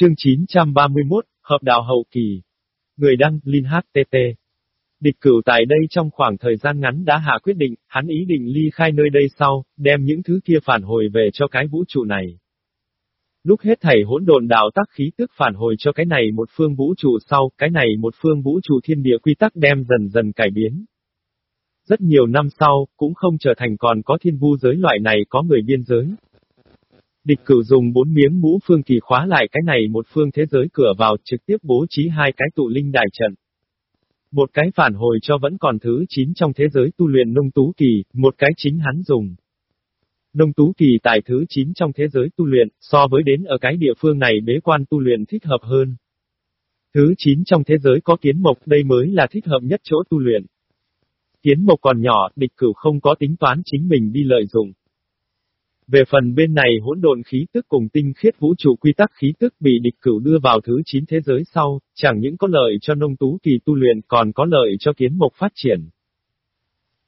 Chương 931, Hợp đạo hậu kỳ. Người đăng, Linh HTT. Địch cửu tại đây trong khoảng thời gian ngắn đã hạ quyết định, hắn ý định ly khai nơi đây sau, đem những thứ kia phản hồi về cho cái vũ trụ này. Lúc hết thảy hỗn độn đạo tắc khí tức phản hồi cho cái này một phương vũ trụ sau, cái này một phương vũ trụ thiên địa quy tắc đem dần dần cải biến. Rất nhiều năm sau, cũng không trở thành còn có thiên vu giới loại này có người biên giới. Địch cửu dùng bốn miếng mũ phương kỳ khóa lại cái này một phương thế giới cửa vào trực tiếp bố trí hai cái tụ linh đại trận. Một cái phản hồi cho vẫn còn thứ 9 trong thế giới tu luyện nông tú kỳ, một cái chính hắn dùng. Nông tú kỳ tại thứ 9 trong thế giới tu luyện, so với đến ở cái địa phương này bế quan tu luyện thích hợp hơn. Thứ 9 trong thế giới có kiến mộc đây mới là thích hợp nhất chỗ tu luyện. Kiến mộc còn nhỏ, địch cửu không có tính toán chính mình đi lợi dụng. Về phần bên này hỗn độn khí tức cùng tinh khiết vũ trụ quy tắc khí tức bị địch cửu đưa vào thứ 9 thế giới sau, chẳng những có lợi cho nông tú kỳ tu luyện còn có lợi cho kiến mộc phát triển.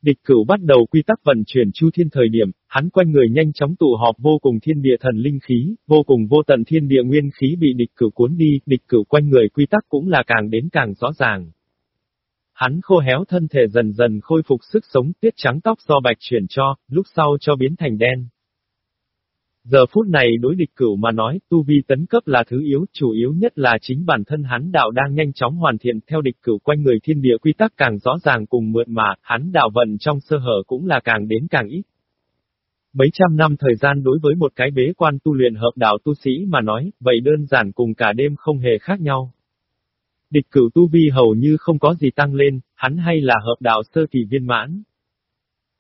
Địch cửu bắt đầu quy tắc vận chuyển chu thiên thời điểm, hắn quanh người nhanh chóng tụ họp vô cùng thiên địa thần linh khí, vô cùng vô tận thiên địa nguyên khí bị địch cửu cuốn đi, địch cửu quanh người quy tắc cũng là càng đến càng rõ ràng. Hắn khô héo thân thể dần dần khôi phục sức sống, tiết trắng tóc do bạch chuyển cho, lúc sau cho biến thành đen. Giờ phút này đối địch cửu mà nói, tu vi tấn cấp là thứ yếu, chủ yếu nhất là chính bản thân hắn đạo đang nhanh chóng hoàn thiện theo địch cửu quanh người thiên địa quy tắc càng rõ ràng cùng mượn mà, hắn đạo vận trong sơ hở cũng là càng đến càng ít. Mấy trăm năm thời gian đối với một cái bế quan tu luyện hợp đạo tu sĩ mà nói, vậy đơn giản cùng cả đêm không hề khác nhau. Địch cửu tu vi hầu như không có gì tăng lên, hắn hay là hợp đạo sơ kỳ viên mãn,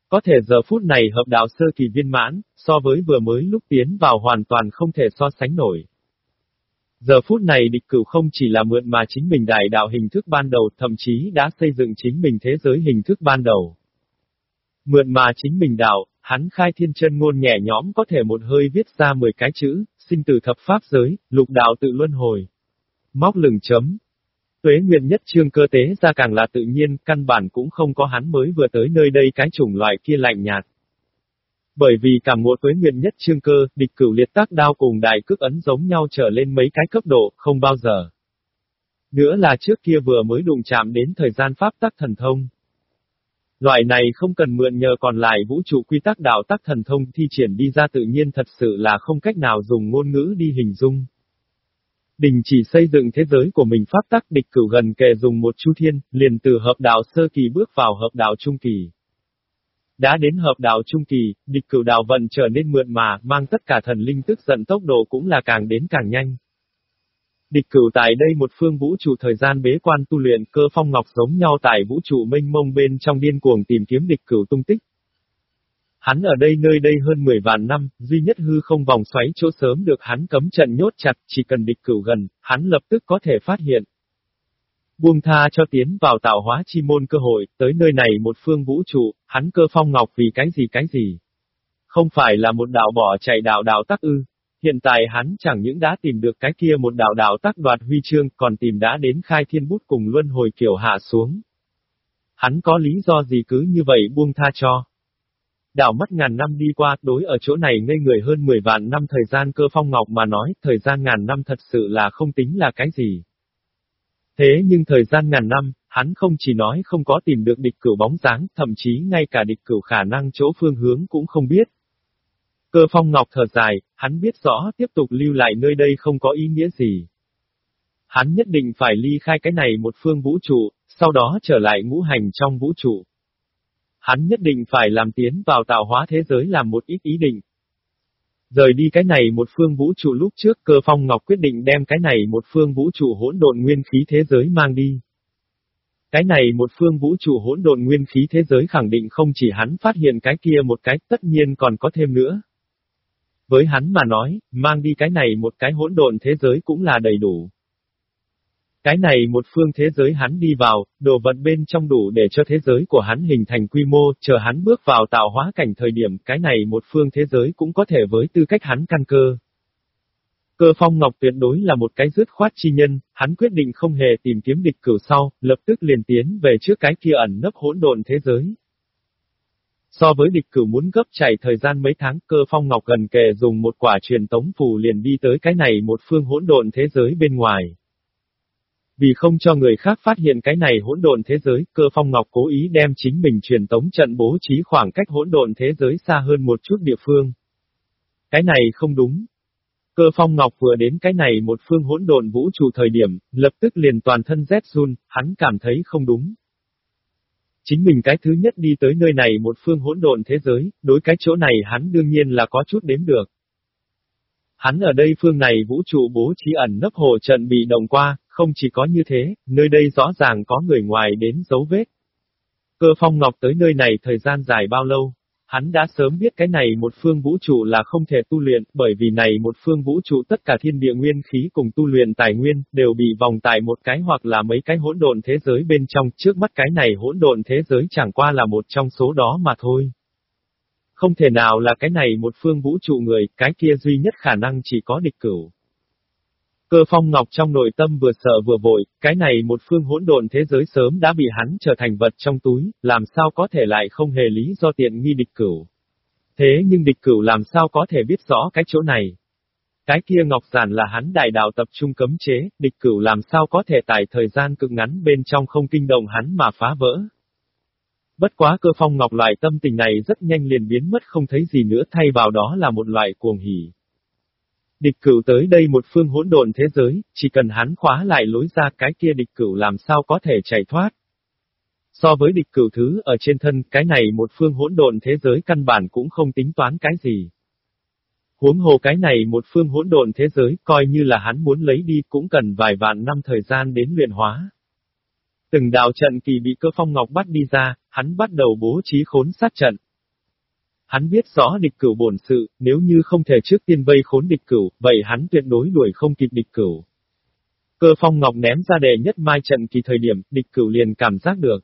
có thể giờ phút này hợp đạo sơ kỳ viên mãn, so với vừa mới lúc tiến vào hoàn toàn không thể so sánh nổi. Giờ phút này địch cửu không chỉ là mượn mà chính mình đại đạo hình thức ban đầu, thậm chí đã xây dựng chính mình thế giới hình thức ban đầu. Mượn mà chính mình đạo, hắn khai thiên chân ngôn nhẹ nhõm có thể một hơi viết ra 10 cái chữ, sinh từ thập pháp giới, lục đạo tự luân hồi. Móc lửng chấm, Tuế nguyện nhất trương cơ tế ra càng là tự nhiên, căn bản cũng không có hắn mới vừa tới nơi đây cái chủng loại kia lạnh nhạt. Bởi vì cảm ngộ tuế nguyện nhất trương cơ, địch cửu liệt tác đao cùng đại cước ấn giống nhau trở lên mấy cái cấp độ, không bao giờ. Nữa là trước kia vừa mới đụng chạm đến thời gian pháp tắc thần thông. Loại này không cần mượn nhờ còn lại vũ trụ quy tắc đạo tắc thần thông thi triển đi ra tự nhiên thật sự là không cách nào dùng ngôn ngữ đi hình dung. Đình chỉ xây dựng thế giới của mình pháp tắc địch cửu gần kề dùng một chu thiên, liền từ hợp đạo sơ kỳ bước vào hợp đạo trung kỳ. Đã đến hợp đạo trung kỳ, địch cửu đạo vận trở nên mượn mà, mang tất cả thần linh tức giận tốc độ cũng là càng đến càng nhanh. Địch cửu tại đây một phương vũ trụ thời gian bế quan tu luyện cơ phong ngọc giống nhau tại vũ trụ mênh mông bên trong điên cuồng tìm kiếm địch cửu tung tích. Hắn ở đây nơi đây hơn 10 vạn năm, duy nhất hư không vòng xoáy chỗ sớm được hắn cấm trận nhốt chặt, chỉ cần địch cửu gần, hắn lập tức có thể phát hiện. Buông tha cho tiến vào tạo hóa chi môn cơ hội, tới nơi này một phương vũ trụ, hắn cơ phong ngọc vì cái gì cái gì. Không phải là một đạo bỏ chạy đạo đạo tắc ư. Hiện tại hắn chẳng những đã tìm được cái kia một đạo đạo tắc đoạt huy chương, còn tìm đã đến khai thiên bút cùng luân hồi kiểu hạ xuống. Hắn có lý do gì cứ như vậy buông tha cho. Đảo mắt ngàn năm đi qua, đối ở chỗ này ngây người hơn 10 vạn năm thời gian cơ phong ngọc mà nói, thời gian ngàn năm thật sự là không tính là cái gì. Thế nhưng thời gian ngàn năm, hắn không chỉ nói không có tìm được địch cửu bóng dáng, thậm chí ngay cả địch cửu khả năng chỗ phương hướng cũng không biết. Cơ phong ngọc thở dài, hắn biết rõ tiếp tục lưu lại nơi đây không có ý nghĩa gì. Hắn nhất định phải ly khai cái này một phương vũ trụ, sau đó trở lại ngũ hành trong vũ trụ. Hắn nhất định phải làm tiến vào tạo hóa thế giới làm một ít ý định. Rời đi cái này một phương vũ trụ lúc trước cơ phong ngọc quyết định đem cái này một phương vũ trụ hỗn độn nguyên khí thế giới mang đi. Cái này một phương vũ trụ hỗn độn nguyên khí thế giới khẳng định không chỉ hắn phát hiện cái kia một cái, tất nhiên còn có thêm nữa. Với hắn mà nói, mang đi cái này một cái hỗn độn thế giới cũng là đầy đủ. Cái này một phương thế giới hắn đi vào, đồ vật bên trong đủ để cho thế giới của hắn hình thành quy mô, chờ hắn bước vào tạo hóa cảnh thời điểm, cái này một phương thế giới cũng có thể với tư cách hắn căn cơ. Cơ phong ngọc tuyệt đối là một cái dứt khoát chi nhân, hắn quyết định không hề tìm kiếm địch cửu sau, lập tức liền tiến về trước cái kia ẩn nấp hỗn độn thế giới. So với địch cửu muốn gấp chạy thời gian mấy tháng, cơ phong ngọc gần kề dùng một quả truyền tống phù liền đi tới cái này một phương hỗn độn thế giới bên ngoài. Vì không cho người khác phát hiện cái này hỗn độn thế giới, cơ phong ngọc cố ý đem chính mình truyền tống trận bố trí khoảng cách hỗn độn thế giới xa hơn một chút địa phương. Cái này không đúng. Cơ phong ngọc vừa đến cái này một phương hỗn độn vũ trụ thời điểm, lập tức liền toàn thân rét run, hắn cảm thấy không đúng. Chính mình cái thứ nhất đi tới nơi này một phương hỗn độn thế giới, đối cái chỗ này hắn đương nhiên là có chút đếm được. Hắn ở đây phương này vũ trụ bố trí ẩn nấp hồ trận bị động qua, không chỉ có như thế, nơi đây rõ ràng có người ngoài đến dấu vết. Cơ phong ngọc tới nơi này thời gian dài bao lâu? Hắn đã sớm biết cái này một phương vũ trụ là không thể tu luyện, bởi vì này một phương vũ trụ tất cả thiên địa nguyên khí cùng tu luyện tài nguyên, đều bị vòng tại một cái hoặc là mấy cái hỗn độn thế giới bên trong, trước mắt cái này hỗn độn thế giới chẳng qua là một trong số đó mà thôi. Không thể nào là cái này một phương vũ trụ người, cái kia duy nhất khả năng chỉ có địch cửu. Cơ phong ngọc trong nội tâm vừa sợ vừa vội, cái này một phương hỗn độn thế giới sớm đã bị hắn trở thành vật trong túi, làm sao có thể lại không hề lý do tiện nghi địch cửu. Thế nhưng địch cửu làm sao có thể biết rõ cái chỗ này. Cái kia ngọc giản là hắn đại đạo tập trung cấm chế, địch cửu làm sao có thể tại thời gian cực ngắn bên trong không kinh động hắn mà phá vỡ. Bất quá cơ phong ngọc loại tâm tình này rất nhanh liền biến mất không thấy gì nữa thay vào đó là một loại cuồng hỉ. Địch cửu tới đây một phương hỗn độn thế giới, chỉ cần hắn khóa lại lối ra cái kia địch cửu làm sao có thể chạy thoát. So với địch cửu thứ ở trên thân, cái này một phương hỗn độn thế giới căn bản cũng không tính toán cái gì. Huống hồ cái này một phương hỗn độn thế giới, coi như là hắn muốn lấy đi cũng cần vài vạn năm thời gian đến luyện hóa. Từng đạo trận kỳ bị cơ phong ngọc bắt đi ra, hắn bắt đầu bố trí khốn sát trận, Hắn biết rõ địch cửu bổn sự, nếu như không thể trước tiên vây khốn địch cửu, vậy hắn tuyệt đối đuổi không kịp địch cửu. Cơ phong ngọc ném ra đề nhất mai trận kỳ thời điểm, địch cửu liền cảm giác được.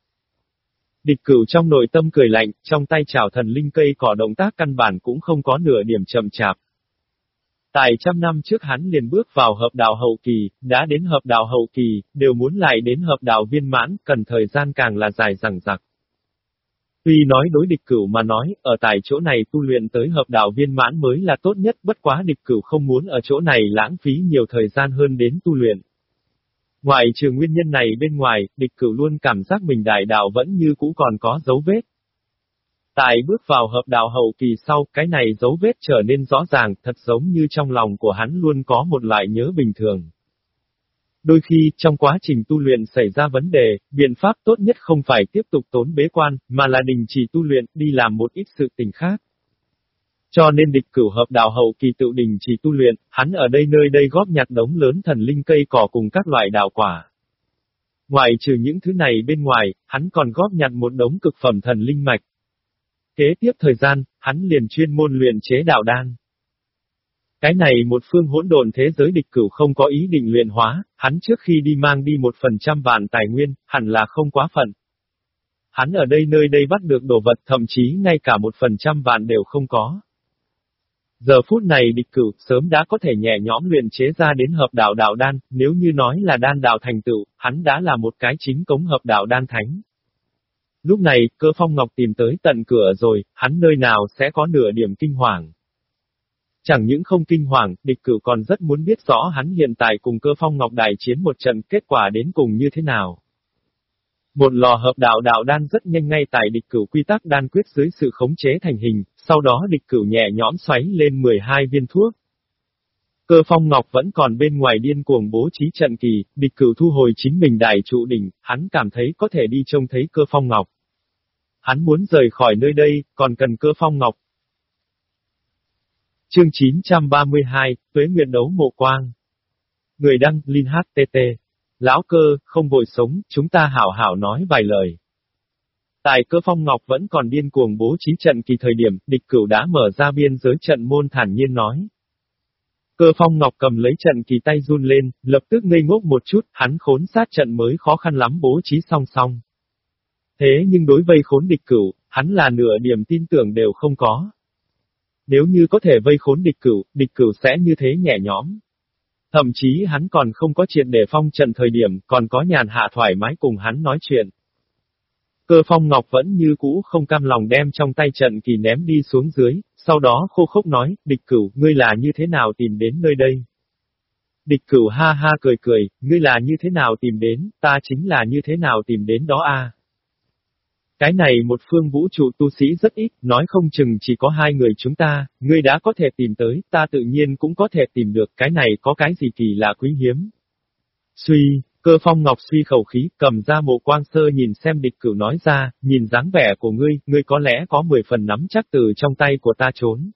Địch cửu trong nội tâm cười lạnh, trong tay chảo thần linh cây cỏ động tác căn bản cũng không có nửa điểm chậm chạp. Tại trăm năm trước hắn liền bước vào hợp đạo hậu kỳ, đã đến hợp đạo hậu kỳ, đều muốn lại đến hợp đạo viên mãn, cần thời gian càng là dài rằng rặc. Tuy nói đối địch cửu mà nói, ở tại chỗ này tu luyện tới hợp đạo viên mãn mới là tốt nhất, bất quá địch cửu không muốn ở chỗ này lãng phí nhiều thời gian hơn đến tu luyện. Ngoài trừ nguyên nhân này bên ngoài, địch cửu luôn cảm giác mình đại đạo vẫn như cũ còn có dấu vết. Tại bước vào hợp đạo hậu kỳ sau, cái này dấu vết trở nên rõ ràng, thật giống như trong lòng của hắn luôn có một loại nhớ bình thường. Đôi khi, trong quá trình tu luyện xảy ra vấn đề, biện pháp tốt nhất không phải tiếp tục tốn bế quan, mà là đình chỉ tu luyện, đi làm một ít sự tình khác. Cho nên địch cửu hợp đạo hậu kỳ tự đình chỉ tu luyện, hắn ở đây nơi đây góp nhặt đống lớn thần linh cây cỏ cùng các loại đạo quả. Ngoài trừ những thứ này bên ngoài, hắn còn góp nhặt một đống cực phẩm thần linh mạch. Kế tiếp thời gian, hắn liền chuyên môn luyện chế đạo đan. Cái này một phương hỗn độn thế giới địch cửu không có ý định luyện hóa, hắn trước khi đi mang đi một phần trăm vạn tài nguyên, hẳn là không quá phận. Hắn ở đây nơi đây bắt được đồ vật thậm chí ngay cả một phần trăm vạn đều không có. Giờ phút này địch cửu sớm đã có thể nhẹ nhõm luyện chế ra đến hợp đạo đạo đan, nếu như nói là đan đạo thành tựu, hắn đã là một cái chính cống hợp đạo đan thánh. Lúc này, cơ phong ngọc tìm tới tận cửa rồi, hắn nơi nào sẽ có nửa điểm kinh hoàng. Chẳng những không kinh hoàng, địch cửu còn rất muốn biết rõ hắn hiện tại cùng cơ phong ngọc đài chiến một trận kết quả đến cùng như thế nào. Một lò hợp đạo đạo đan rất nhanh ngay tại địch cửu quy tắc đan quyết dưới sự khống chế thành hình, sau đó địch cửu nhẹ nhõm xoáy lên 12 viên thuốc. Cơ phong ngọc vẫn còn bên ngoài điên cuồng bố trí trận kỳ, địch cửu thu hồi chính mình đại trụ đỉnh, hắn cảm thấy có thể đi trông thấy cơ phong ngọc. Hắn muốn rời khỏi nơi đây, còn cần cơ phong ngọc, Chương 932, Tuế Nguyện Đấu Mộ Quang. Người đăng, Linh HTT. Lão cơ, không vội sống, chúng ta hảo hảo nói vài lời. Tại cơ phong ngọc vẫn còn điên cuồng bố trí trận kỳ thời điểm, địch cửu đã mở ra biên giới trận môn thản nhiên nói. Cơ phong ngọc cầm lấy trận kỳ tay run lên, lập tức ngây ngốc một chút, hắn khốn sát trận mới khó khăn lắm bố trí song song. Thế nhưng đối vây khốn địch cửu, hắn là nửa điểm tin tưởng đều không có. Nếu như có thể vây khốn địch cửu, địch cửu sẽ như thế nhẹ nhõm. Thậm chí hắn còn không có chuyện để phong trận thời điểm, còn có nhàn hạ thoải mái cùng hắn nói chuyện. Cơ phong ngọc vẫn như cũ không cam lòng đem trong tay trận kỳ ném đi xuống dưới, sau đó khô khốc nói, địch cửu, ngươi là như thế nào tìm đến nơi đây? Địch cửu ha ha cười cười, ngươi là như thế nào tìm đến, ta chính là như thế nào tìm đến đó a. Cái này một phương vũ trụ tu sĩ rất ít, nói không chừng chỉ có hai người chúng ta, ngươi đã có thể tìm tới, ta tự nhiên cũng có thể tìm được, cái này có cái gì kỳ lạ quý hiếm. Suy, cơ phong ngọc suy khẩu khí, cầm ra mộ quang sơ nhìn xem địch cửu nói ra, nhìn dáng vẻ của ngươi, ngươi có lẽ có 10 phần nắm chắc từ trong tay của ta trốn.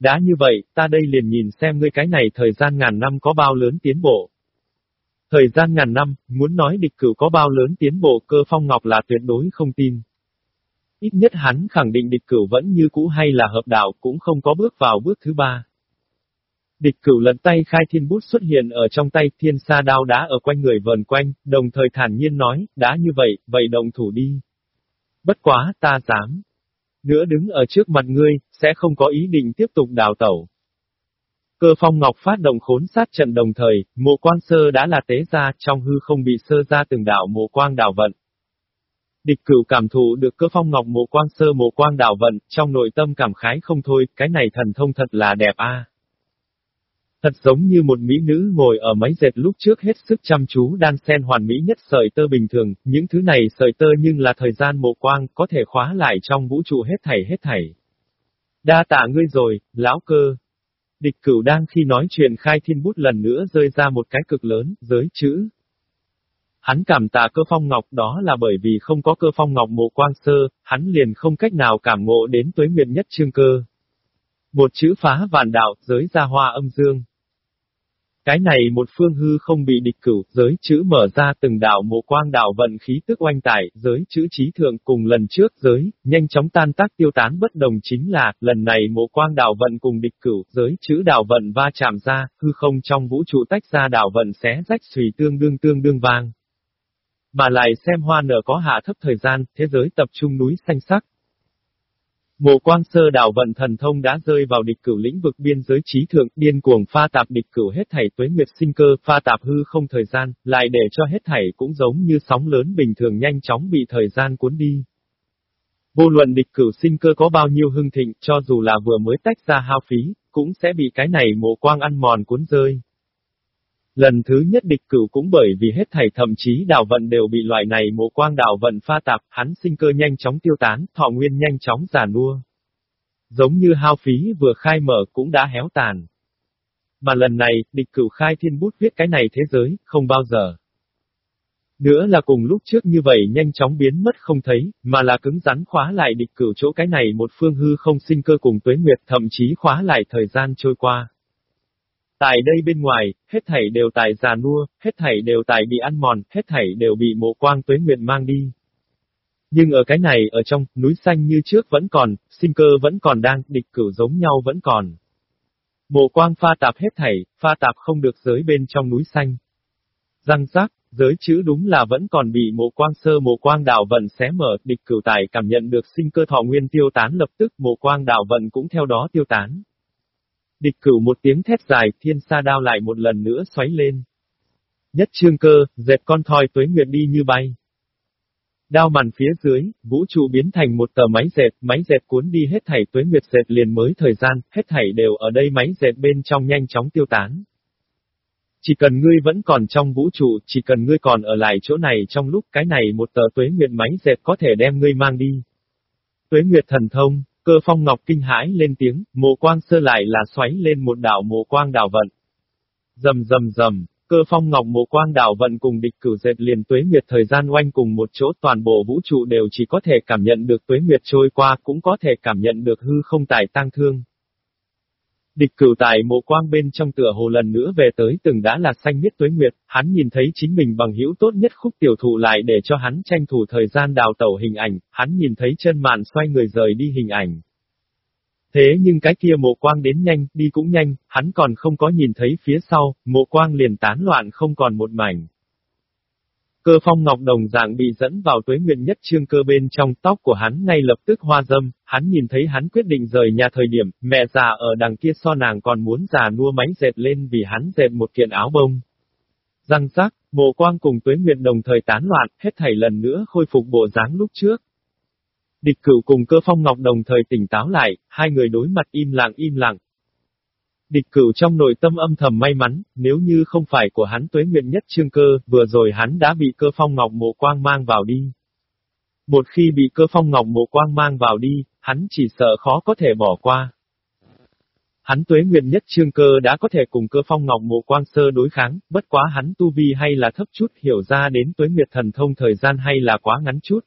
Đã như vậy, ta đây liền nhìn xem ngươi cái này thời gian ngàn năm có bao lớn tiến bộ. Thời gian ngàn năm, muốn nói địch cửu có bao lớn tiến bộ cơ phong ngọc là tuyệt đối không tin. Ít nhất hắn khẳng định địch cửu vẫn như cũ hay là hợp đạo cũng không có bước vào bước thứ ba. Địch cửu lận tay khai thiên bút xuất hiện ở trong tay thiên sa đao đá ở quanh người vờn quanh, đồng thời thản nhiên nói, đã như vậy, vậy đồng thủ đi. Bất quá, ta dám. Nữa đứng ở trước mặt ngươi, sẽ không có ý định tiếp tục đào tẩu. Cơ phong ngọc phát động khốn sát trận đồng thời, mộ quang sơ đã là tế ra trong hư không bị sơ ra từng đạo mộ quang đảo vận. Địch cửu cảm thụ được cơ phong ngọc mộ quang sơ mộ quang đảo vận, trong nội tâm cảm khái không thôi, cái này thần thông thật là đẹp a. Thật giống như một mỹ nữ ngồi ở máy dệt lúc trước hết sức chăm chú đan sen hoàn mỹ nhất sợi tơ bình thường, những thứ này sợi tơ nhưng là thời gian mộ quang có thể khóa lại trong vũ trụ hết thảy hết thảy. Đa tạ ngươi rồi, lão cơ. Địch cửu đang khi nói chuyện khai thiên bút lần nữa rơi ra một cái cực lớn, giới chữ. Hắn cảm tạ cơ phong ngọc đó là bởi vì không có cơ phong ngọc mộ quang sơ, hắn liền không cách nào cảm ngộ đến tuế nguyện nhất chương cơ. Một chữ phá vạn đạo, giới ra hoa âm dương. Cái này một phương hư không bị địch cửu, giới chữ mở ra từng đạo mộ quang đạo vận khí tức oanh tải, giới chữ trí thượng cùng lần trước giới, nhanh chóng tan tác tiêu tán bất đồng chính là, lần này mộ quang đạo vận cùng địch cửu, giới chữ đạo vận va chạm ra, hư không trong vũ trụ tách ra đạo vận xé rách xùy tương đương tương đương vang. Mà lại xem hoa nở có hạ thấp thời gian, thế giới tập trung núi xanh sắc, Mộ quang sơ đảo vận thần thông đã rơi vào địch cửu lĩnh vực biên giới trí thượng, điên cuồng pha tạp địch cửu hết thảy tuế nguyệt sinh cơ, pha tạp hư không thời gian, lại để cho hết thảy cũng giống như sóng lớn bình thường nhanh chóng bị thời gian cuốn đi. Vô luận địch cửu sinh cơ có bao nhiêu hưng thịnh, cho dù là vừa mới tách ra hao phí, cũng sẽ bị cái này mộ quang ăn mòn cuốn rơi. Lần thứ nhất địch cửu cũng bởi vì hết thảy thậm chí đạo vận đều bị loại này mộ quang đạo vận pha tạp, hắn sinh cơ nhanh chóng tiêu tán, thọ nguyên nhanh chóng già nua. Giống như hao phí vừa khai mở cũng đã héo tàn. Mà lần này, địch cửu khai thiên bút viết cái này thế giới, không bao giờ. Nữa là cùng lúc trước như vậy nhanh chóng biến mất không thấy, mà là cứng rắn khóa lại địch cửu chỗ cái này một phương hư không sinh cơ cùng tuế nguyệt thậm chí khóa lại thời gian trôi qua. Tại đây bên ngoài, hết thảy đều tại già nua, hết thảy đều tại bị ăn mòn, hết thảy đều bị mộ quang tuế nguyện mang đi. Nhưng ở cái này ở trong, núi xanh như trước vẫn còn, sinh cơ vẫn còn đang, địch cửu giống nhau vẫn còn. Mộ quang pha tạp hết thảy, pha tạp không được giới bên trong núi xanh. Răng rác, giới chữ đúng là vẫn còn bị mộ quang sơ mộ quang đảo vận xé mở, địch cửu tài cảm nhận được sinh cơ thọ nguyên tiêu tán lập tức mộ quang đảo vận cũng theo đó tiêu tán. Địch cửu một tiếng thét dài, thiên sa đao lại một lần nữa xoáy lên. Nhất trương cơ, dẹp con thoi tuế nguyệt đi như bay. Đao màn phía dưới, vũ trụ biến thành một tờ máy dệt, máy dệt cuốn đi hết thảy tuế nguyệt dệt liền mới thời gian, hết thảy đều ở đây máy dệt bên trong nhanh chóng tiêu tán. Chỉ cần ngươi vẫn còn trong vũ trụ, chỉ cần ngươi còn ở lại chỗ này trong lúc cái này một tờ tuế nguyệt máy dệt có thể đem ngươi mang đi. Tuế nguyệt thần thông, Cơ phong ngọc kinh hãi lên tiếng, mộ quang sơ lại là xoáy lên một đảo mộ quang đảo vận. Dầm dầm dầm, cơ phong ngọc mộ quang đảo vận cùng địch cửu dệt liền tuế nguyệt thời gian oanh cùng một chỗ toàn bộ vũ trụ đều chỉ có thể cảm nhận được tuế nguyệt trôi qua cũng có thể cảm nhận được hư không tài tăng thương. Địch cửu tại mộ quang bên trong tựa hồ lần nữa về tới từng đã là xanh miết tuế nguyệt, hắn nhìn thấy chính mình bằng hữu tốt nhất khúc tiểu thụ lại để cho hắn tranh thủ thời gian đào tẩu hình ảnh, hắn nhìn thấy chân màn xoay người rời đi hình ảnh. Thế nhưng cái kia mộ quang đến nhanh, đi cũng nhanh, hắn còn không có nhìn thấy phía sau, mộ quang liền tán loạn không còn một mảnh. Cơ phong ngọc đồng dạng bị dẫn vào tuế nguyện nhất trương cơ bên trong tóc của hắn ngay lập tức hoa dâm, hắn nhìn thấy hắn quyết định rời nhà thời điểm, mẹ già ở đằng kia so nàng còn muốn già nua máy dệt lên vì hắn dệt một kiện áo bông. Răng rác, mộ quang cùng tuế nguyệt đồng thời tán loạn, hết thảy lần nữa khôi phục bộ dáng lúc trước. Địch cửu cùng cơ phong ngọc đồng thời tỉnh táo lại, hai người đối mặt im lặng im lặng. Địch cửu trong nội tâm âm thầm may mắn, nếu như không phải của hắn tuế nguyện nhất trương cơ, vừa rồi hắn đã bị cơ phong ngọc mộ quang mang vào đi. Một khi bị cơ phong ngọc mộ quang mang vào đi, hắn chỉ sợ khó có thể bỏ qua. Hắn tuế nguyện nhất trương cơ đã có thể cùng cơ phong ngọc mộ quang sơ đối kháng, bất quá hắn tu vi hay là thấp chút hiểu ra đến tuế nguyệt thần thông thời gian hay là quá ngắn chút.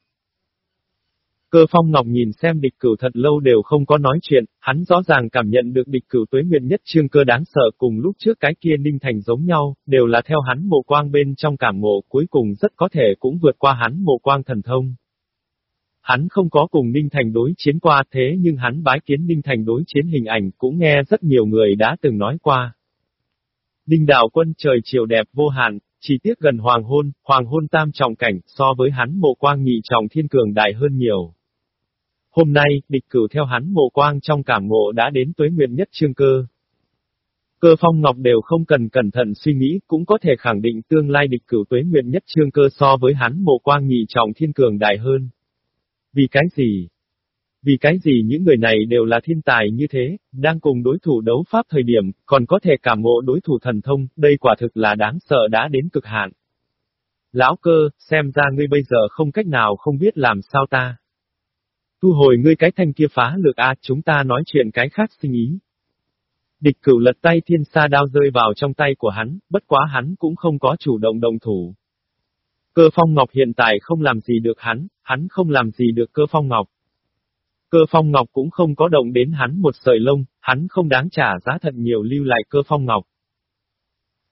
Cơ phong ngọc nhìn xem địch cửu thật lâu đều không có nói chuyện, hắn rõ ràng cảm nhận được địch cửu tuế nguyện nhất trương cơ đáng sợ cùng lúc trước cái kia ninh thành giống nhau, đều là theo hắn mộ quang bên trong cảm ngộ cuối cùng rất có thể cũng vượt qua hắn mộ quang thần thông. Hắn không có cùng Ninh Thành đối chiến qua thế nhưng hắn bái kiến Ninh Thành đối chiến hình ảnh cũng nghe rất nhiều người đã từng nói qua. Ninh đạo quân trời chiều đẹp vô hạn, chỉ tiếc gần hoàng hôn, hoàng hôn tam trọng cảnh so với hắn mộ quang nhị trọng thiên cường đại hơn nhiều. Hôm nay, địch cửu theo hắn mộ quang trong cảm ngộ đã đến tuế nguyện nhất trương cơ. Cơ phong ngọc đều không cần cẩn thận suy nghĩ, cũng có thể khẳng định tương lai địch cửu tuế nguyện nhất trương cơ so với hắn mộ quang nhị trọng thiên cường đại hơn. Vì cái gì? Vì cái gì những người này đều là thiên tài như thế, đang cùng đối thủ đấu pháp thời điểm, còn có thể cảm ngộ đối thủ thần thông, đây quả thực là đáng sợ đã đến cực hạn. Lão cơ, xem ra ngươi bây giờ không cách nào không biết làm sao ta. Thu hồi ngươi cái thanh kia phá lược a, chúng ta nói chuyện cái khác sinh ý. Địch cửu lật tay thiên sa đao rơi vào trong tay của hắn, bất quá hắn cũng không có chủ động đồng thủ. Cơ phong ngọc hiện tại không làm gì được hắn, hắn không làm gì được cơ phong ngọc. Cơ phong ngọc cũng không có động đến hắn một sợi lông, hắn không đáng trả giá thật nhiều lưu lại cơ phong ngọc.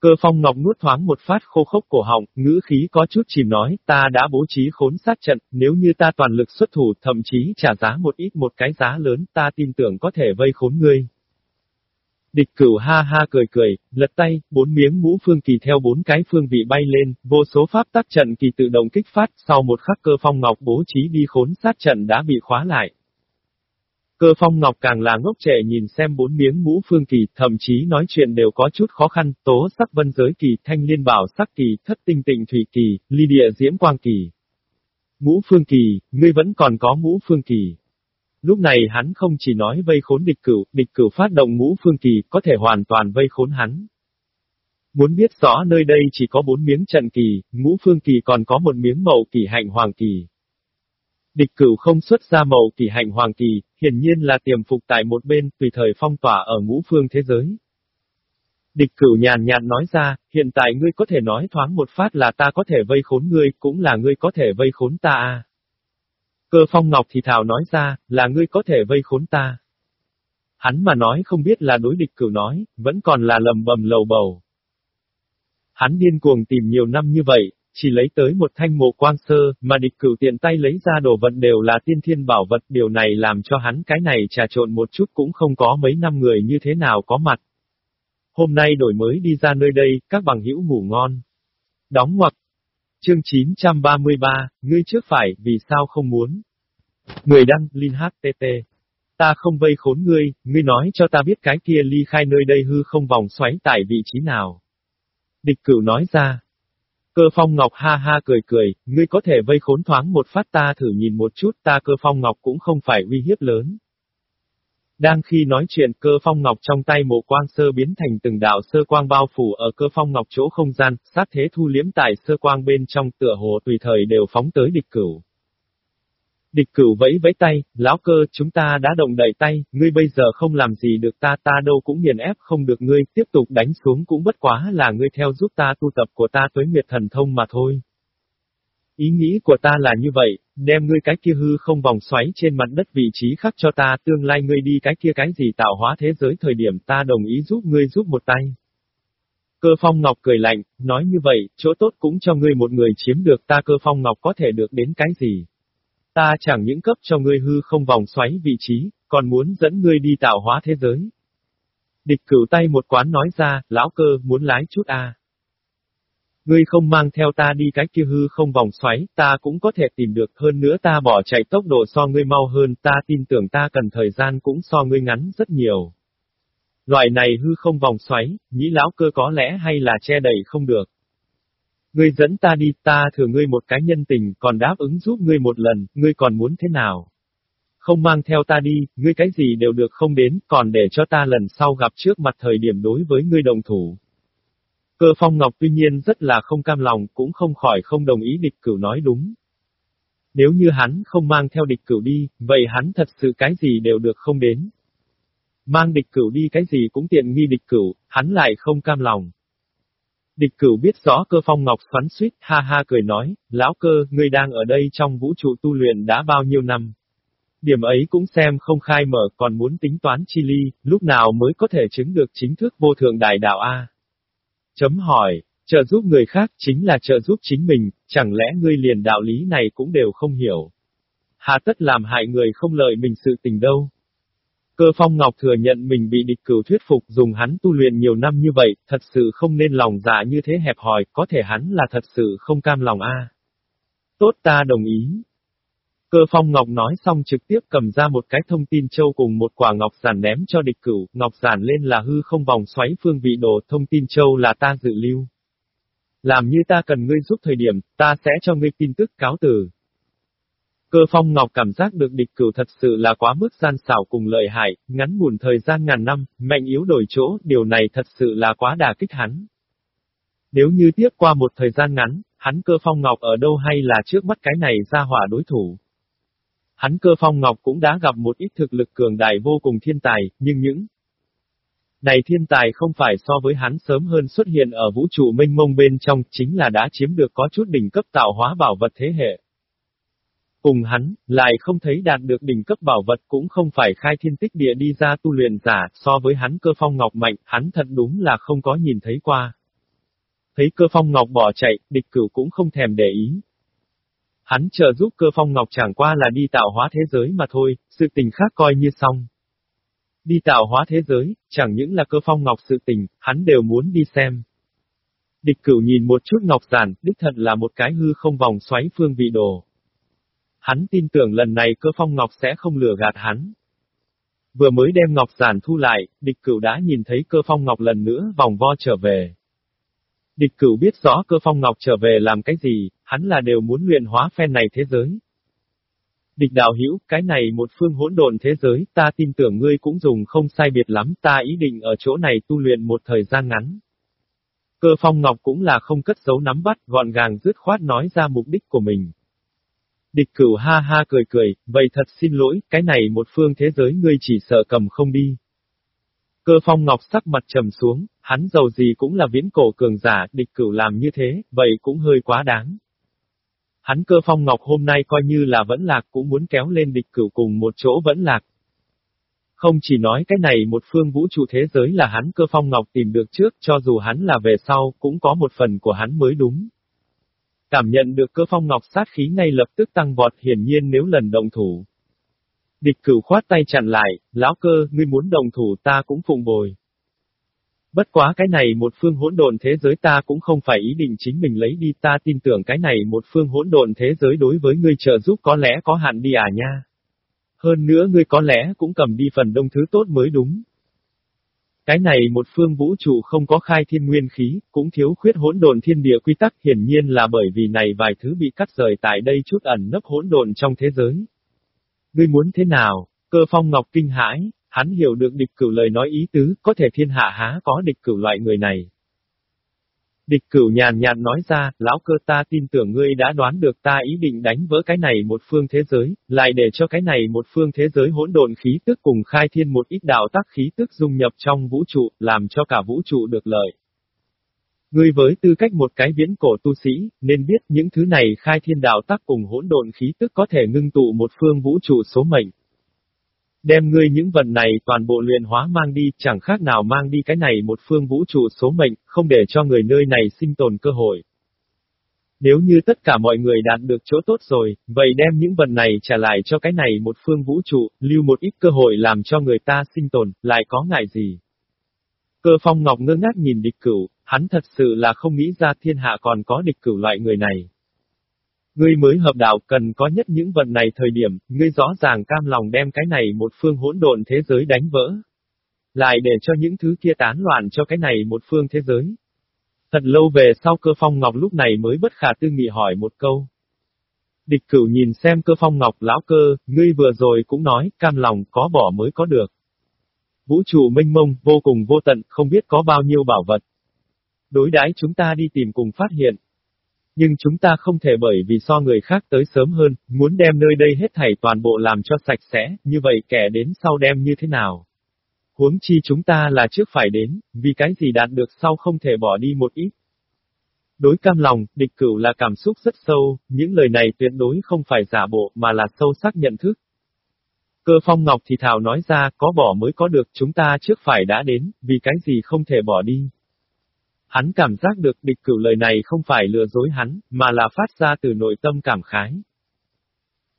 Cơ phong ngọc nuốt thoáng một phát khô khốc cổ họng, ngữ khí có chút chìm nói, ta đã bố trí khốn sát trận, nếu như ta toàn lực xuất thủ, thậm chí trả giá một ít một cái giá lớn, ta tin tưởng có thể vây khốn ngươi. Địch cửu ha ha cười cười, lật tay, bốn miếng ngũ phương kỳ theo bốn cái phương vị bay lên, vô số pháp tác trận kỳ tự động kích phát, sau một khắc cơ phong ngọc bố trí đi khốn sát trận đã bị khóa lại. Cơ phong ngọc càng là ngốc trẻ nhìn xem bốn miếng ngũ phương kỳ, thậm chí nói chuyện đều có chút khó khăn, tố sắc vân giới kỳ, thanh liên bảo sắc kỳ, thất tinh tịnh thủy kỳ, ly địa diễm quang kỳ. Ngũ phương kỳ, ngươi vẫn còn có ngũ phương kỳ. Lúc này hắn không chỉ nói vây khốn địch cửu, địch cửu phát động ngũ phương kỳ, có thể hoàn toàn vây khốn hắn. Muốn biết rõ nơi đây chỉ có bốn miếng trận kỳ, ngũ phương kỳ còn có một miếng mậu kỳ hạnh hoàng kỳ. Địch cửu không xuất ra mậu kỳ hạnh hoàng kỳ, hiển nhiên là tiềm phục tại một bên, tùy thời phong tỏa ở ngũ phương thế giới. Địch cửu nhàn nhạt nói ra, hiện tại ngươi có thể nói thoáng một phát là ta có thể vây khốn ngươi, cũng là ngươi có thể vây khốn ta à. Cơ phong ngọc thì thảo nói ra, là ngươi có thể vây khốn ta. Hắn mà nói không biết là đối địch cửu nói, vẫn còn là lầm bầm lầu bầu. Hắn điên cuồng tìm nhiều năm như vậy, chỉ lấy tới một thanh mộ quang sơ, mà địch cửu tiện tay lấy ra đồ vật đều là tiên thiên bảo vật, điều này làm cho hắn cái này trà trộn một chút cũng không có mấy năm người như thế nào có mặt. Hôm nay đổi mới đi ra nơi đây, các bằng hữu ngủ ngon. Đóng ngoặc. Chương 933, ngươi trước phải, vì sao không muốn? Người đăng, Linh HTT. Ta không vây khốn ngươi, ngươi nói cho ta biết cái kia ly khai nơi đây hư không vòng xoáy tại vị trí nào. Địch cửu nói ra. Cơ phong ngọc ha ha cười cười, ngươi có thể vây khốn thoáng một phát ta thử nhìn một chút ta cơ phong ngọc cũng không phải uy hiếp lớn. Đang khi nói chuyện cơ phong ngọc trong tay mộ quang sơ biến thành từng đạo sơ quang bao phủ ở cơ phong ngọc chỗ không gian, sát thế thu liếm tại sơ quang bên trong tựa hồ tùy thời đều phóng tới địch cửu. Địch cửu vẫy vẫy tay, lão cơ chúng ta đã động đẩy tay, ngươi bây giờ không làm gì được ta ta đâu cũng nghiền ép không được ngươi, tiếp tục đánh xuống cũng bất quá là ngươi theo giúp ta tu tập của ta tuế nguyệt thần thông mà thôi. Ý nghĩ của ta là như vậy, đem ngươi cái kia hư không vòng xoáy trên mặt đất vị trí khác cho ta tương lai ngươi đi cái kia cái gì tạo hóa thế giới thời điểm ta đồng ý giúp ngươi giúp một tay. Cơ phong ngọc cười lạnh, nói như vậy, chỗ tốt cũng cho ngươi một người chiếm được ta cơ phong ngọc có thể được đến cái gì. Ta chẳng những cấp cho ngươi hư không vòng xoáy vị trí, còn muốn dẫn ngươi đi tạo hóa thế giới. Địch cửu tay một quán nói ra, lão cơ, muốn lái chút a. Ngươi không mang theo ta đi cái kia hư không vòng xoáy, ta cũng có thể tìm được hơn nữa ta bỏ chạy tốc độ so ngươi mau hơn, ta tin tưởng ta cần thời gian cũng so ngươi ngắn rất nhiều. Loại này hư không vòng xoáy, nhĩ lão cơ có lẽ hay là che đẩy không được. Ngươi dẫn ta đi, ta thừa ngươi một cái nhân tình, còn đáp ứng giúp ngươi một lần, ngươi còn muốn thế nào? Không mang theo ta đi, ngươi cái gì đều được không đến, còn để cho ta lần sau gặp trước mặt thời điểm đối với ngươi đồng thủ. Cơ phong ngọc tuy nhiên rất là không cam lòng, cũng không khỏi không đồng ý địch cửu nói đúng. Nếu như hắn không mang theo địch cửu đi, vậy hắn thật sự cái gì đều được không đến. Mang địch cửu đi cái gì cũng tiện nghi địch cửu, hắn lại không cam lòng. Địch cửu biết rõ cơ phong ngọc xoắn suýt, ha ha cười nói, lão cơ, ngươi đang ở đây trong vũ trụ tu luyện đã bao nhiêu năm. Điểm ấy cũng xem không khai mở còn muốn tính toán chi ly, lúc nào mới có thể chứng được chính thức vô thượng đại đạo A. Chấm hỏi, trợ giúp người khác chính là trợ giúp chính mình, chẳng lẽ ngươi liền đạo lý này cũng đều không hiểu. Hà tất làm hại người không lợi mình sự tình đâu. Cơ phong ngọc thừa nhận mình bị địch cửu thuyết phục dùng hắn tu luyện nhiều năm như vậy, thật sự không nên lòng dạ như thế hẹp hòi, có thể hắn là thật sự không cam lòng a. Tốt ta đồng ý. Cơ phong ngọc nói xong trực tiếp cầm ra một cái thông tin châu cùng một quả ngọc giản ném cho địch cửu, ngọc giản lên là hư không vòng xoáy phương vị đồ, thông tin châu là ta dự lưu. Làm như ta cần ngươi giúp thời điểm, ta sẽ cho ngươi tin tức cáo từ. Cơ phong ngọc cảm giác được địch cửu thật sự là quá mức gian xảo cùng lợi hại, ngắn ngủn thời gian ngàn năm, mạnh yếu đổi chỗ, điều này thật sự là quá đà kích hắn. Nếu như tiếp qua một thời gian ngắn, hắn cơ phong ngọc ở đâu hay là trước mắt cái này ra hỏa đối thủ. Hắn cơ phong ngọc cũng đã gặp một ít thực lực cường đại vô cùng thiên tài, nhưng những này thiên tài không phải so với hắn sớm hơn xuất hiện ở vũ trụ mênh mông bên trong, chính là đã chiếm được có chút đỉnh cấp tạo hóa bảo vật thế hệ. Cùng hắn, lại không thấy đạt được đỉnh cấp bảo vật cũng không phải khai thiên tích địa đi ra tu luyện giả, so với hắn cơ phong ngọc mạnh, hắn thật đúng là không có nhìn thấy qua. Thấy cơ phong ngọc bỏ chạy, địch cửu cũng không thèm để ý. Hắn chờ giúp cơ phong ngọc chẳng qua là đi tạo hóa thế giới mà thôi, sự tình khác coi như xong. Đi tạo hóa thế giới, chẳng những là cơ phong ngọc sự tình, hắn đều muốn đi xem. Địch cửu nhìn một chút ngọc giản, đích thật là một cái hư không vòng xoáy phương vị đồ. Hắn tin tưởng lần này cơ phong ngọc sẽ không lừa gạt hắn. Vừa mới đem ngọc giản thu lại, địch cửu đã nhìn thấy cơ phong ngọc lần nữa vòng vo trở về. Địch cửu biết rõ cơ phong ngọc trở về làm cái gì, hắn là đều muốn luyện hóa phen này thế giới. Địch đạo hữu cái này một phương hỗn độn thế giới, ta tin tưởng ngươi cũng dùng không sai biệt lắm, ta ý định ở chỗ này tu luyện một thời gian ngắn. Cơ phong ngọc cũng là không cất giấu nắm bắt, gọn gàng dứt khoát nói ra mục đích của mình. Địch cửu ha ha cười cười, vậy thật xin lỗi, cái này một phương thế giới ngươi chỉ sợ cầm không đi. Cơ phong ngọc sắc mặt trầm xuống, hắn giàu gì cũng là viễn cổ cường giả, địch cửu làm như thế, vậy cũng hơi quá đáng. Hắn cơ phong ngọc hôm nay coi như là vẫn lạc cũng muốn kéo lên địch cửu cùng một chỗ vẫn lạc. Không chỉ nói cái này một phương vũ trụ thế giới là hắn cơ phong ngọc tìm được trước, cho dù hắn là về sau, cũng có một phần của hắn mới đúng. Cảm nhận được cơ phong ngọc sát khí ngay lập tức tăng vọt hiển nhiên nếu lần động thủ. Địch cửu khoát tay chặn lại, lão cơ, ngươi muốn đồng thủ ta cũng phụng bồi. Bất quá cái này một phương hỗn độn thế giới ta cũng không phải ý định chính mình lấy đi ta tin tưởng cái này một phương hỗn độn thế giới đối với ngươi trợ giúp có lẽ có hạn đi à nha. Hơn nữa ngươi có lẽ cũng cầm đi phần đông thứ tốt mới đúng. Cái này một phương vũ trụ không có khai thiên nguyên khí, cũng thiếu khuyết hỗn độn thiên địa quy tắc hiển nhiên là bởi vì này vài thứ bị cắt rời tại đây chút ẩn nấp hỗn độn trong thế giới. Ngươi muốn thế nào? Cơ phong ngọc kinh hãi, hắn hiểu được địch cửu lời nói ý tứ, có thể thiên hạ há có địch cửu loại người này. Địch cửu nhàn nhạt nói ra, lão cơ ta tin tưởng ngươi đã đoán được ta ý định đánh vỡ cái này một phương thế giới, lại để cho cái này một phương thế giới hỗn độn khí tức cùng khai thiên một ít đạo tác khí tức dung nhập trong vũ trụ, làm cho cả vũ trụ được lợi. Ngươi với tư cách một cái viễn cổ tu sĩ, nên biết những thứ này khai thiên đạo tác cùng hỗn độn khí tức có thể ngưng tụ một phương vũ trụ số mệnh, Đem ngươi những vật này toàn bộ luyện hóa mang đi, chẳng khác nào mang đi cái này một phương vũ trụ số mệnh, không để cho người nơi này sinh tồn cơ hội. Nếu như tất cả mọi người đạt được chỗ tốt rồi, vậy đem những vật này trả lại cho cái này một phương vũ trụ, lưu một ít cơ hội làm cho người ta sinh tồn, lại có ngại gì. Cơ phong ngọc ngơ ngác nhìn địch cửu, hắn thật sự là không nghĩ ra thiên hạ còn có địch cửu loại người này. Ngươi mới hợp đạo cần có nhất những vật này thời điểm, ngươi rõ ràng cam lòng đem cái này một phương hỗn độn thế giới đánh vỡ. Lại để cho những thứ kia tán loạn cho cái này một phương thế giới. Thật lâu về sau cơ phong ngọc lúc này mới bất khả tư nghị hỏi một câu. Địch cửu nhìn xem cơ phong ngọc lão cơ, ngươi vừa rồi cũng nói, cam lòng có bỏ mới có được. Vũ trụ mênh mông, vô cùng vô tận, không biết có bao nhiêu bảo vật. Đối đãi chúng ta đi tìm cùng phát hiện. Nhưng chúng ta không thể bởi vì so người khác tới sớm hơn, muốn đem nơi đây hết thảy toàn bộ làm cho sạch sẽ, như vậy kẻ đến sau đem như thế nào? Huống chi chúng ta là trước phải đến, vì cái gì đạt được sau không thể bỏ đi một ít. Đối cam lòng, địch cửu là cảm xúc rất sâu, những lời này tuyệt đối không phải giả bộ mà là sâu sắc nhận thức. Cơ phong ngọc thì thảo nói ra, có bỏ mới có được, chúng ta trước phải đã đến, vì cái gì không thể bỏ đi. Hắn cảm giác được địch cửu lời này không phải lừa dối hắn, mà là phát ra từ nội tâm cảm khái.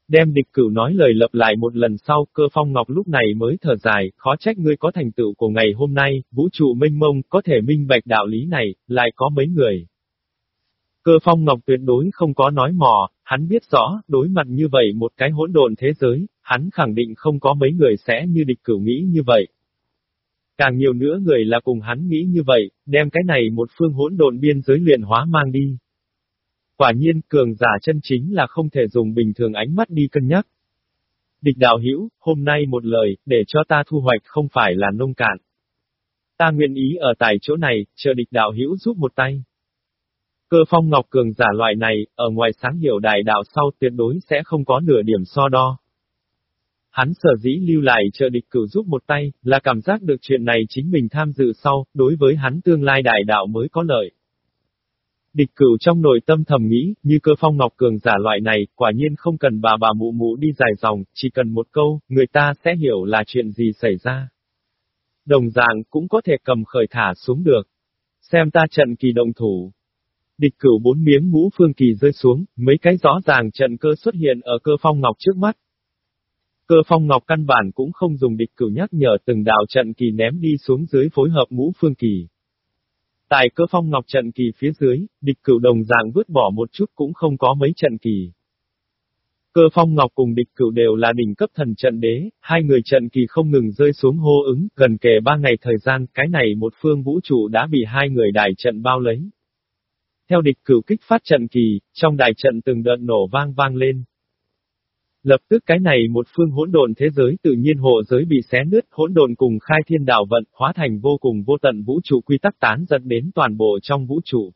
Đem địch cửu nói lời lập lại một lần sau, cơ phong ngọc lúc này mới thở dài, khó trách ngươi có thành tựu của ngày hôm nay, vũ trụ mênh mông, có thể minh bạch đạo lý này, lại có mấy người. Cơ phong ngọc tuyệt đối không có nói mò, hắn biết rõ, đối mặt như vậy một cái hỗn độn thế giới, hắn khẳng định không có mấy người sẽ như địch cửu nghĩ như vậy. Càng nhiều nữa người là cùng hắn nghĩ như vậy, đem cái này một phương hỗn độn biên giới luyện hóa mang đi. Quả nhiên, cường giả chân chính là không thể dùng bình thường ánh mắt đi cân nhắc. Địch đạo hữu hôm nay một lời, để cho ta thu hoạch không phải là nông cạn. Ta nguyện ý ở tại chỗ này, chờ địch đạo hữu giúp một tay. Cơ phong ngọc cường giả loại này, ở ngoài sáng hiểu đại đạo sau tuyệt đối sẽ không có nửa điểm so đo. Hắn sở dĩ lưu lại trợ địch cửu giúp một tay, là cảm giác được chuyện này chính mình tham dự sau, đối với hắn tương lai đại đạo mới có lợi. Địch cửu trong nội tâm thầm nghĩ, như cơ phong ngọc cường giả loại này, quả nhiên không cần bà bà mụ mụ đi dài dòng, chỉ cần một câu, người ta sẽ hiểu là chuyện gì xảy ra. Đồng dạng cũng có thể cầm khởi thả xuống được. Xem ta trận kỳ động thủ. Địch cửu bốn miếng ngũ phương kỳ rơi xuống, mấy cái rõ ràng trận cơ xuất hiện ở cơ phong ngọc trước mắt. Cơ phong ngọc căn bản cũng không dùng địch cửu nhắc nhở từng đạo trận kỳ ném đi xuống dưới phối hợp ngũ phương kỳ. Tại cơ phong ngọc trận kỳ phía dưới, địch cửu đồng dạng vứt bỏ một chút cũng không có mấy trận kỳ. Cơ phong ngọc cùng địch cửu đều là đỉnh cấp thần trận đế, hai người trận kỳ không ngừng rơi xuống hô ứng, gần kề ba ngày thời gian, cái này một phương vũ trụ đã bị hai người đài trận bao lấy. Theo địch cửu kích phát trận kỳ, trong đài trận từng đợt nổ vang vang lên. Lập tức cái này một phương hỗn độn thế giới tự nhiên hộ giới bị xé nứt, hỗn độn cùng khai thiên đạo vận, hóa thành vô cùng vô tận vũ trụ quy tắc tán dẫn đến toàn bộ trong vũ trụ.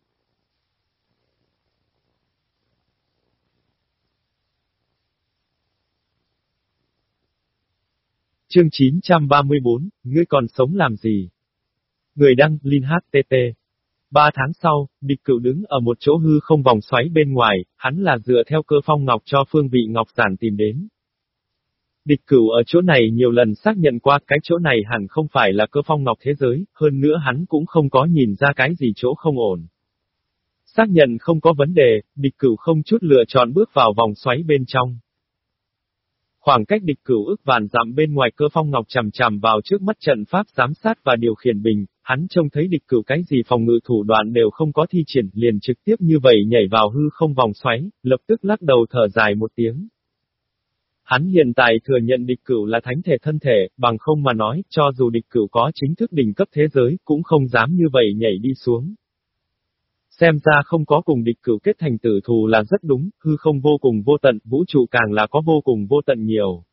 Chương 934, ngươi còn sống làm gì? Người đăng, Linh HTT. Ba tháng sau, địch cửu đứng ở một chỗ hư không vòng xoáy bên ngoài, hắn là dựa theo cơ phong ngọc cho phương vị ngọc giản tìm đến. Địch cửu ở chỗ này nhiều lần xác nhận qua cái chỗ này hẳn không phải là cơ phong ngọc thế giới, hơn nữa hắn cũng không có nhìn ra cái gì chỗ không ổn. Xác nhận không có vấn đề, địch cửu không chút lựa chọn bước vào vòng xoáy bên trong. Khoảng cách địch cửu ước vạn dặm bên ngoài cơ phong ngọc chầm chằm vào trước mắt trận pháp giám sát và điều khiển bình, hắn trông thấy địch cửu cái gì phòng ngự thủ đoạn đều không có thi triển, liền trực tiếp như vậy nhảy vào hư không vòng xoáy, lập tức lắc đầu thở dài một tiếng. Hắn hiện tại thừa nhận địch cửu là thánh thể thân thể, bằng không mà nói, cho dù địch cửu có chính thức đỉnh cấp thế giới, cũng không dám như vậy nhảy đi xuống. Xem ra không có cùng địch cửu kết thành tử thù là rất đúng, hư không vô cùng vô tận, vũ trụ càng là có vô cùng vô tận nhiều.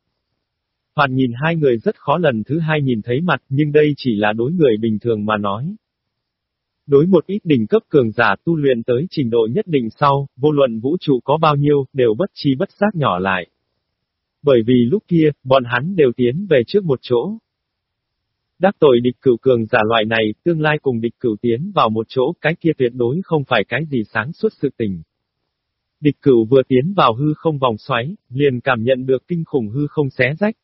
Hoàn nhìn hai người rất khó lần thứ hai nhìn thấy mặt, nhưng đây chỉ là đối người bình thường mà nói. Đối một ít đỉnh cấp cường giả tu luyện tới trình độ nhất định sau, vô luận vũ trụ có bao nhiêu, đều bất chi bất giác nhỏ lại. Bởi vì lúc kia, bọn hắn đều tiến về trước một chỗ, Đắc tội địch cửu cường giả loại này, tương lai cùng địch cửu tiến vào một chỗ, cái kia tuyệt đối không phải cái gì sáng suốt sự tình. Địch cửu vừa tiến vào hư không vòng xoáy, liền cảm nhận được kinh khủng hư không xé rách.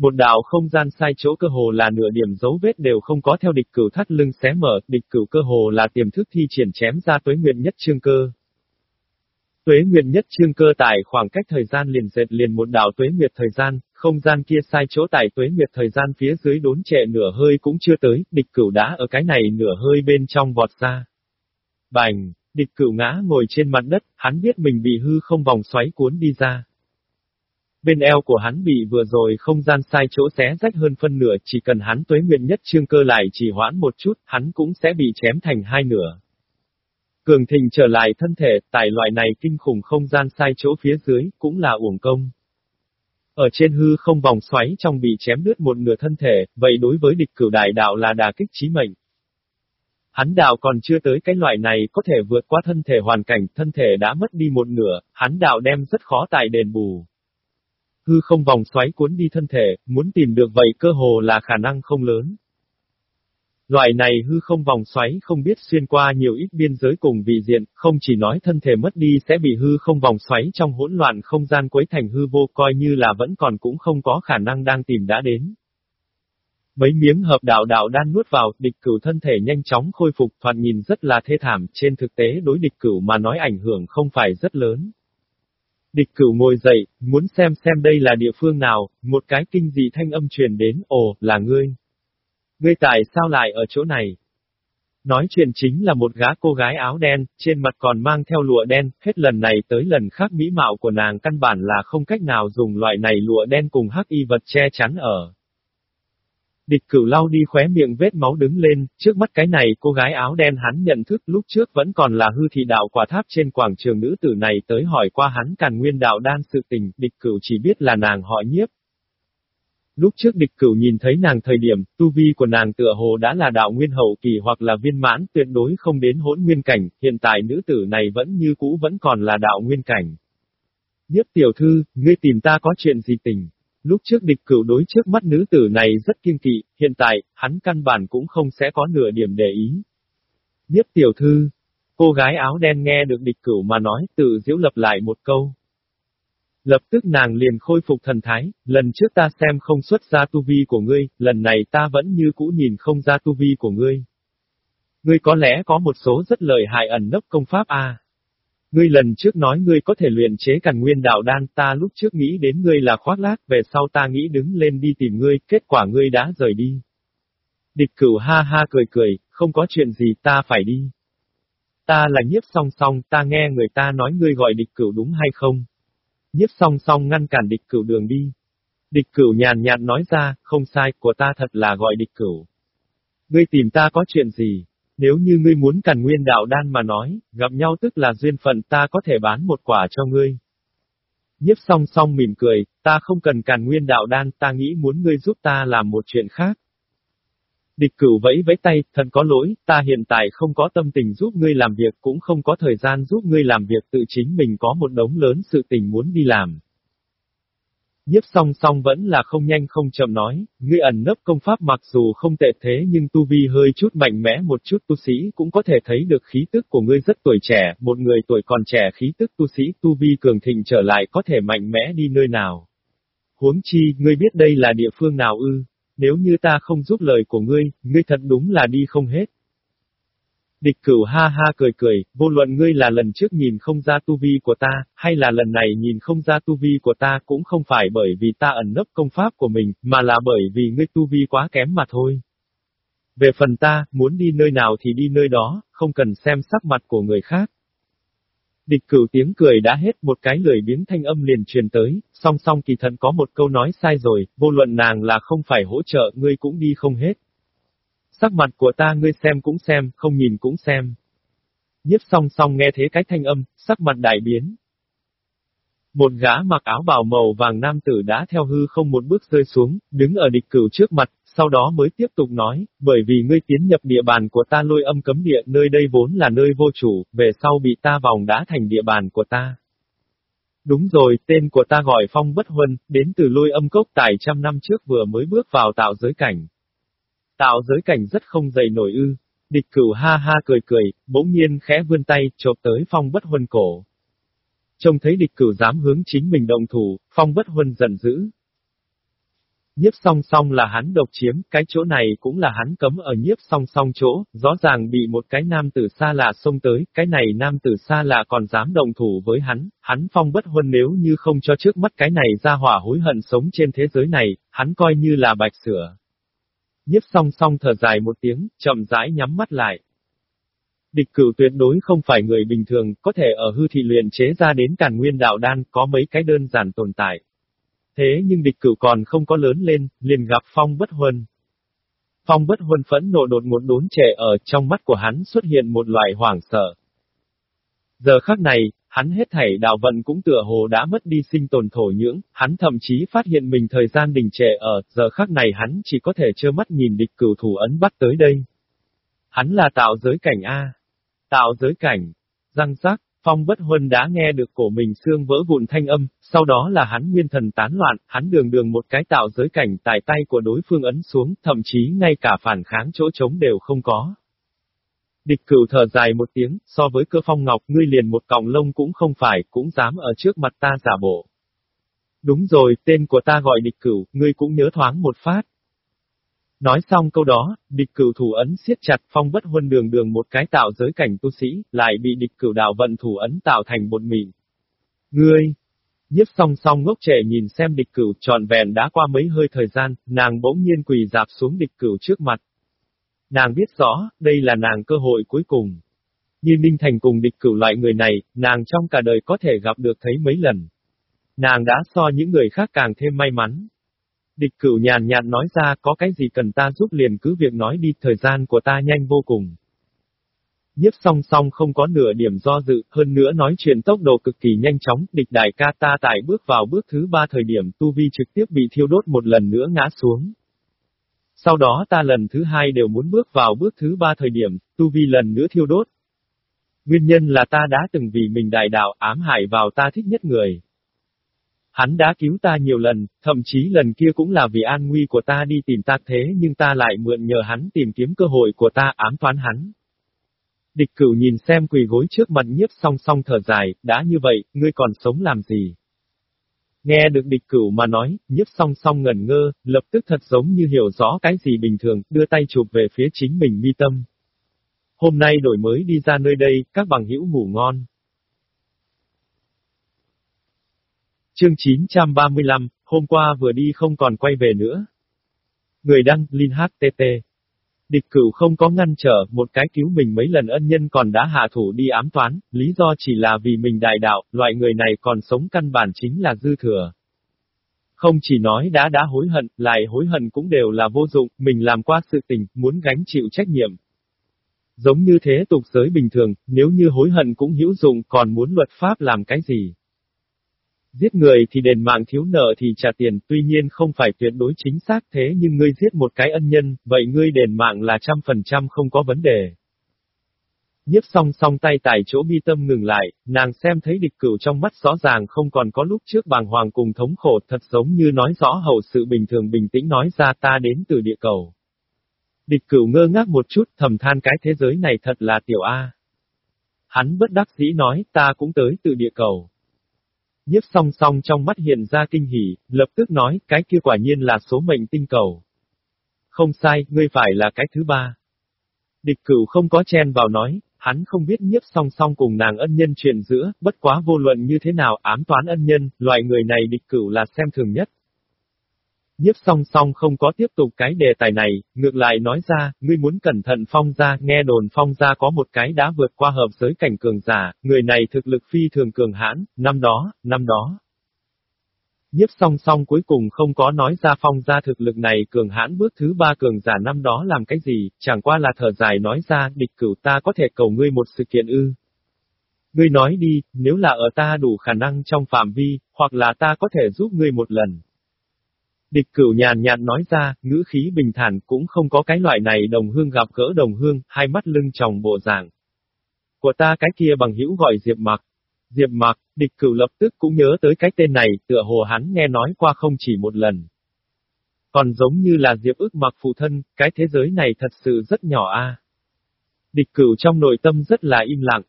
Một đạo không gian sai chỗ cơ hồ là nửa điểm dấu vết đều không có theo địch cửu thắt lưng xé mở, địch cửu cơ hồ là tiềm thức thi triển chém ra tuế nguyện nhất trương cơ. Tuế nguyệt nhất trương cơ tại khoảng cách thời gian liền dệt liền một đạo tuế nguyệt thời gian, không gian kia sai chỗ tại tuế nguyệt thời gian phía dưới đốn trệ nửa hơi cũng chưa tới, địch cửu đã ở cái này nửa hơi bên trong vọt ra. Bành, địch cửu ngã ngồi trên mặt đất, hắn biết mình bị hư không vòng xoáy cuốn đi ra. Bên eo của hắn bị vừa rồi không gian sai chỗ xé rách hơn phân nửa, chỉ cần hắn tuế nguyện nhất trương cơ lại chỉ hoãn một chút, hắn cũng sẽ bị chém thành hai nửa. Cường thịnh trở lại thân thể, tại loại này kinh khủng không gian sai chỗ phía dưới, cũng là uổng công. Ở trên hư không vòng xoáy trong bị chém đứt một nửa thân thể, vậy đối với địch cửu đại đạo là đà kích chí mệnh. Hắn đạo còn chưa tới cái loại này có thể vượt qua thân thể hoàn cảnh, thân thể đã mất đi một nửa, hắn đạo đem rất khó tại đền bù. Hư không vòng xoáy cuốn đi thân thể, muốn tìm được vậy cơ hồ là khả năng không lớn. Loại này hư không vòng xoáy không biết xuyên qua nhiều ít biên giới cùng vị diện, không chỉ nói thân thể mất đi sẽ bị hư không vòng xoáy trong hỗn loạn không gian quấy thành hư vô coi như là vẫn còn cũng không có khả năng đang tìm đã đến. Mấy miếng hợp đạo đạo đan nuốt vào, địch cửu thân thể nhanh chóng khôi phục thoạt nhìn rất là thê thảm, trên thực tế đối địch cửu mà nói ảnh hưởng không phải rất lớn. Địch cửu ngồi dậy, muốn xem xem đây là địa phương nào, một cái kinh dị thanh âm truyền đến, ồ, là ngươi. Ngươi tại sao lại ở chỗ này? Nói chuyện chính là một gã cô gái áo đen, trên mặt còn mang theo lụa đen, hết lần này tới lần khác mỹ mạo của nàng căn bản là không cách nào dùng loại này lụa đen cùng hắc y vật che chắn ở. Địch cửu lau đi khóe miệng vết máu đứng lên, trước mắt cái này cô gái áo đen hắn nhận thức lúc trước vẫn còn là hư thị đạo quả tháp trên quảng trường nữ tử này tới hỏi qua hắn càn nguyên đạo đan sự tình, địch cửu chỉ biết là nàng họ nhiếp. Lúc trước địch cửu nhìn thấy nàng thời điểm, tu vi của nàng tựa hồ đã là đạo nguyên hậu kỳ hoặc là viên mãn tuyệt đối không đến hỗn nguyên cảnh, hiện tại nữ tử này vẫn như cũ vẫn còn là đạo nguyên cảnh. Nhiếp tiểu thư, ngươi tìm ta có chuyện gì tình? Lúc trước địch cửu đối trước mắt nữ tử này rất kiên kỵ, hiện tại, hắn căn bản cũng không sẽ có nửa điểm để ý. Nhiếp tiểu thư, cô gái áo đen nghe được địch cửu mà nói, tự diễu lập lại một câu. Lập tức nàng liền khôi phục thần thái, lần trước ta xem không xuất ra tu vi của ngươi, lần này ta vẫn như cũ nhìn không ra tu vi của ngươi. Ngươi có lẽ có một số rất lợi hại ẩn nấp công pháp a. Ngươi lần trước nói ngươi có thể luyện chế càn nguyên đạo đan, ta lúc trước nghĩ đến ngươi là khoác lác, về sau ta nghĩ đứng lên đi tìm ngươi, kết quả ngươi đã rời đi. Địch cửu ha ha cười cười, không có chuyện gì ta phải đi. Ta là nhiếp song song, ta nghe người ta nói ngươi gọi địch cửu đúng hay không? Nhiếp song song ngăn cản địch cửu đường đi. Địch cửu nhàn nhạt nói ra, không sai, của ta thật là gọi địch cửu. Ngươi tìm ta có chuyện gì? Nếu như ngươi muốn càn nguyên đạo đan mà nói, gặp nhau tức là duyên phận ta có thể bán một quả cho ngươi. Nhiếp song song mỉm cười, ta không cần càn nguyên đạo đan, ta nghĩ muốn ngươi giúp ta làm một chuyện khác. Địch cửu vẫy vẫy tay, thần có lỗi, ta hiện tại không có tâm tình giúp ngươi làm việc cũng không có thời gian giúp ngươi làm việc tự chính mình có một đống lớn sự tình muốn đi làm. Nhiếp song song vẫn là không nhanh không chậm nói, ngươi ẩn nấp công pháp mặc dù không tệ thế nhưng tu vi hơi chút mạnh mẽ một chút tu sĩ cũng có thể thấy được khí tức của ngươi rất tuổi trẻ, một người tuổi còn trẻ khí tức tu sĩ tu vi cường thịnh trở lại có thể mạnh mẽ đi nơi nào. Huống chi, ngươi biết đây là địa phương nào ư, nếu như ta không giúp lời của ngươi, ngươi thật đúng là đi không hết. Địch cửu ha ha cười cười, vô luận ngươi là lần trước nhìn không ra tu vi của ta, hay là lần này nhìn không ra tu vi của ta cũng không phải bởi vì ta ẩn nấp công pháp của mình, mà là bởi vì ngươi tu vi quá kém mà thôi. Về phần ta, muốn đi nơi nào thì đi nơi đó, không cần xem sắc mặt của người khác. Địch cửu tiếng cười đã hết một cái lười biến thanh âm liền truyền tới, song song kỳ thần có một câu nói sai rồi, vô luận nàng là không phải hỗ trợ ngươi cũng đi không hết. Sắc mặt của ta ngươi xem cũng xem, không nhìn cũng xem. Nhiếp song song nghe thế cái thanh âm, sắc mặt đại biến. Một gã mặc áo bào màu vàng nam tử đã theo hư không một bước rơi xuống, đứng ở địch cửu trước mặt, sau đó mới tiếp tục nói, bởi vì ngươi tiến nhập địa bàn của ta lôi âm cấm địa, nơi đây vốn là nơi vô chủ, về sau bị ta vòng đã thành địa bàn của ta. Đúng rồi, tên của ta gọi Phong Bất Huân, đến từ lôi âm cốc tại trăm năm trước vừa mới bước vào tạo giới cảnh. Tạo giới cảnh rất không dày nổi ư. Địch cửu ha ha cười cười, bỗng nhiên khẽ vươn tay, chộp tới phong bất huân cổ. Trông thấy địch cửu dám hướng chính mình đồng thủ, phong bất huân giận dữ. Nhiếp song song là hắn độc chiếm, cái chỗ này cũng là hắn cấm ở nhiếp song song chỗ, rõ ràng bị một cái nam tử xa lạ xông tới, cái này nam tử xa lạ còn dám đồng thủ với hắn, hắn phong bất huân nếu như không cho trước mắt cái này ra hỏa hối hận sống trên thế giới này, hắn coi như là bạch sửa. Nhiếp song song thở dài một tiếng, chậm rãi nhắm mắt lại. Địch cửu tuyệt đối không phải người bình thường, có thể ở hư thị luyện chế ra đến càn nguyên đạo đan, có mấy cái đơn giản tồn tại. Thế nhưng địch cửu còn không có lớn lên, liền gặp phong bất huân. Phong bất huân phẫn nộ đột một đốn trẻ ở trong mắt của hắn xuất hiện một loại hoảng sợ. Giờ khắc này, hắn hết thảy đạo vận cũng tựa hồ đã mất đi sinh tồn thổ nhưỡng, hắn thậm chí phát hiện mình thời gian đình trệ ở, giờ khắc này hắn chỉ có thể trơ mắt nhìn địch cửu thủ ấn bắt tới đây. Hắn là tạo giới cảnh A. Tạo giới cảnh. Răng rắc, phong bất huân đã nghe được cổ mình xương vỡ vụn thanh âm, sau đó là hắn nguyên thần tán loạn, hắn đường đường một cái tạo giới cảnh tại tay của đối phương ấn xuống, thậm chí ngay cả phản kháng chỗ trống đều không có. Địch cửu thở dài một tiếng, so với cơ phong ngọc ngươi liền một cọng lông cũng không phải, cũng dám ở trước mặt ta giả bộ. Đúng rồi, tên của ta gọi địch cửu, ngươi cũng nhớ thoáng một phát. Nói xong câu đó, địch cửu thủ ấn siết chặt phong bất huân đường đường một cái tạo giới cảnh tu sĩ, lại bị địch cửu đạo vận thủ ấn tạo thành bột mịn. Ngươi! Nhiếp song song ngốc trẻ nhìn xem địch cửu tròn vẹn đã qua mấy hơi thời gian, nàng bỗng nhiên quỳ dạp xuống địch cửu trước mặt. Nàng biết rõ, đây là nàng cơ hội cuối cùng. Như Ninh Thành cùng địch cửu loại người này, nàng trong cả đời có thể gặp được thấy mấy lần. Nàng đã so những người khác càng thêm may mắn. Địch cửu nhàn nhạt nói ra có cái gì cần ta giúp liền cứ việc nói đi thời gian của ta nhanh vô cùng. Nhếp song song không có nửa điểm do dự, hơn nữa nói chuyện tốc độ cực kỳ nhanh chóng, địch đại ca ta tại bước vào bước thứ ba thời điểm tu vi trực tiếp bị thiêu đốt một lần nữa ngã xuống. Sau đó ta lần thứ hai đều muốn bước vào bước thứ ba thời điểm, tu vi lần nữa thiêu đốt. Nguyên nhân là ta đã từng vì mình đại đạo ám hại vào ta thích nhất người. Hắn đã cứu ta nhiều lần, thậm chí lần kia cũng là vì an nguy của ta đi tìm ta thế nhưng ta lại mượn nhờ hắn tìm kiếm cơ hội của ta ám toán hắn. Địch cửu nhìn xem quỳ gối trước mặt nhiếp song song thở dài, đã như vậy, ngươi còn sống làm gì? Nghe được địch cửu mà nói, nhiếp song song ngẩn ngơ, lập tức thật giống như hiểu rõ cái gì bình thường, đưa tay chụp về phía chính mình mi tâm. Hôm nay đổi mới đi ra nơi đây, các bằng hữu ngủ ngon. Chương 935, hôm qua vừa đi không còn quay về nữa. Người đăng, Linh HTT. Địch cửu không có ngăn trở, một cái cứu mình mấy lần ân nhân còn đã hạ thủ đi ám toán, lý do chỉ là vì mình đại đạo, loại người này còn sống căn bản chính là dư thừa. Không chỉ nói đã đã hối hận, lại hối hận cũng đều là vô dụng, mình làm qua sự tình, muốn gánh chịu trách nhiệm. Giống như thế tục giới bình thường, nếu như hối hận cũng hữu dụng, còn muốn luật pháp làm cái gì? Giết người thì đền mạng thiếu nợ thì trả tiền, tuy nhiên không phải tuyệt đối chính xác thế nhưng ngươi giết một cái ân nhân, vậy ngươi đền mạng là trăm phần trăm không có vấn đề. Nhếp song song tay tại chỗ bi tâm ngừng lại, nàng xem thấy địch cửu trong mắt rõ ràng không còn có lúc trước bàng hoàng cùng thống khổ thật giống như nói rõ hậu sự bình thường bình tĩnh nói ra ta đến từ địa cầu. Địch cửu ngơ ngác một chút thầm than cái thế giới này thật là tiểu A. Hắn bất đắc dĩ nói ta cũng tới từ địa cầu. Nhiếp song song trong mắt hiện ra kinh hỉ, lập tức nói, cái kia quả nhiên là số mệnh tinh cầu. Không sai, ngươi phải là cái thứ ba. Địch cửu không có chen vào nói, hắn không biết nhiếp song song cùng nàng ân nhân chuyện giữa, bất quá vô luận như thế nào ám toán ân nhân, loại người này địch cửu là xem thường nhất. Nhiếp song song không có tiếp tục cái đề tài này, ngược lại nói ra, ngươi muốn cẩn thận phong ra, nghe đồn phong ra có một cái đã vượt qua hợp giới cảnh cường giả, người này thực lực phi thường cường hãn, năm đó, năm đó. Nhiếp song song cuối cùng không có nói ra phong ra thực lực này cường hãn bước thứ ba cường giả năm đó làm cái gì, chẳng qua là thở dài nói ra, địch cửu ta có thể cầu ngươi một sự kiện ư. Ngươi nói đi, nếu là ở ta đủ khả năng trong phạm vi, hoặc là ta có thể giúp ngươi một lần. Địch cửu nhàn nhạt nói ra, ngữ khí bình thản cũng không có cái loại này đồng hương gặp gỡ đồng hương, hai mắt lưng tròng bộ dạng. Của ta cái kia bằng hữu gọi Diệp Mặc. Diệp Mặc, địch cửu lập tức cũng nhớ tới cái tên này, tựa hồ hắn nghe nói qua không chỉ một lần. Còn giống như là Diệp Ước mặc phụ thân, cái thế giới này thật sự rất nhỏ a. Địch cửu trong nội tâm rất là im lặng,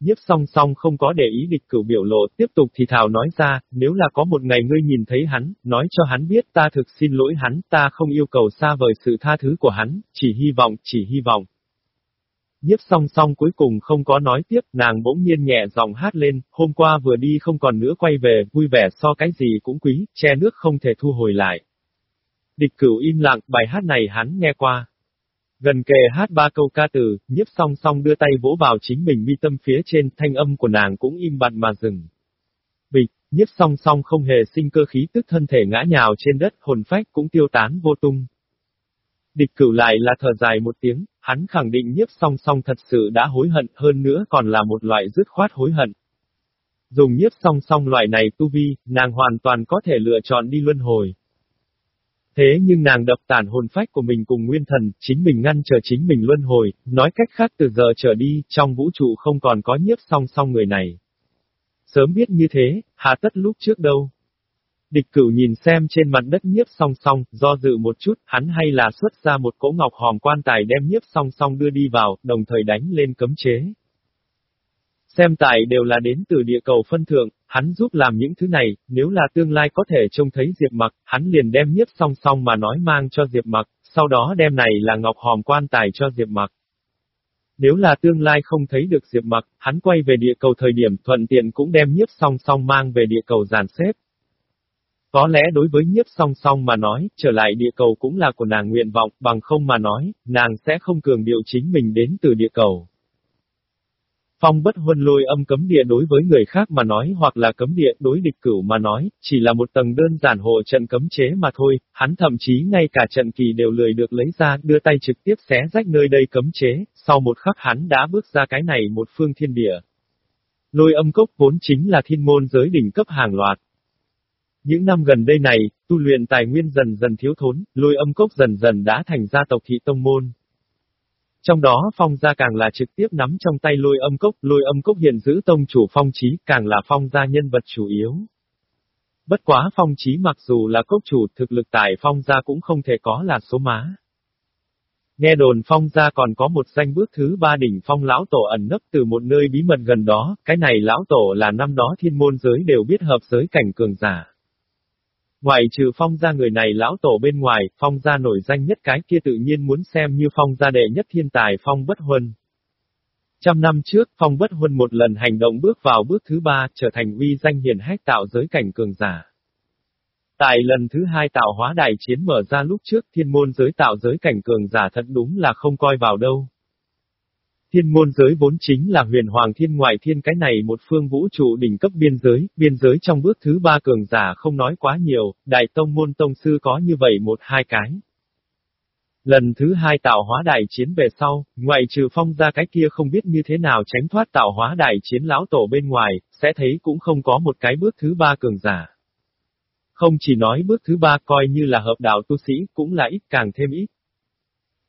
Nhiếp song song không có để ý địch cửu biểu lộ, tiếp tục thì thảo nói ra, nếu là có một ngày ngươi nhìn thấy hắn, nói cho hắn biết ta thực xin lỗi hắn, ta không yêu cầu xa vời sự tha thứ của hắn, chỉ hy vọng, chỉ hy vọng. Nhiếp song song cuối cùng không có nói tiếp, nàng bỗng nhiên nhẹ giọng hát lên, hôm qua vừa đi không còn nữa quay về, vui vẻ so cái gì cũng quý, che nước không thể thu hồi lại. Địch cửu im lặng, bài hát này hắn nghe qua, Gần kề hát ba câu ca từ, nhiếp song song đưa tay vỗ vào chính mình mi tâm phía trên, thanh âm của nàng cũng im bặt mà dừng. Bịch, Nhiếp song song không hề sinh cơ khí tức thân thể ngã nhào trên đất, hồn phách cũng tiêu tán vô tung. Địch cửu lại là thở dài một tiếng, hắn khẳng định nhiếp song song thật sự đã hối hận hơn nữa còn là một loại dứt khoát hối hận. Dùng nhiếp song song loại này tu vi, nàng hoàn toàn có thể lựa chọn đi luân hồi. Thế nhưng nàng đập tàn hồn phách của mình cùng nguyên thần, chính mình ngăn chờ chính mình luân hồi, nói cách khác từ giờ trở đi, trong vũ trụ không còn có nhiếp song song người này. Sớm biết như thế, hà tất lúc trước đâu. Địch cửu nhìn xem trên mặt đất nhiếp song song, do dự một chút, hắn hay là xuất ra một cỗ ngọc hòm quan tài đem nhiếp song song đưa đi vào, đồng thời đánh lên cấm chế. Xem tài đều là đến từ địa cầu phân thượng, hắn giúp làm những thứ này, nếu là tương lai có thể trông thấy Diệp Mặc, hắn liền đem nhiếp song song mà nói mang cho Diệp Mặc, sau đó đem này là ngọc hòm quan tài cho Diệp Mặc. Nếu là tương lai không thấy được Diệp Mặc, hắn quay về địa cầu thời điểm thuận tiện cũng đem nhiếp song song mang về địa cầu giàn xếp. Có lẽ đối với nhiếp song song mà nói, trở lại địa cầu cũng là của nàng nguyện vọng, bằng không mà nói, nàng sẽ không cường điệu chính mình đến từ địa cầu. Phong bất huân lôi âm cấm địa đối với người khác mà nói hoặc là cấm địa đối địch cửu mà nói, chỉ là một tầng đơn giản hộ trận cấm chế mà thôi, hắn thậm chí ngay cả trận kỳ đều lười được lấy ra, đưa tay trực tiếp xé rách nơi đây cấm chế, sau một khắc hắn đã bước ra cái này một phương thiên địa. Lôi âm cốc vốn chính là thiên môn giới đỉnh cấp hàng loạt. Những năm gần đây này, tu luyện tài nguyên dần dần thiếu thốn, lôi âm cốc dần dần đã thành gia tộc thị tông môn. Trong đó phong gia càng là trực tiếp nắm trong tay lôi âm cốc, lôi âm cốc hiện giữ tông chủ phong trí càng là phong gia nhân vật chủ yếu. Bất quá phong trí mặc dù là cốc chủ thực lực tại phong gia cũng không thể có là số má. Nghe đồn phong gia còn có một danh bước thứ ba đỉnh phong lão tổ ẩn nấp từ một nơi bí mật gần đó, cái này lão tổ là năm đó thiên môn giới đều biết hợp giới cảnh cường giả. Ngoài trừ phong gia người này lão tổ bên ngoài, phong gia nổi danh nhất cái kia tự nhiên muốn xem như phong gia đệ nhất thiên tài phong bất huân. Trăm năm trước, phong bất huân một lần hành động bước vào bước thứ ba, trở thành uy danh hiền hách tạo giới cảnh cường giả. Tại lần thứ hai tạo hóa đại chiến mở ra lúc trước thiên môn giới tạo giới cảnh cường giả thật đúng là không coi vào đâu. Thiên môn giới vốn chính là huyền hoàng thiên ngoại thiên cái này một phương vũ trụ đỉnh cấp biên giới, biên giới trong bước thứ ba cường giả không nói quá nhiều, đại tông môn tông sư có như vậy một hai cái. Lần thứ hai tạo hóa đại chiến về sau, ngoại trừ phong ra cái kia không biết như thế nào tránh thoát tạo hóa đại chiến lão tổ bên ngoài, sẽ thấy cũng không có một cái bước thứ ba cường giả. Không chỉ nói bước thứ ba coi như là hợp đạo tu sĩ, cũng là ít càng thêm ít.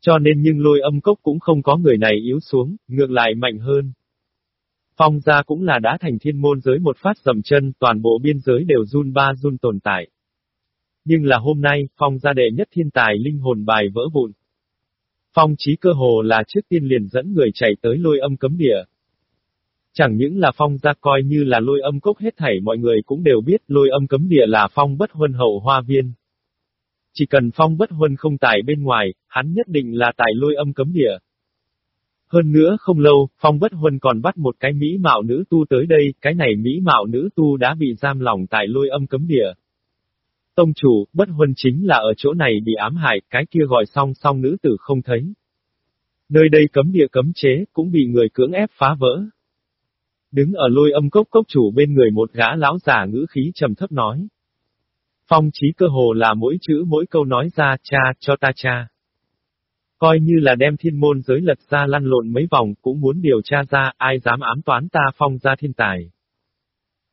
Cho nên nhưng lôi âm cốc cũng không có người này yếu xuống, ngược lại mạnh hơn. Phong gia cũng là đã thành thiên môn giới một phát dầm chân, toàn bộ biên giới đều run ba run tồn tại. Nhưng là hôm nay, phong gia đệ nhất thiên tài linh hồn bài vỡ vụn. Phong trí cơ hồ là trước tiên liền dẫn người chạy tới lôi âm cấm địa. Chẳng những là phong gia coi như là lôi âm cốc hết thảy mọi người cũng đều biết lôi âm cấm địa là phong bất huân hậu hoa viên. Chỉ cần phong bất huân không tài bên ngoài, hắn nhất định là tài lôi âm cấm địa. Hơn nữa không lâu, phong bất huân còn bắt một cái mỹ mạo nữ tu tới đây, cái này mỹ mạo nữ tu đã bị giam lỏng tại lôi âm cấm địa. Tông chủ, bất huân chính là ở chỗ này bị ám hại, cái kia gọi song song nữ tử không thấy. Nơi đây cấm địa cấm chế, cũng bị người cưỡng ép phá vỡ. Đứng ở lôi âm cốc cốc chủ bên người một gã lão già ngữ khí trầm thấp nói. Phong trí cơ hồ là mỗi chữ mỗi câu nói ra, cha, cho ta cha. Coi như là đem thiên môn giới lật ra lăn lộn mấy vòng, cũng muốn điều tra ra, ai dám ám toán ta phong ra thiên tài.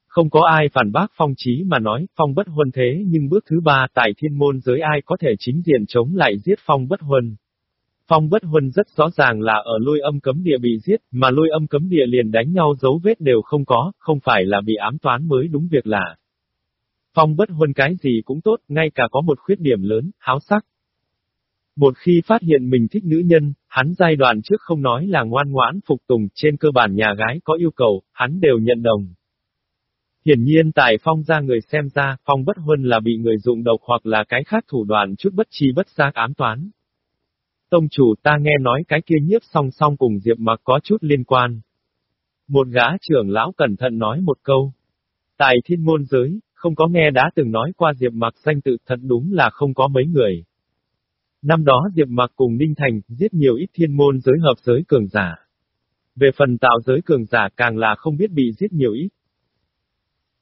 Không có ai phản bác phong trí mà nói, phong bất huân thế nhưng bước thứ ba tại thiên môn giới ai có thể chính diện chống lại giết phong bất huân. Phong bất huân rất rõ ràng là ở lôi âm cấm địa bị giết, mà lôi âm cấm địa liền đánh nhau dấu vết đều không có, không phải là bị ám toán mới đúng việc là. Phong bất huân cái gì cũng tốt, ngay cả có một khuyết điểm lớn, háo sắc. Một khi phát hiện mình thích nữ nhân, hắn giai đoạn trước không nói là ngoan ngoãn phục tùng, trên cơ bản nhà gái có yêu cầu, hắn đều nhận đồng. Hiển nhiên tại phong ra người xem ra, phong bất huân là bị người dụng độc hoặc là cái khác thủ đoạn chút bất chi bất giác ám toán. Tông chủ ta nghe nói cái kia nhiếp song song cùng Diệp mặc có chút liên quan. Một gã trưởng lão cẩn thận nói một câu. Tại thiên môn giới, không có nghe đã từng nói qua Diệp Mặc danh tự thật đúng là không có mấy người. Năm đó Diệp Mặc cùng Ninh Thành, giết nhiều ít thiên môn giới hợp giới cường giả. Về phần tạo giới cường giả càng là không biết bị giết nhiều ít.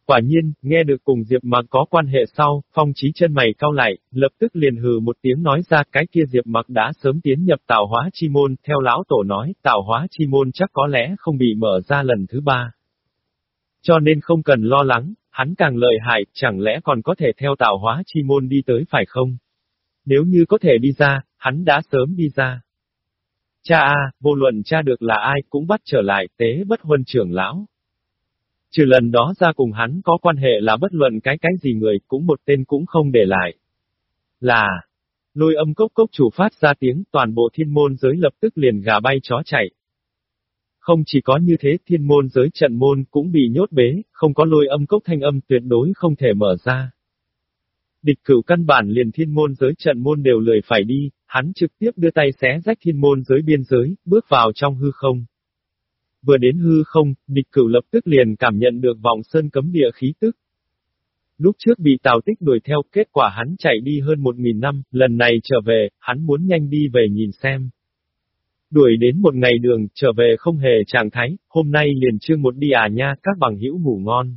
Quả nhiên, nghe được cùng Diệp Mặc có quan hệ sau, phong trí chân mày cau lại, lập tức liền hừ một tiếng nói ra cái kia Diệp Mặc đã sớm tiến nhập tạo hóa chi môn, theo lão tổ nói, tạo hóa chi môn chắc có lẽ không bị mở ra lần thứ ba. Cho nên không cần lo lắng, hắn càng lợi hại, chẳng lẽ còn có thể theo tạo hóa chi môn đi tới phải không? Nếu như có thể đi ra, hắn đã sớm đi ra. Cha a, vô luận cha được là ai cũng bắt trở lại tế bất huân trưởng lão. Trừ lần đó ra cùng hắn có quan hệ là bất luận cái cái gì người cũng một tên cũng không để lại. Là, lôi âm cốc cốc chủ phát ra tiếng toàn bộ thiên môn giới lập tức liền gà bay chó chạy. Không chỉ có như thế thiên môn giới trận môn cũng bị nhốt bế, không có lôi âm cốc thanh âm tuyệt đối không thể mở ra. Địch cửu căn bản liền thiên môn giới trận môn đều lười phải đi, hắn trực tiếp đưa tay xé rách thiên môn giới biên giới, bước vào trong hư không. Vừa đến hư không, địch cửu lập tức liền cảm nhận được vọng sơn cấm địa khí tức. Lúc trước bị Tào Tích đuổi theo, kết quả hắn chạy đi hơn một nghìn năm, lần này trở về, hắn muốn nhanh đi về nhìn xem. Đuổi đến một ngày đường, trở về không hề trạng thái, hôm nay liền chương một đi à nha, các bằng hữu ngủ ngon.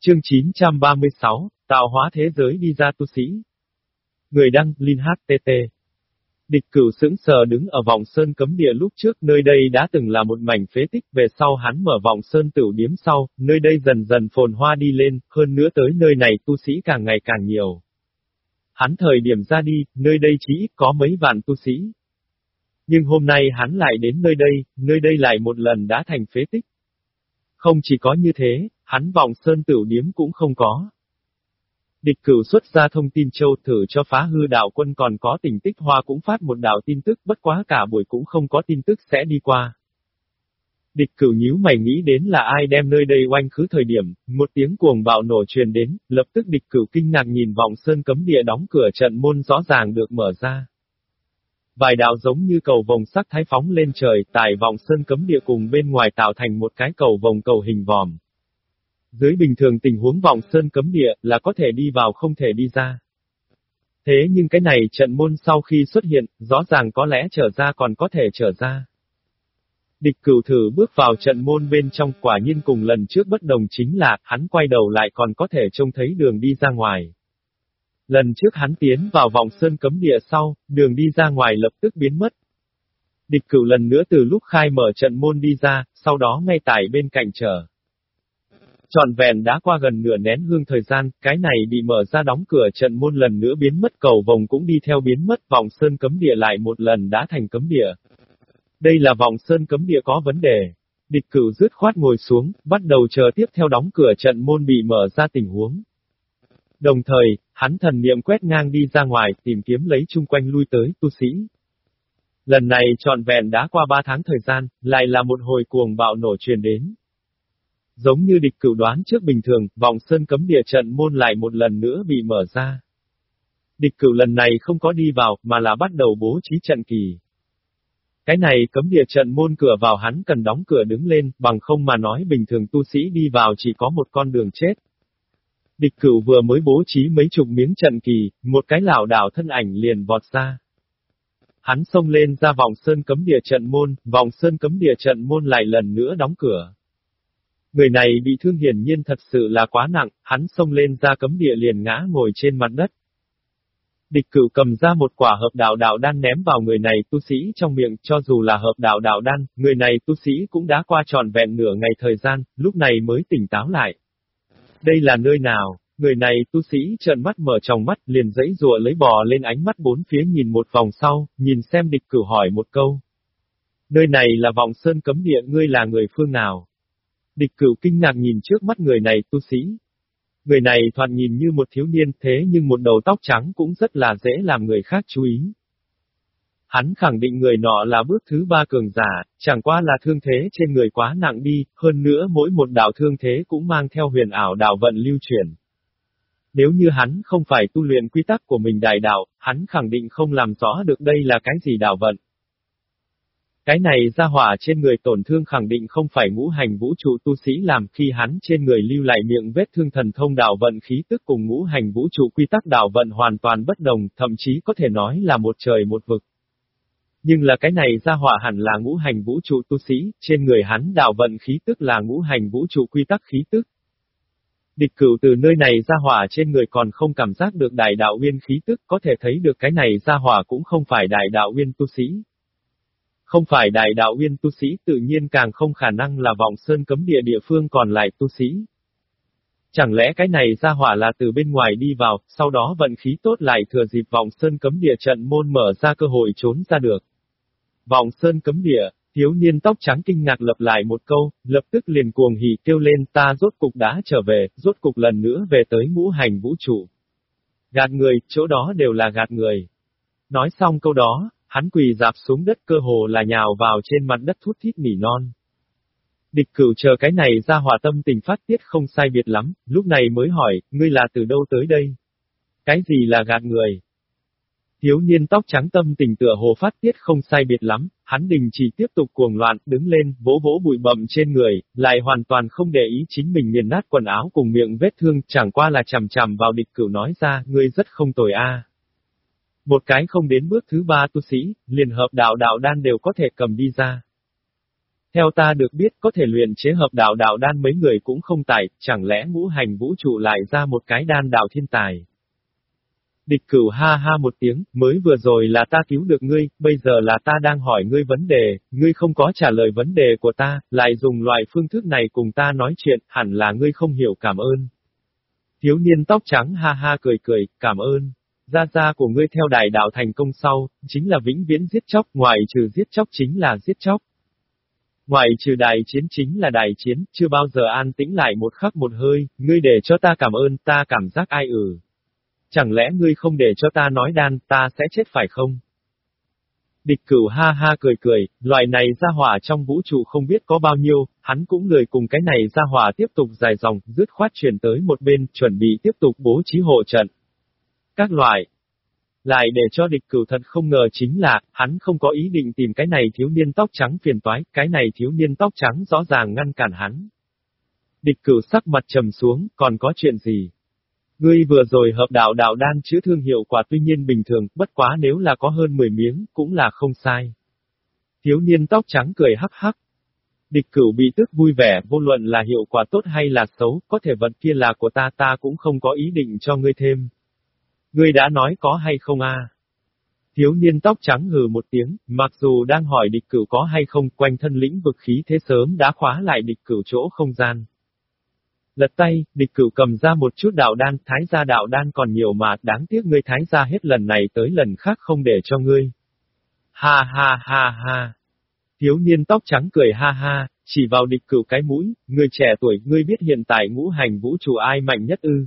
Chương 936, tạo hóa thế giới đi ra tu sĩ. Người đăng, Linh HTT. Địch cửu sững sờ đứng ở vòng sơn cấm địa lúc trước nơi đây đã từng là một mảnh phế tích về sau hắn mở vòng sơn tửu điếm sau, nơi đây dần dần phồn hoa đi lên, hơn nữa tới nơi này tu sĩ càng ngày càng nhiều. Hắn thời điểm ra đi, nơi đây chỉ ít có mấy vạn tu sĩ. Nhưng hôm nay hắn lại đến nơi đây, nơi đây lại một lần đã thành phế tích. Không chỉ có như thế, hắn vòng sơn tửu điếm cũng không có. Địch cửu xuất ra thông tin châu thử cho phá hư đạo quân còn có tình tích hoa cũng phát một đạo tin tức bất quá cả buổi cũng không có tin tức sẽ đi qua. Địch cửu nhíu mày nghĩ đến là ai đem nơi đây oanh khứ thời điểm, một tiếng cuồng bạo nổ truyền đến, lập tức địch cửu kinh ngạc nhìn vọng sơn cấm địa đóng cửa trận môn rõ ràng được mở ra. Vài đạo giống như cầu vòng sắc thái phóng lên trời, tại vọng sơn cấm địa cùng bên ngoài tạo thành một cái cầu vòng cầu hình vòm. Dưới bình thường tình huống vòng sơn cấm địa là có thể đi vào không thể đi ra. Thế nhưng cái này trận môn sau khi xuất hiện, rõ ràng có lẽ trở ra còn có thể trở ra. Địch cửu thử bước vào trận môn bên trong quả nhiên cùng lần trước bất đồng chính là, hắn quay đầu lại còn có thể trông thấy đường đi ra ngoài. Lần trước hắn tiến vào vòng sơn cấm địa sau, đường đi ra ngoài lập tức biến mất. Địch cửu lần nữa từ lúc khai mở trận môn đi ra, sau đó ngay tại bên cạnh chờ. Tròn vẹn đã qua gần nửa nén hương thời gian, cái này bị mở ra đóng cửa trận môn lần nữa biến mất cầu vòng cũng đi theo biến mất vòng sơn cấm địa lại một lần đã thành cấm địa. Đây là vòng sơn cấm địa có vấn đề. Địch cửu dứt khoát ngồi xuống, bắt đầu chờ tiếp theo đóng cửa trận môn bị mở ra tình huống. Đồng thời, hắn thần niệm quét ngang đi ra ngoài, tìm kiếm lấy chung quanh lui tới tu sĩ. Lần này trọn vẹn đã qua ba tháng thời gian, lại là một hồi cuồng bạo nổ truyền đến. Giống như địch cửu đoán trước bình thường, vòng sơn cấm địa trận môn lại một lần nữa bị mở ra. Địch cửu lần này không có đi vào, mà là bắt đầu bố trí trận kỳ. Cái này cấm địa trận môn cửa vào hắn cần đóng cửa đứng lên, bằng không mà nói bình thường tu sĩ đi vào chỉ có một con đường chết. Địch cửu vừa mới bố trí mấy chục miếng trận kỳ, một cái lảo đảo thân ảnh liền vọt ra. Hắn xông lên ra vòng sơn cấm địa trận môn, vòng sơn cấm địa trận môn lại lần nữa đóng cửa. Người này bị thương hiển nhiên thật sự là quá nặng, hắn xông lên ra cấm địa liền ngã ngồi trên mặt đất. Địch cửu cầm ra một quả hợp đạo đạo đan ném vào người này tu sĩ trong miệng, cho dù là hợp đạo đạo đan, người này tu sĩ cũng đã qua tròn vẹn nửa ngày thời gian, lúc này mới tỉnh táo lại. Đây là nơi nào? Người này tu sĩ trợn mắt mở tròng mắt liền dãy rùa lấy bò lên ánh mắt bốn phía nhìn một vòng sau, nhìn xem địch cửu hỏi một câu. Nơi này là vòng sơn cấm địa ngươi là người phương nào? Địch cửu kinh ngạc nhìn trước mắt người này tu sĩ. Người này thoạt nhìn như một thiếu niên thế nhưng một đầu tóc trắng cũng rất là dễ làm người khác chú ý. Hắn khẳng định người nọ là bước thứ ba cường giả, chẳng qua là thương thế trên người quá nặng đi, hơn nữa mỗi một đạo thương thế cũng mang theo huyền ảo đạo vận lưu truyền. Nếu như hắn không phải tu luyện quy tắc của mình đại đạo, hắn khẳng định không làm rõ được đây là cái gì đạo vận. Cái này ra hỏa trên người tổn thương khẳng định không phải ngũ hành vũ trụ tu sĩ làm khi hắn trên người lưu lại miệng vết thương thần thông đạo vận khí tức cùng ngũ hành vũ trụ quy tắc đạo vận hoàn toàn bất đồng, thậm chí có thể nói là một trời một vực. Nhưng là cái này ra hỏa hẳn là ngũ hành vũ trụ tu sĩ, trên người hắn đạo vận khí tức là ngũ hành vũ trụ quy tắc khí tức. Địch cửu từ nơi này ra hỏa trên người còn không cảm giác được đại đạo uyên khí tức, có thể thấy được cái này ra hỏa cũng không phải đại đạo uyên tu sĩ. Không phải đại đạo uyên tu sĩ tự nhiên càng không khả năng là vọng sơn cấm địa địa phương còn lại tu sĩ. Chẳng lẽ cái này ra hỏa là từ bên ngoài đi vào, sau đó vận khí tốt lại thừa dịp vọng sơn cấm địa trận môn mở ra cơ hội trốn ra được. Vọng sơn cấm địa, thiếu niên tóc trắng kinh ngạc lập lại một câu, lập tức liền cuồng hỉ kêu lên ta rốt cục đã trở về, rốt cục lần nữa về tới ngũ hành vũ trụ. Gạt người, chỗ đó đều là gạt người. Nói xong câu đó, hắn quỳ dạp xuống đất cơ hồ là nhào vào trên mặt đất thút thít nỉ non. Địch cửu chờ cái này ra hòa tâm tình phát tiết không sai biệt lắm, lúc này mới hỏi, ngươi là từ đâu tới đây? Cái gì là gạt người? Thiếu niên tóc trắng tâm tình tựa hồ phát tiết không sai biệt lắm, hắn đình chỉ tiếp tục cuồng loạn, đứng lên, vỗ vỗ bụi bậm trên người, lại hoàn toàn không để ý chính mình nghiền nát quần áo cùng miệng vết thương, chẳng qua là chằm chằm vào địch cửu nói ra, ngươi rất không tồi a. Một cái không đến bước thứ ba tu sĩ, liền hợp đạo đạo đan đều có thể cầm đi ra. Theo ta được biết có thể luyện chế hợp đạo đạo đan mấy người cũng không tài, chẳng lẽ ngũ hành vũ trụ lại ra một cái đan đạo thiên tài. Địch cửu ha ha một tiếng, mới vừa rồi là ta cứu được ngươi, bây giờ là ta đang hỏi ngươi vấn đề, ngươi không có trả lời vấn đề của ta, lại dùng loại phương thức này cùng ta nói chuyện, hẳn là ngươi không hiểu cảm ơn. Thiếu niên tóc trắng ha ha cười cười, cảm ơn. Gia gia của ngươi theo đại đạo thành công sau, chính là vĩnh viễn giết chóc, ngoài trừ giết chóc chính là giết chóc. Ngoài trừ đại chiến chính là đại chiến, chưa bao giờ an tĩnh lại một khắc một hơi, ngươi để cho ta cảm ơn, ta cảm giác ai ử. Chẳng lẽ ngươi không để cho ta nói đan, ta sẽ chết phải không? Địch cửu ha ha cười cười, loại này ra hỏa trong vũ trụ không biết có bao nhiêu, hắn cũng lười cùng cái này ra hỏa tiếp tục dài dòng, dứt khoát chuyển tới một bên, chuẩn bị tiếp tục bố trí hộ trận. Các loại, lại để cho địch cửu thật không ngờ chính là, hắn không có ý định tìm cái này thiếu niên tóc trắng phiền toái, cái này thiếu niên tóc trắng rõ ràng ngăn cản hắn. Địch cửu sắc mặt trầm xuống, còn có chuyện gì? Ngươi vừa rồi hợp đạo đạo đan chữa thương hiệu quả tuy nhiên bình thường, bất quá nếu là có hơn 10 miếng, cũng là không sai. Thiếu niên tóc trắng cười hắc hắc. Địch cửu bị tức vui vẻ, vô luận là hiệu quả tốt hay là xấu, có thể vật kia là của ta ta cũng không có ý định cho ngươi thêm. Ngươi đã nói có hay không a? Thiếu niên tóc trắng hừ một tiếng, mặc dù đang hỏi địch cửu có hay không, quanh thân lĩnh vực khí thế sớm đã khóa lại địch cửu chỗ không gian. Lật tay, địch cửu cầm ra một chút đạo đan, thái gia đạo đan còn nhiều mà, đáng tiếc ngươi thái gia hết lần này tới lần khác không để cho ngươi. Ha ha ha ha. Thiếu niên tóc trắng cười ha ha, chỉ vào địch cửu cái mũi, người trẻ tuổi, ngươi biết hiện tại ngũ hành vũ trụ ai mạnh nhất ư.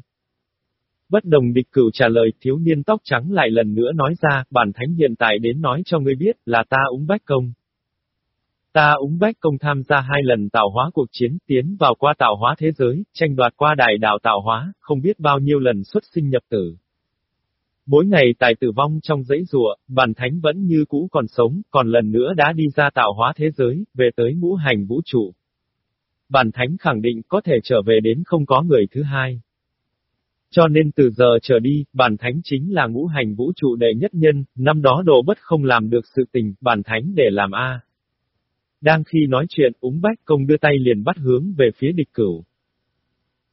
Bất đồng địch cửu trả lời, thiếu niên tóc trắng lại lần nữa nói ra, bản thánh hiện tại đến nói cho ngươi biết, là ta úng bách công. Ta úng bách công tham gia hai lần tạo hóa cuộc chiến, tiến vào qua tạo hóa thế giới, tranh đoạt qua đại đạo tạo hóa, không biết bao nhiêu lần xuất sinh nhập tử. Mỗi ngày tài tử vong trong dãy rùa, bản thánh vẫn như cũ còn sống, còn lần nữa đã đi ra tạo hóa thế giới, về tới ngũ hành vũ trụ. Bản thánh khẳng định có thể trở về đến không có người thứ hai. Cho nên từ giờ trở đi, bản thánh chính là ngũ hành vũ trụ đệ nhất nhân, năm đó đồ bất không làm được sự tình, bản thánh để làm A. Đang khi nói chuyện, úng bách công đưa tay liền bắt hướng về phía địch cửu.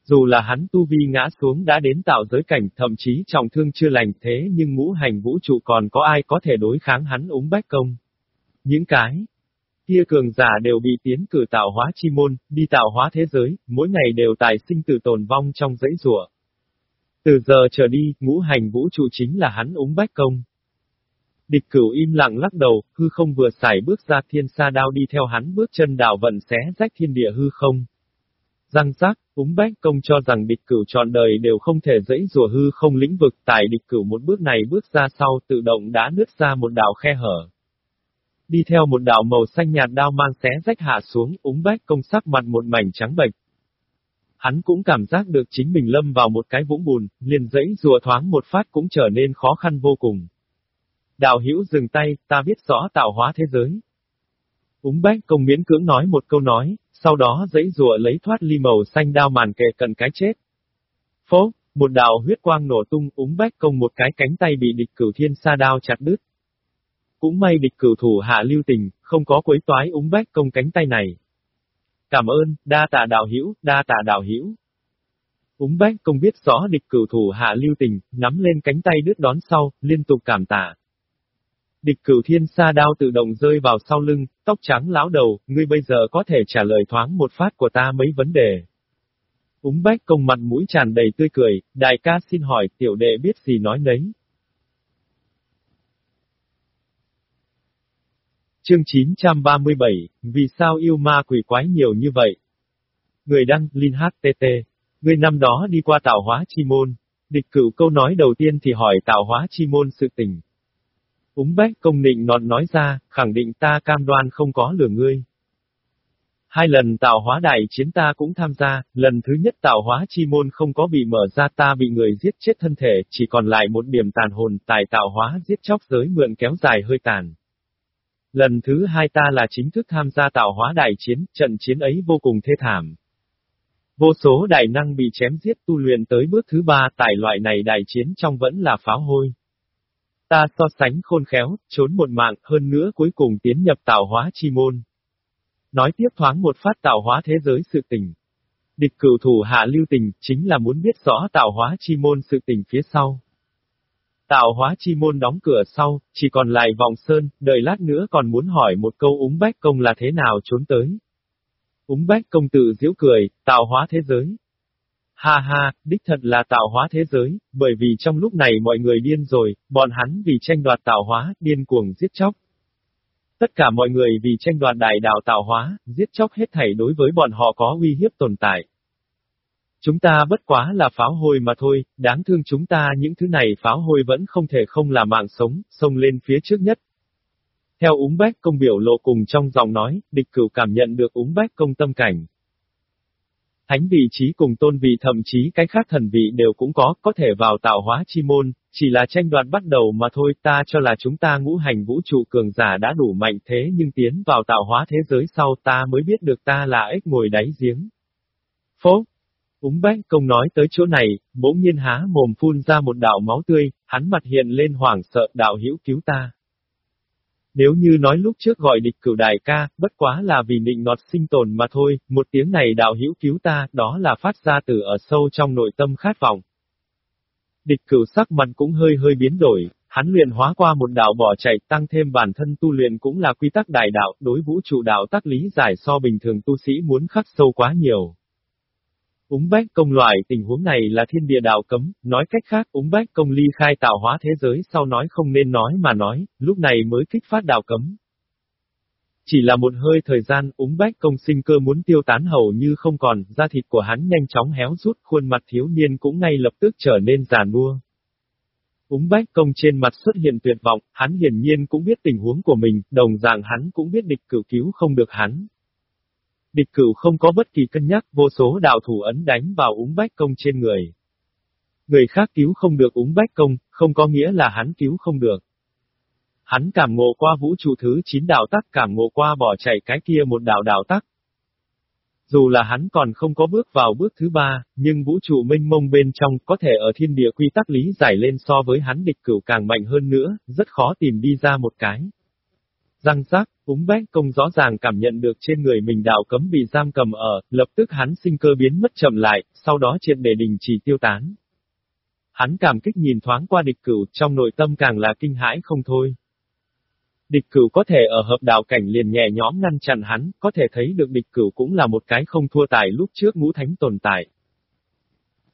Dù là hắn tu vi ngã xuống đã đến tạo giới cảnh, thậm chí trọng thương chưa lành thế nhưng ngũ hành vũ trụ còn có ai có thể đối kháng hắn úng bách công. Những cái kia cường giả đều bị tiến cử tạo hóa chi môn, đi tạo hóa thế giới, mỗi ngày đều tài sinh tử tồn vong trong dãy rùa. Từ giờ trở đi, ngũ hành vũ trụ chính là hắn úng bách công. Địch cửu im lặng lắc đầu, hư không vừa xài bước ra thiên sa đao đi theo hắn bước chân đảo vận xé rách thiên địa hư không. Răng rác, úng bách công cho rằng địch cửu trọn đời đều không thể dẫy rùa hư không lĩnh vực, tại địch cửu một bước này bước ra sau tự động đã nứt ra một đạo khe hở. Đi theo một đạo màu xanh nhạt đao mang xé rách hạ xuống, úng bách công sắc mặt một mảnh trắng bệch, Hắn cũng cảm giác được chính mình lâm vào một cái vũng bùn, liền dãy rùa thoáng một phát cũng trở nên khó khăn vô cùng. Đạo hữu dừng tay, ta biết rõ tạo hóa thế giới. Úng bách công miễn cưỡng nói một câu nói, sau đó dãy rùa lấy thoát ly màu xanh đao màn kề cận cái chết. Phố, một đạo huyết quang nổ tung, úng bách công một cái cánh tay bị địch cửu thiên sa đao chặt đứt. cũng may địch cửu thủ hạ lưu tình, không có quấy toái úng bách công cánh tay này. Cảm ơn, đa tạ đạo hữu, đa tạ đạo hữu. Úng bách công biết rõ địch cửu thủ hạ lưu tình, nắm lên cánh tay đứt đón sau, liên tục cảm tạ. Địch cửu thiên sa đao tự động rơi vào sau lưng, tóc trắng lão đầu, ngươi bây giờ có thể trả lời thoáng một phát của ta mấy vấn đề. Úng bách công mặt mũi tràn đầy tươi cười, đại ca xin hỏi, tiểu đệ biết gì nói nấy. Chương 937, vì sao yêu ma quỷ quái nhiều như vậy? Người đăng, Linh HTT. Người năm đó đi qua tạo hóa chi môn. Địch cửu câu nói đầu tiên thì hỏi tạo hóa chi môn sự tình. Úng bách công định nọt nói ra, khẳng định ta cam đoan không có lừa ngươi. Hai lần tạo hóa đại chiến ta cũng tham gia, lần thứ nhất tạo hóa chi môn không có bị mở ra ta bị người giết chết thân thể, chỉ còn lại một điểm tàn hồn tài tạo hóa giết chóc giới mượn kéo dài hơi tàn. Lần thứ hai ta là chính thức tham gia tạo hóa đại chiến, trận chiến ấy vô cùng thê thảm. Vô số đại năng bị chém giết tu luyện tới bước thứ ba tại loại này đại chiến trong vẫn là pháo hôi. Ta so sánh khôn khéo, trốn một mạng, hơn nữa cuối cùng tiến nhập tạo hóa chi môn. Nói tiếp thoáng một phát tạo hóa thế giới sự tình. Địch cửu thủ hạ lưu tình, chính là muốn biết rõ tạo hóa chi môn sự tình phía sau. Tạo hóa chi môn đóng cửa sau, chỉ còn lại vòng sơn, đợi lát nữa còn muốn hỏi một câu úng bách công là thế nào trốn tới. Úng bách công tự giễu cười, tạo hóa thế giới. Ha ha, đích thật là tạo hóa thế giới, bởi vì trong lúc này mọi người điên rồi, bọn hắn vì tranh đoạt tạo hóa, điên cuồng giết chóc. Tất cả mọi người vì tranh đoạt đại đạo tạo hóa, giết chóc hết thảy đối với bọn họ có uy hiếp tồn tại. Chúng ta bất quá là pháo hôi mà thôi, đáng thương chúng ta những thứ này pháo hôi vẫn không thể không là mạng sống, xông lên phía trước nhất. Theo úng bách công biểu lộ cùng trong dòng nói, địch cửu cảm nhận được úng bách công tâm cảnh. Thánh vị trí cùng tôn vị thậm chí cái khác thần vị đều cũng có, có thể vào tạo hóa chi môn, chỉ là tranh đoạt bắt đầu mà thôi ta cho là chúng ta ngũ hành vũ trụ cường giả đã đủ mạnh thế nhưng tiến vào tạo hóa thế giới sau ta mới biết được ta là ếch ngồi đáy giếng. Phố, Úng bách công nói tới chỗ này, bỗng nhiên há mồm phun ra một đạo máu tươi, hắn mặt hiện lên hoảng sợ đạo hữu cứu ta. Nếu như nói lúc trước gọi địch cửu đại ca, bất quá là vì định nọt sinh tồn mà thôi, một tiếng này đạo hữu cứu ta, đó là phát ra từ ở sâu trong nội tâm khát vọng. Địch cửu sắc mặt cũng hơi hơi biến đổi, hắn luyện hóa qua một đạo bỏ chạy tăng thêm bản thân tu luyện cũng là quy tắc đại đạo, đối vũ trụ đạo tác lý giải so bình thường tu sĩ muốn khắc sâu quá nhiều. Úng bách công loại tình huống này là thiên địa đạo cấm, nói cách khác úng bách công ly khai tạo hóa thế giới sau nói không nên nói mà nói, lúc này mới kích phát đạo cấm. Chỉ là một hơi thời gian, úng bách công sinh cơ muốn tiêu tán hầu như không còn, da thịt của hắn nhanh chóng héo rút, khuôn mặt thiếu niên cũng ngay lập tức trở nên già nua. Úng bách công trên mặt xuất hiện tuyệt vọng, hắn hiển nhiên cũng biết tình huống của mình, đồng dạng hắn cũng biết địch cửu cứu không được hắn, Địch cửu không có bất kỳ cân nhắc, vô số đạo thủ ấn đánh vào úng bách công trên người. Người khác cứu không được úng bách công, không có nghĩa là hắn cứu không được. Hắn cảm ngộ qua vũ trụ thứ 9 đạo tắc cảm ngộ qua bỏ chạy cái kia một đạo đạo tắc. Dù là hắn còn không có bước vào bước thứ ba, nhưng vũ trụ mênh mông bên trong có thể ở thiên địa quy tắc lý giải lên so với hắn địch cửu càng mạnh hơn nữa, rất khó tìm đi ra một cái. Răng rác, úng bách công rõ ràng cảm nhận được trên người mình đạo cấm bị giam cầm ở, lập tức hắn sinh cơ biến mất chậm lại, sau đó triệt để đình chỉ tiêu tán. Hắn cảm kích nhìn thoáng qua địch cửu, trong nội tâm càng là kinh hãi không thôi. Địch cửu có thể ở hợp đạo cảnh liền nhẹ nhõm ngăn chặn hắn, có thể thấy được địch cửu cũng là một cái không thua tài lúc trước ngũ thánh tồn tại.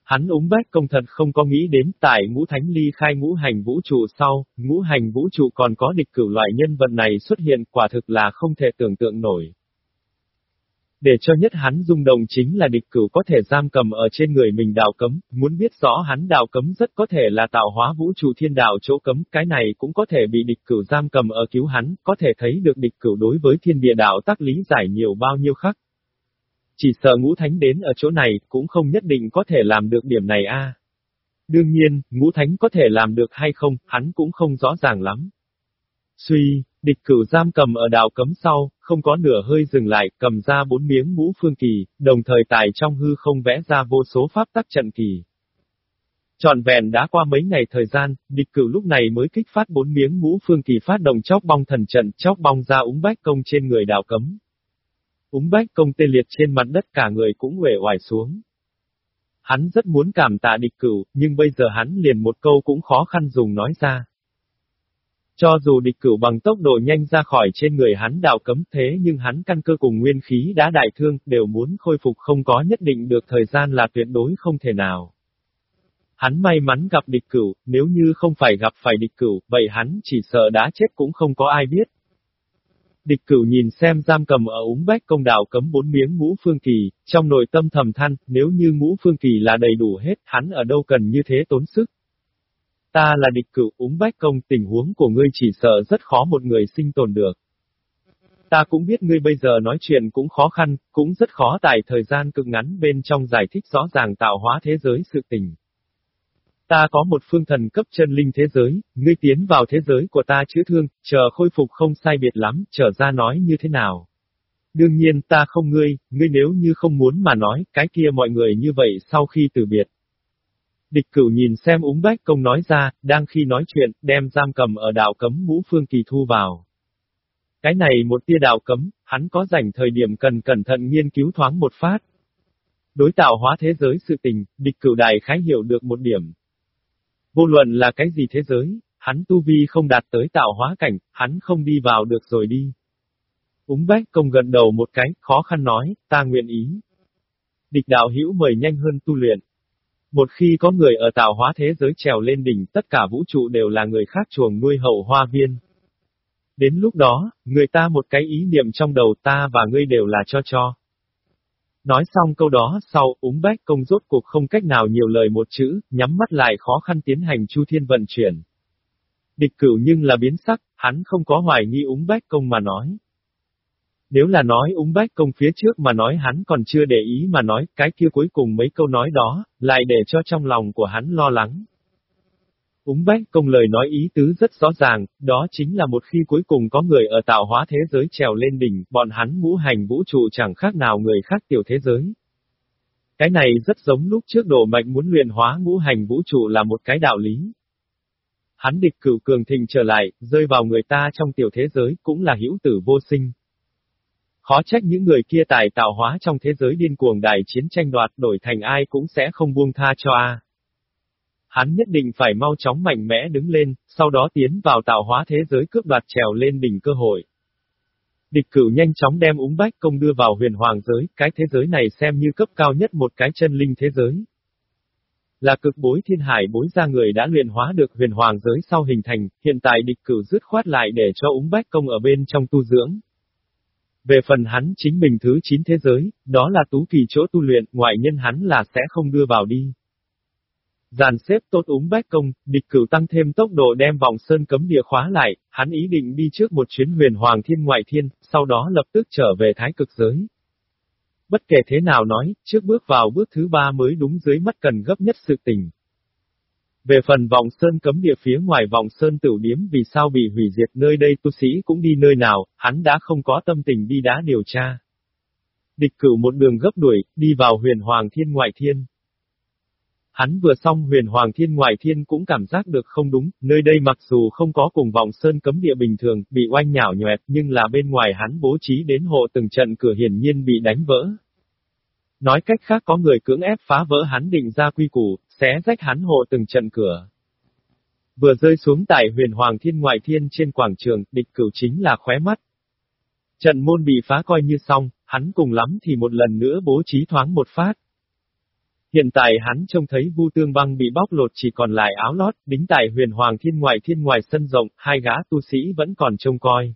Hắn úng bách công thật không có nghĩ đến tại ngũ thánh ly khai ngũ hành vũ trụ sau, ngũ hành vũ trụ còn có địch cửu loại nhân vật này xuất hiện quả thực là không thể tưởng tượng nổi. Để cho nhất hắn rung động chính là địch cửu có thể giam cầm ở trên người mình đạo cấm, muốn biết rõ hắn đạo cấm rất có thể là tạo hóa vũ trụ thiên đạo chỗ cấm, cái này cũng có thể bị địch cửu giam cầm ở cứu hắn, có thể thấy được địch cửu đối với thiên địa đạo tác lý giải nhiều bao nhiêu khắc. Chỉ sợ ngũ thánh đến ở chỗ này, cũng không nhất định có thể làm được điểm này a. Đương nhiên, ngũ thánh có thể làm được hay không, hắn cũng không rõ ràng lắm. Suy, địch cửu giam cầm ở đạo cấm sau, không có nửa hơi dừng lại, cầm ra bốn miếng ngũ phương kỳ, đồng thời tài trong hư không vẽ ra vô số pháp tắc trận kỳ. trọn vẹn đã qua mấy ngày thời gian, địch cửu lúc này mới kích phát bốn miếng ngũ phương kỳ phát động chóc bong thần trận chóc bong ra úng bách công trên người đào cấm. Úng bách công tê liệt trên mặt đất cả người cũng uể oải xuống. Hắn rất muốn cảm tạ địch cửu, nhưng bây giờ hắn liền một câu cũng khó khăn dùng nói ra. Cho dù địch cửu bằng tốc độ nhanh ra khỏi trên người hắn đạo cấm thế nhưng hắn căn cơ cùng nguyên khí đã đại thương, đều muốn khôi phục không có nhất định được thời gian là tuyệt đối không thể nào. Hắn may mắn gặp địch cửu, nếu như không phải gặp phải địch cửu, vậy hắn chỉ sợ đã chết cũng không có ai biết. Địch cửu nhìn xem giam cầm ở úng bách công đạo cấm bốn miếng ngũ phương kỳ, trong nội tâm thầm than, nếu như ngũ phương kỳ là đầy đủ hết, hắn ở đâu cần như thế tốn sức. Ta là địch cửu úng bách công, tình huống của ngươi chỉ sợ rất khó một người sinh tồn được. Ta cũng biết ngươi bây giờ nói chuyện cũng khó khăn, cũng rất khó tại thời gian cực ngắn bên trong giải thích rõ ràng tạo hóa thế giới sự tình. Ta có một phương thần cấp chân linh thế giới, ngươi tiến vào thế giới của ta chữa thương, chờ khôi phục không sai biệt lắm, trở ra nói như thế nào. Đương nhiên ta không ngươi, ngươi nếu như không muốn mà nói, cái kia mọi người như vậy sau khi từ biệt. Địch cửu nhìn xem úng bách công nói ra, đang khi nói chuyện, đem giam cầm ở đạo cấm ngũ phương kỳ thu vào. Cái này một tia đạo cấm, hắn có dành thời điểm cần cẩn thận nghiên cứu thoáng một phát. Đối tạo hóa thế giới sự tình, địch cửu đại khái hiểu được một điểm, Vô luận là cái gì thế giới, hắn tu vi không đạt tới tạo hóa cảnh, hắn không đi vào được rồi đi. Úng bách công gần đầu một cái, khó khăn nói, ta nguyện ý. Địch đạo hữu mời nhanh hơn tu luyện. Một khi có người ở tạo hóa thế giới trèo lên đỉnh, tất cả vũ trụ đều là người khác chuồng nuôi hậu hoa viên. Đến lúc đó, người ta một cái ý niệm trong đầu ta và ngươi đều là cho cho. Nói xong câu đó sau, úng bách công rốt cuộc không cách nào nhiều lời một chữ, nhắm mắt lại khó khăn tiến hành chu thiên vận chuyển. Địch cửu nhưng là biến sắc, hắn không có hoài nghi úng bách công mà nói. Nếu là nói úng bách công phía trước mà nói hắn còn chưa để ý mà nói, cái kia cuối cùng mấy câu nói đó, lại để cho trong lòng của hắn lo lắng. Úng bách công lời nói ý tứ rất rõ ràng, đó chính là một khi cuối cùng có người ở tạo hóa thế giới trèo lên đỉnh, bọn hắn ngũ hành vũ trụ chẳng khác nào người khác tiểu thế giới. Cái này rất giống lúc trước đổ mệnh muốn luyện hóa ngũ hành vũ trụ là một cái đạo lý. Hắn địch cửu cường thịnh trở lại, rơi vào người ta trong tiểu thế giới cũng là hữu tử vô sinh. Khó trách những người kia tài tạo hóa trong thế giới điên cuồng đại chiến tranh đoạt đổi thành ai cũng sẽ không buông tha cho a. Hắn nhất định phải mau chóng mạnh mẽ đứng lên, sau đó tiến vào tạo hóa thế giới cướp đoạt trèo lên đỉnh cơ hội. Địch cửu nhanh chóng đem úng bách công đưa vào huyền hoàng giới, cái thế giới này xem như cấp cao nhất một cái chân linh thế giới. Là cực bối thiên hải bối ra người đã luyện hóa được huyền hoàng giới sau hình thành, hiện tại địch cửu dứt khoát lại để cho úng bách công ở bên trong tu dưỡng. Về phần hắn chính mình thứ 9 thế giới, đó là tú kỳ chỗ tu luyện, ngoại nhân hắn là sẽ không đưa vào đi. Dàn xếp tốt úng bách công, địch cửu tăng thêm tốc độ đem vòng sơn cấm địa khóa lại, hắn ý định đi trước một chuyến huyền hoàng thiên ngoại thiên, sau đó lập tức trở về thái cực giới. Bất kể thế nào nói, trước bước vào bước thứ ba mới đúng dưới mắt cần gấp nhất sự tình. Về phần vòng sơn cấm địa phía ngoài vòng sơn tửu điếm vì sao bị hủy diệt nơi đây tu sĩ cũng đi nơi nào, hắn đã không có tâm tình đi đá điều tra. Địch cửu một đường gấp đuổi, đi vào huyền hoàng thiên ngoại thiên. Hắn vừa xong huyền hoàng thiên ngoại thiên cũng cảm giác được không đúng, nơi đây mặc dù không có cùng vòng sơn cấm địa bình thường, bị oanh nhảo nhoẹt, nhưng là bên ngoài hắn bố trí đến hộ từng trận cửa hiển nhiên bị đánh vỡ. Nói cách khác có người cưỡng ép phá vỡ hắn định ra quy củ, xé rách hắn hộ từng trận cửa. Vừa rơi xuống tại huyền hoàng thiên ngoại thiên trên quảng trường, địch cửu chính là khóe mắt. Trận môn bị phá coi như xong, hắn cùng lắm thì một lần nữa bố trí thoáng một phát. Hiện tại hắn trông thấy Vu Tương Băng bị bóc lột chỉ còn lại áo lót, đính tại huyền hoàng thiên ngoài thiên ngoài sân rộng, hai gã tu sĩ vẫn còn trông coi.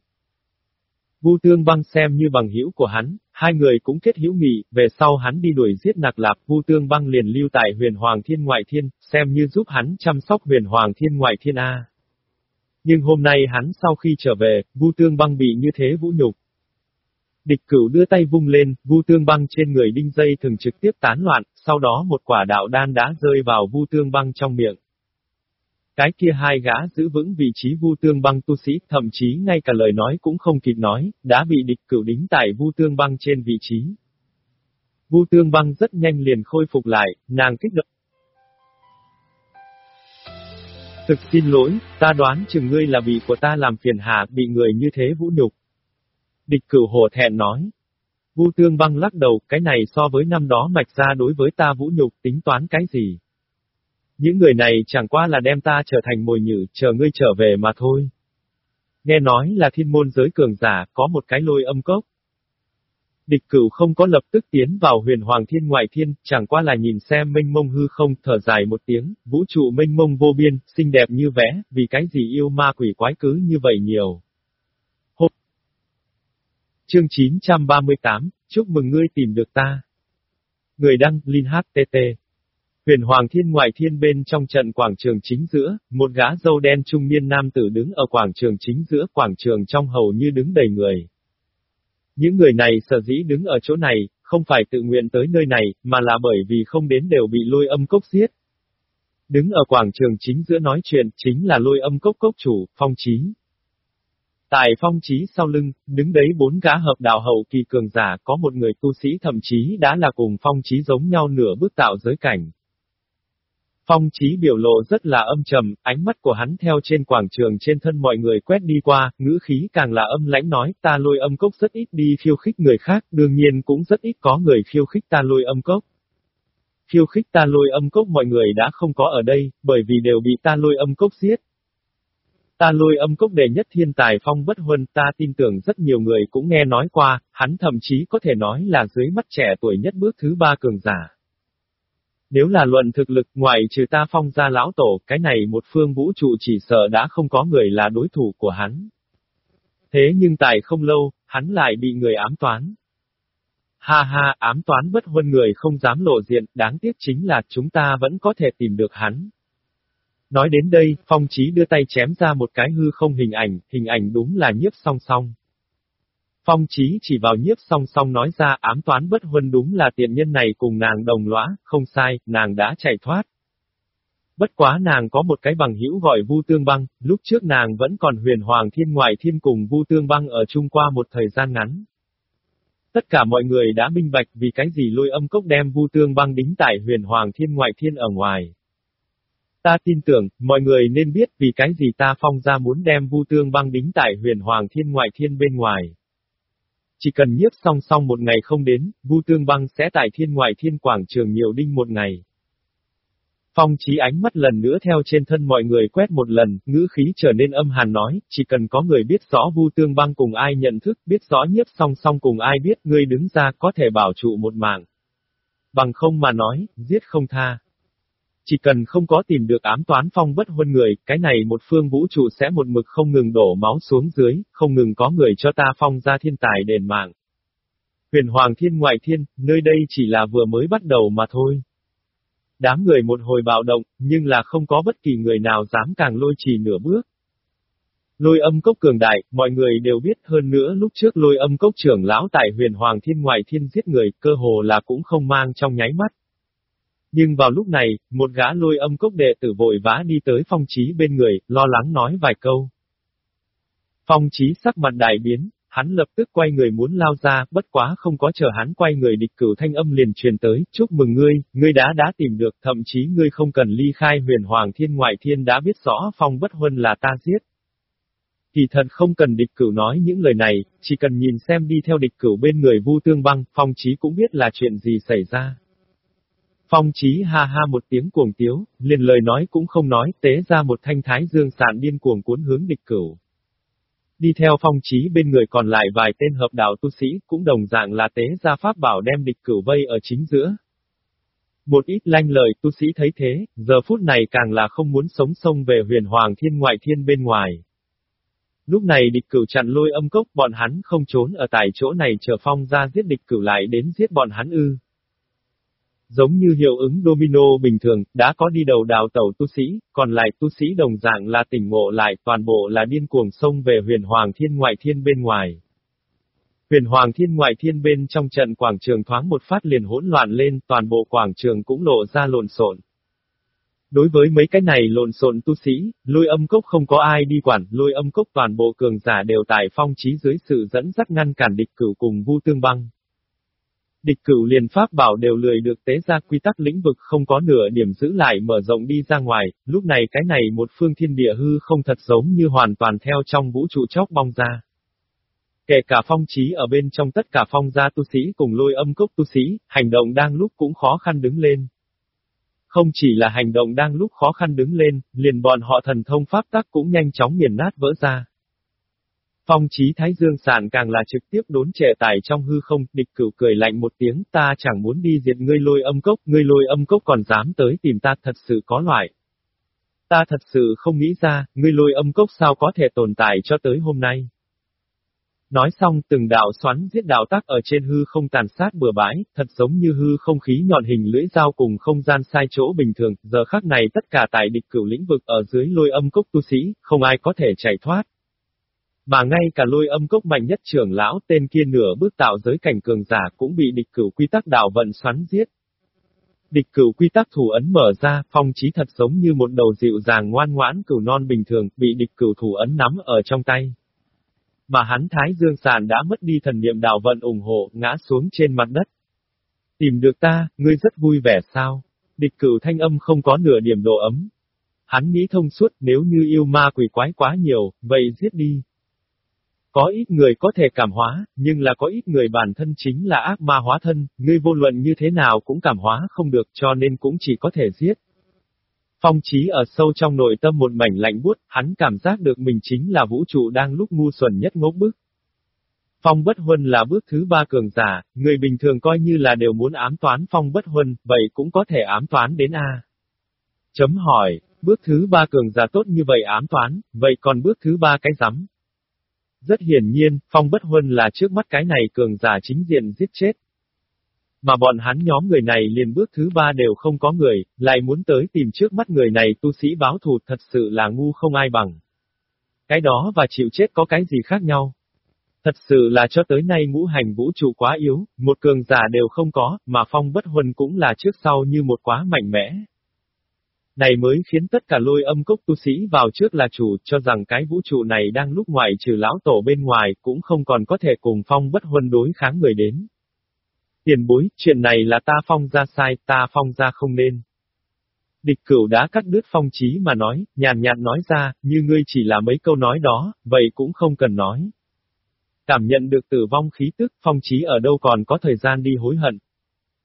Vu Tương Băng xem như bằng hữu của hắn, hai người cũng kết hữu nghị, về sau hắn đi đuổi giết nặc lạp, Vu Tương Băng liền lưu tại huyền hoàng thiên ngoại thiên, xem như giúp hắn chăm sóc huyền hoàng thiên ngoại thiên A. Nhưng hôm nay hắn sau khi trở về, Vu Tương Băng bị như thế vũ nhục, Địch cửu đưa tay vung lên, vu tương băng trên người đinh dây thường trực tiếp tán loạn, sau đó một quả đạo đan đã rơi vào vu tương băng trong miệng. Cái kia hai gã giữ vững vị trí vu tương băng tu sĩ, thậm chí ngay cả lời nói cũng không kịp nói, đã bị địch cửu đính tại vu tương băng trên vị trí. Vu tương băng rất nhanh liền khôi phục lại, nàng kích động. Thực xin lỗi, ta đoán chừng ngươi là bị của ta làm phiền hà, bị người như thế vũ nhục. Địch cửu hổ thẹn nói. Vu tương băng lắc đầu, cái này so với năm đó mạch ra đối với ta vũ nhục tính toán cái gì. Những người này chẳng qua là đem ta trở thành mồi nhử, chờ ngươi trở về mà thôi. Nghe nói là thiên môn giới cường giả, có một cái lôi âm cốc. Địch cửu không có lập tức tiến vào huyền hoàng thiên ngoại thiên, chẳng qua là nhìn xem mênh mông hư không, thở dài một tiếng, vũ trụ mênh mông vô biên, xinh đẹp như vẽ, vì cái gì yêu ma quỷ quái cứ như vậy nhiều. Chương 938, chúc mừng ngươi tìm được ta. Người đăng, Linh HTT Huyền Hoàng Thiên ngoại thiên bên trong trận quảng trường chính giữa, một gã dâu đen trung niên nam tử đứng ở quảng trường chính giữa quảng trường trong hầu như đứng đầy người. Những người này sở dĩ đứng ở chỗ này, không phải tự nguyện tới nơi này, mà là bởi vì không đến đều bị lôi âm cốc giết. Đứng ở quảng trường chính giữa nói chuyện, chính là lôi âm cốc cốc chủ, phong trí. Tại phong trí sau lưng, đứng đấy bốn gã hợp đạo hậu kỳ cường giả có một người tu sĩ thậm chí đã là cùng phong trí giống nhau nửa bước tạo giới cảnh. Phong trí biểu lộ rất là âm trầm, ánh mắt của hắn theo trên quảng trường trên thân mọi người quét đi qua, ngữ khí càng là âm lãnh nói, ta lôi âm cốc rất ít đi khiêu khích người khác, đương nhiên cũng rất ít có người khiêu khích ta lôi âm cốc. Khiêu khích ta lôi âm cốc mọi người đã không có ở đây, bởi vì đều bị ta lôi âm cốc giết. Ta lôi âm cốc đệ nhất thiên tài phong bất huân ta tin tưởng rất nhiều người cũng nghe nói qua, hắn thậm chí có thể nói là dưới mắt trẻ tuổi nhất bước thứ ba cường giả. Nếu là luận thực lực ngoài trừ ta phong ra lão tổ, cái này một phương vũ trụ chỉ sợ đã không có người là đối thủ của hắn. Thế nhưng tại không lâu, hắn lại bị người ám toán. Ha ha, ám toán bất huân người không dám lộ diện, đáng tiếc chính là chúng ta vẫn có thể tìm được hắn. Nói đến đây, phong trí đưa tay chém ra một cái hư không hình ảnh, hình ảnh đúng là nhiếp song song. Phong trí chỉ vào nhiếp song song nói ra ám toán bất huân đúng là tiện nhân này cùng nàng đồng lõa, không sai, nàng đã chạy thoát. Bất quá nàng có một cái bằng hữu gọi Vu Tương Băng, lúc trước nàng vẫn còn huyền hoàng thiên ngoại thiên cùng Vu Tương Băng ở chung qua một thời gian ngắn. Tất cả mọi người đã minh bạch vì cái gì lôi âm cốc đem Vu Tương Băng đính tại huyền hoàng thiên ngoại thiên ở ngoài. Ta tin tưởng, mọi người nên biết vì cái gì ta phong ra muốn đem Vu Tương Băng đính tại huyền hoàng thiên ngoại thiên bên ngoài. Chỉ cần nhiếp song song một ngày không đến, Vu Tương Băng sẽ tại thiên ngoại thiên quảng trường nhiều đinh một ngày. Phong trí ánh mắt lần nữa theo trên thân mọi người quét một lần, ngữ khí trở nên âm hàn nói, chỉ cần có người biết rõ Vu Tương Băng cùng ai nhận thức, biết rõ nhiếp song song cùng ai biết, người đứng ra có thể bảo trụ một mạng. Bằng không mà nói, giết không tha. Chỉ cần không có tìm được ám toán phong bất huân người, cái này một phương vũ trụ sẽ một mực không ngừng đổ máu xuống dưới, không ngừng có người cho ta phong ra thiên tài đền mạng. Huyền Hoàng Thiên ngoại thiên, nơi đây chỉ là vừa mới bắt đầu mà thôi. Đám người một hồi bạo động, nhưng là không có bất kỳ người nào dám càng lôi trì nửa bước. Lôi âm cốc cường đại, mọi người đều biết hơn nữa lúc trước lôi âm cốc trưởng lão tại huyền hoàng thiên ngoại thiên giết người, cơ hồ là cũng không mang trong nháy mắt. Nhưng vào lúc này, một gã lôi âm cốc đệ tử vội vã đi tới phong trí bên người, lo lắng nói vài câu. Phong trí sắc mặt đại biến, hắn lập tức quay người muốn lao ra, bất quá không có chờ hắn quay người địch cửu thanh âm liền truyền tới, chúc mừng ngươi, ngươi đã đã tìm được, thậm chí ngươi không cần ly khai huyền hoàng thiên ngoại thiên đã biết rõ phong bất huân là ta giết. Thì thật không cần địch cửu nói những lời này, chỉ cần nhìn xem đi theo địch cửu bên người vu tương băng, phong trí cũng biết là chuyện gì xảy ra. Phong trí ha ha một tiếng cuồng tiếu, liền lời nói cũng không nói, tế ra một thanh thái dương sạn điên cuồng cuốn hướng địch cửu. Đi theo phong trí bên người còn lại vài tên hợp đạo tu sĩ, cũng đồng dạng là tế ra pháp bảo đem địch cửu vây ở chính giữa. Một ít lanh lời tu sĩ thấy thế, giờ phút này càng là không muốn sống sông về huyền hoàng thiên ngoại thiên bên ngoài. Lúc này địch cửu chặn lôi âm cốc bọn hắn không trốn ở tại chỗ này chờ phong ra giết địch cửu lại đến giết bọn hắn ư. Giống như hiệu ứng domino bình thường, đã có đi đầu đào tẩu tu sĩ, còn lại tu sĩ đồng dạng là tỉnh ngộ lại, toàn bộ là điên cuồng sông về huyền hoàng thiên ngoại thiên bên ngoài. Huyền hoàng thiên ngoại thiên bên trong trận quảng trường thoáng một phát liền hỗn loạn lên, toàn bộ quảng trường cũng lộ ra lộn xộn. Đối với mấy cái này lộn xộn tu sĩ, lôi âm cốc không có ai đi quản, lôi âm cốc toàn bộ cường giả đều tại phong trí dưới sự dẫn dắt ngăn cản địch cửu cùng vu tương băng. Địch cửu liền pháp bảo đều lười được tế ra quy tắc lĩnh vực không có nửa điểm giữ lại mở rộng đi ra ngoài, lúc này cái này một phương thiên địa hư không thật giống như hoàn toàn theo trong vũ trụ chóc bong ra. Kể cả phong trí ở bên trong tất cả phong gia tu sĩ cùng lôi âm cốc tu sĩ, hành động đang lúc cũng khó khăn đứng lên. Không chỉ là hành động đang lúc khó khăn đứng lên, liền bọn họ thần thông pháp tắc cũng nhanh chóng nghiền nát vỡ ra. Phong trí Thái Dương sản càng là trực tiếp đốn trẻ tài trong hư không, địch cửu cười lạnh một tiếng, ta chẳng muốn đi diệt ngươi lôi âm cốc, ngươi lôi âm cốc còn dám tới tìm ta thật sự có loại. Ta thật sự không nghĩ ra, ngươi lôi âm cốc sao có thể tồn tại cho tới hôm nay. Nói xong từng đạo xoắn giết đạo tắc ở trên hư không tàn sát bừa bãi, thật giống như hư không khí nhọn hình lưỡi dao cùng không gian sai chỗ bình thường, giờ khắc này tất cả tại địch cửu lĩnh vực ở dưới lôi âm cốc tu sĩ, không ai có thể chạy thoát. Mà ngay cả lôi âm cốc mạnh nhất trưởng lão tên kia nửa bước tạo giới cảnh cường giả cũng bị địch cửu quy tắc đạo vận xoắn giết. Địch cửu quy tắc thủ ấn mở ra, phong trí thật giống như một đầu dịu dàng ngoan ngoãn cửu non bình thường, bị địch cửu thủ ấn nắm ở trong tay. Mà hắn Thái Dương Sàn đã mất đi thần niệm đạo vận ủng hộ, ngã xuống trên mặt đất. Tìm được ta, ngươi rất vui vẻ sao? Địch cửu thanh âm không có nửa điểm độ ấm. Hắn nghĩ thông suốt nếu như yêu ma quỷ quái quá nhiều, vậy giết đi. Có ít người có thể cảm hóa, nhưng là có ít người bản thân chính là ác ma hóa thân, ngươi vô luận như thế nào cũng cảm hóa không được cho nên cũng chỉ có thể giết. Phong trí ở sâu trong nội tâm một mảnh lạnh buốt, hắn cảm giác được mình chính là vũ trụ đang lúc ngu xuẩn nhất ngốc bức. Phong bất huân là bước thứ ba cường giả, người bình thường coi như là đều muốn ám toán phong bất huân, vậy cũng có thể ám toán đến A. Chấm hỏi, bước thứ ba cường giả tốt như vậy ám toán, vậy còn bước thứ ba cái rắm, rất hiển nhiên, Phong Bất Huân là trước mắt cái này cường giả chính diện giết chết. Mà bọn hắn nhóm người này liền bước thứ ba đều không có người, lại muốn tới tìm trước mắt người này tu sĩ báo thù thật sự là ngu không ai bằng. Cái đó và chịu chết có cái gì khác nhau? Thật sự là cho tới nay ngũ hành vũ trụ quá yếu, một cường giả đều không có, mà Phong Bất Huân cũng là trước sau như một quá mạnh mẽ, này mới khiến tất cả lôi âm cốc tu sĩ vào trước là chủ, cho rằng cái vũ trụ này đang lúc ngoại trừ lão tổ bên ngoài, cũng không còn có thể cùng phong bất huân đối kháng người đến. Tiền bối, chuyện này là ta phong ra sai, ta phong ra không nên. Địch cửu đã cắt đứt phong trí mà nói, nhàn nhạt nói ra, như ngươi chỉ là mấy câu nói đó, vậy cũng không cần nói. Cảm nhận được tử vong khí tức, phong trí ở đâu còn có thời gian đi hối hận,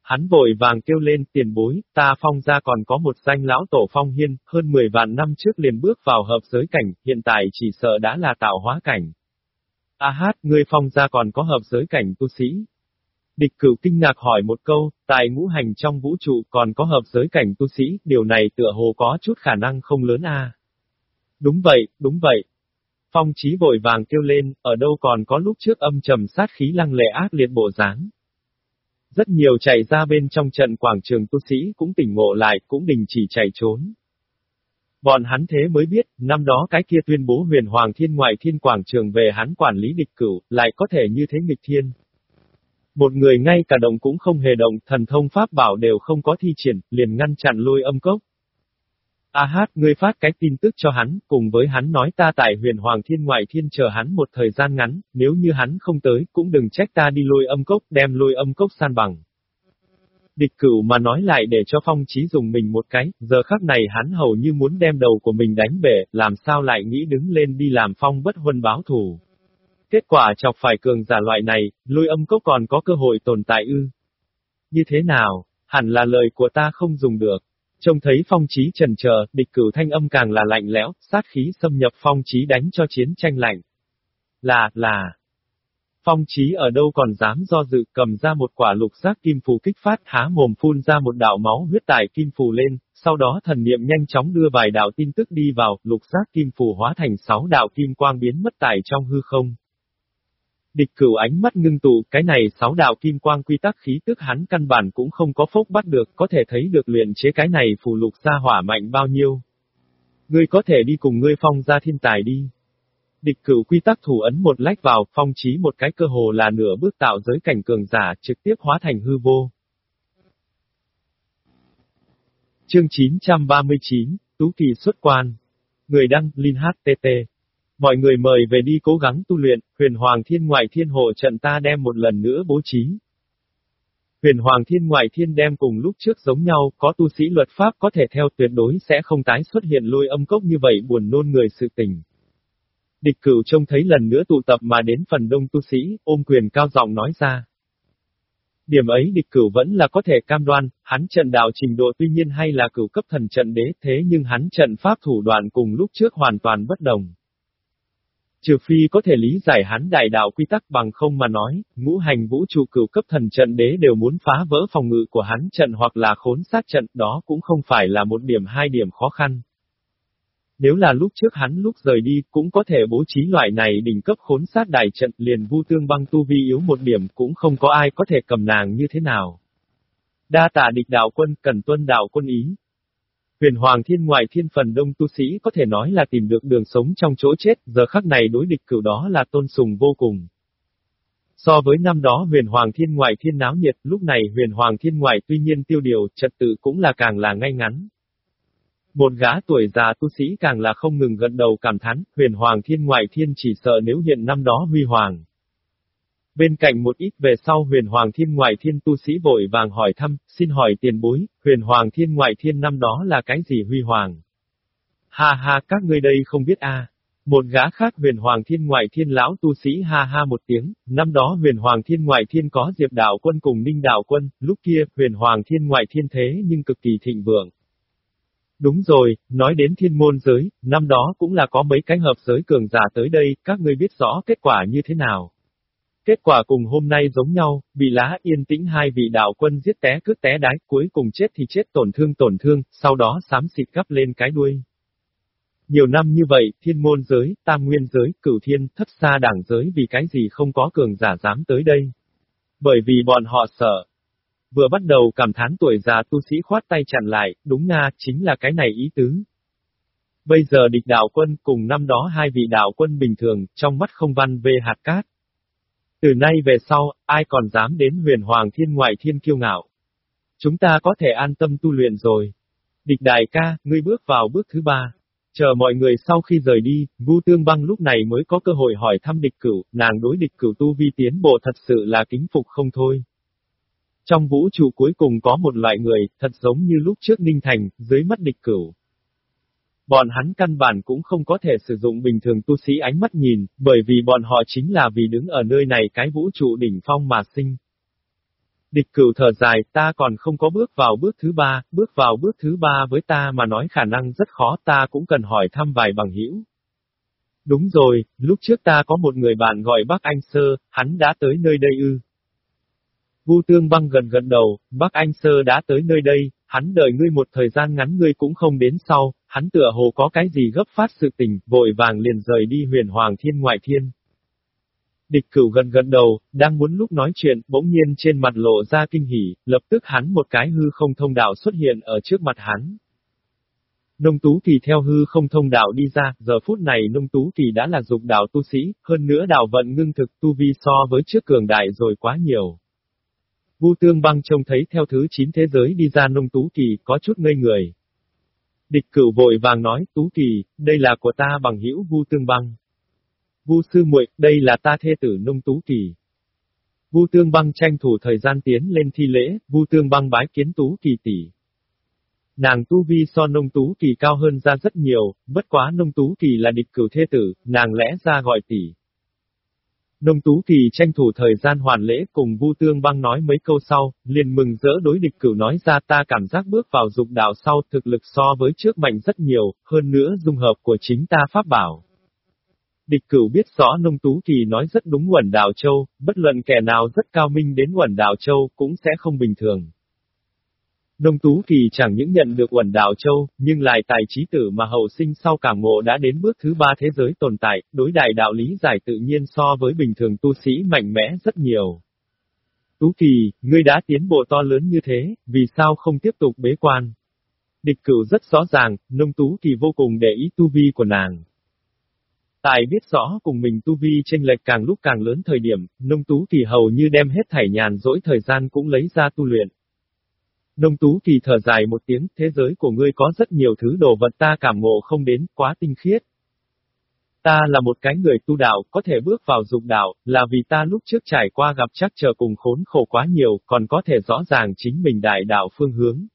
Hắn vội vàng kêu lên tiền bối, ta phong ra còn có một danh lão tổ phong hiên, hơn 10 vạn năm trước liền bước vào hợp giới cảnh, hiện tại chỉ sợ đã là tạo hóa cảnh. A hát, ngươi phong ra còn có hợp giới cảnh tu sĩ. Địch cửu kinh ngạc hỏi một câu, tại ngũ hành trong vũ trụ còn có hợp giới cảnh tu sĩ, điều này tựa hồ có chút khả năng không lớn a. Đúng vậy, đúng vậy. Phong trí vội vàng kêu lên, ở đâu còn có lúc trước âm trầm sát khí lăng lệ ác liệt bộ dáng. Rất nhiều chạy ra bên trong trận quảng trường tu sĩ cũng tỉnh ngộ lại, cũng đình chỉ chạy trốn. Bọn hắn thế mới biết, năm đó cái kia tuyên bố huyền hoàng thiên ngoại thiên quảng trường về hắn quản lý địch cửu, lại có thể như thế nghịch thiên. Một người ngay cả động cũng không hề động, thần thông pháp bảo đều không có thi triển, liền ngăn chặn lôi âm cốc. A hát, ngươi phát cái tin tức cho hắn, cùng với hắn nói ta tại huyền hoàng thiên ngoại thiên chờ hắn một thời gian ngắn, nếu như hắn không tới, cũng đừng trách ta đi lôi âm cốc, đem lôi âm cốc san bằng. Địch cửu mà nói lại để cho phong trí dùng mình một cái, giờ khắc này hắn hầu như muốn đem đầu của mình đánh bể, làm sao lại nghĩ đứng lên đi làm phong bất huân báo thù. Kết quả chọc phải cường giả loại này, lôi âm cốc còn có cơ hội tồn tại ư. Như thế nào, hẳn là lời của ta không dùng được. Trông thấy phong trí trần chờ, địch cửu thanh âm càng là lạnh lẽo, sát khí xâm nhập phong trí đánh cho chiến tranh lạnh. Là, là. Phong trí ở đâu còn dám do dự cầm ra một quả lục giác kim phù kích phát há mồm phun ra một đạo máu huyết tải kim phù lên, sau đó thần niệm nhanh chóng đưa vài đạo tin tức đi vào, lục giác kim phù hóa thành sáu đạo kim quang biến mất tải trong hư không. Địch cửu ánh mắt ngưng tụ, cái này sáu đạo kim quang quy tắc khí tức hắn căn bản cũng không có phốc bắt được, có thể thấy được luyện chế cái này phù lục ra hỏa mạnh bao nhiêu. Ngươi có thể đi cùng ngươi phong ra thiên tài đi. Địch cửu quy tắc thủ ấn một lách vào, phong trí một cái cơ hồ là nửa bước tạo giới cảnh cường giả, trực tiếp hóa thành hư vô. Chương 939, Tú Kỳ xuất quan. Người đăng, Linh HTT. Mọi người mời về đi cố gắng tu luyện, huyền hoàng thiên ngoại thiên hộ trận ta đem một lần nữa bố trí. Huyền Hoàng Thiên Ngoại Thiên đem cùng lúc trước giống nhau, có tu sĩ luật pháp có thể theo tuyệt đối sẽ không tái xuất hiện lôi âm cốc như vậy buồn nôn người sự tình. Địch cửu trông thấy lần nữa tụ tập mà đến phần đông tu sĩ, ôm quyền cao giọng nói ra. Điểm ấy địch cửu vẫn là có thể cam đoan, hắn trận đạo trình độ tuy nhiên hay là cửu cấp thần trận đế thế nhưng hắn trận pháp thủ đoạn cùng lúc trước hoàn toàn bất đồng. Trừ phi có thể lý giải hắn đại đạo quy tắc bằng không mà nói, ngũ hành vũ trụ cửu cấp thần trận đế đều muốn phá vỡ phòng ngự của hắn trận hoặc là khốn sát trận đó cũng không phải là một điểm hai điểm khó khăn. Nếu là lúc trước hắn lúc rời đi, cũng có thể bố trí loại này đỉnh cấp khốn sát đại trận liền vu tương băng tu vi yếu một điểm cũng không có ai có thể cầm nàng như thế nào. Đa tạ địch đạo quân cần tuân đạo quân ý. Huyền Hoàng Thiên ngoại thiên phần đông tu sĩ có thể nói là tìm được đường sống trong chỗ chết, giờ khắc này đối địch cửu đó là tôn sùng vô cùng. So với năm đó huyền Hoàng Thiên ngoại thiên náo nhiệt, lúc này huyền Hoàng Thiên ngoại tuy nhiên tiêu điều, trật tự cũng là càng là ngay ngắn. Một gã tuổi già tu sĩ càng là không ngừng gật đầu cảm thán, huyền hoàng thiên ngoại thiên chỉ sợ nếu hiện năm đó huy hoàng. Bên cạnh một ít về sau huyền hoàng thiên ngoại thiên tu sĩ vội vàng hỏi thăm, xin hỏi tiền bối, huyền hoàng thiên ngoại thiên năm đó là cái gì huy hoàng? Ha ha các ngươi đây không biết a. Một gã khác huyền hoàng thiên ngoại thiên lão tu sĩ ha ha một tiếng, năm đó huyền hoàng thiên ngoại thiên có diệp đạo quân cùng ninh đạo quân, lúc kia huyền hoàng thiên ngoại thiên thế nhưng cực kỳ thịnh vượng, Đúng rồi, nói đến thiên môn giới, năm đó cũng là có mấy cái hợp giới cường giả tới đây, các ngươi biết rõ kết quả như thế nào. Kết quả cùng hôm nay giống nhau, bị lá yên tĩnh hai vị đạo quân giết té cướp té đái, cuối cùng chết thì chết tổn thương tổn thương, sau đó sám xịt gấp lên cái đuôi. Nhiều năm như vậy, thiên môn giới, tam nguyên giới, cửu thiên, thất xa đảng giới vì cái gì không có cường giả dám tới đây. Bởi vì bọn họ sợ, Vừa bắt đầu cảm thán tuổi già tu sĩ khoát tay chặn lại, đúng nga, chính là cái này ý tứ. Bây giờ địch đạo quân cùng năm đó hai vị đạo quân bình thường, trong mắt không văn về hạt cát. Từ nay về sau, ai còn dám đến huyền hoàng thiên ngoại thiên kiêu ngạo. Chúng ta có thể an tâm tu luyện rồi. Địch đại ca, ngươi bước vào bước thứ ba. Chờ mọi người sau khi rời đi, Vu Tương Băng lúc này mới có cơ hội hỏi thăm địch cửu, nàng đối địch cửu tu vi tiến bộ thật sự là kính phục không thôi. Trong vũ trụ cuối cùng có một loại người, thật giống như lúc trước Ninh Thành, dưới mắt địch cửu. Bọn hắn căn bản cũng không có thể sử dụng bình thường tu sĩ ánh mắt nhìn, bởi vì bọn họ chính là vì đứng ở nơi này cái vũ trụ đỉnh phong mà sinh. Địch cửu thở dài, ta còn không có bước vào bước thứ ba, bước vào bước thứ ba với ta mà nói khả năng rất khó ta cũng cần hỏi thăm vài bằng hữu. Đúng rồi, lúc trước ta có một người bạn gọi bác Anh Sơ, hắn đã tới nơi đây ư. Vu Tương Băng gần gần đầu, Bắc Anh Sơ đã tới nơi đây, hắn đợi ngươi một thời gian ngắn ngươi cũng không đến sau, hắn tựa hồ có cái gì gấp phát sự tình, vội vàng liền rời đi huyền hoàng thiên ngoại thiên. Địch cửu gần gần đầu, đang muốn lúc nói chuyện, bỗng nhiên trên mặt lộ ra kinh hỉ, lập tức hắn một cái hư không thông đạo xuất hiện ở trước mặt hắn. Nông Tú Kỳ theo hư không thông đạo đi ra, giờ phút này Nông Tú Kỳ đã là dục đạo tu sĩ, hơn nữa đạo vận ngưng thực tu vi so với trước cường đại rồi quá nhiều. Vu Tương Băng trông thấy theo thứ chín thế giới đi ra nông Tú Kỳ, có chút ngây người. Địch cửu vội vàng nói, Tú Kỳ, đây là của ta bằng hữu Vu Tương Băng. Vu Sư muội, đây là ta thê tử nông Tú Kỳ. Vu Tương Băng tranh thủ thời gian tiến lên thi lễ, Vu Tương Băng bái kiến Tú Kỳ tỷ. Nàng Tu Vi so nông Tú Kỳ cao hơn ra rất nhiều, bất quá nông Tú Kỳ là địch cửu thê tử, nàng lẽ ra gọi tỷ. Nông Tú Kỳ tranh thủ thời gian hoàn lễ cùng Vu Tương Băng nói mấy câu sau, liền mừng rỡ đối địch cửu nói ra ta cảm giác bước vào dục đạo sau thực lực so với trước mạnh rất nhiều, hơn nữa dung hợp của chính ta pháp bảo. Địch cửu biết rõ Nông Tú Kỳ nói rất đúng quẩn đạo châu, bất luận kẻ nào rất cao minh đến quẩn đạo châu cũng sẽ không bình thường. Đông Tú Kỳ chẳng những nhận được quần đảo châu, nhưng lại tài trí tử mà hậu sinh sau cảm ngộ đã đến bước thứ ba thế giới tồn tại, đối đại đạo lý giải tự nhiên so với bình thường tu sĩ mạnh mẽ rất nhiều. Tú Kỳ, ngươi đã tiến bộ to lớn như thế, vì sao không tiếp tục bế quan? Địch cửu rất rõ ràng, nông Tú Kỳ vô cùng để ý tu vi của nàng. Tại biết rõ cùng mình tu vi chênh lệch càng lúc càng lớn thời điểm, nông Tú Kỳ hầu như đem hết thảy nhàn dỗi thời gian cũng lấy ra tu luyện. Đông Tú Kỳ thở dài một tiếng, thế giới của ngươi có rất nhiều thứ đồ vật ta cảm ngộ không đến, quá tinh khiết. Ta là một cái người tu đạo, có thể bước vào dục đạo, là vì ta lúc trước trải qua gặp chắc chờ cùng khốn khổ quá nhiều, còn có thể rõ ràng chính mình đại đạo phương hướng.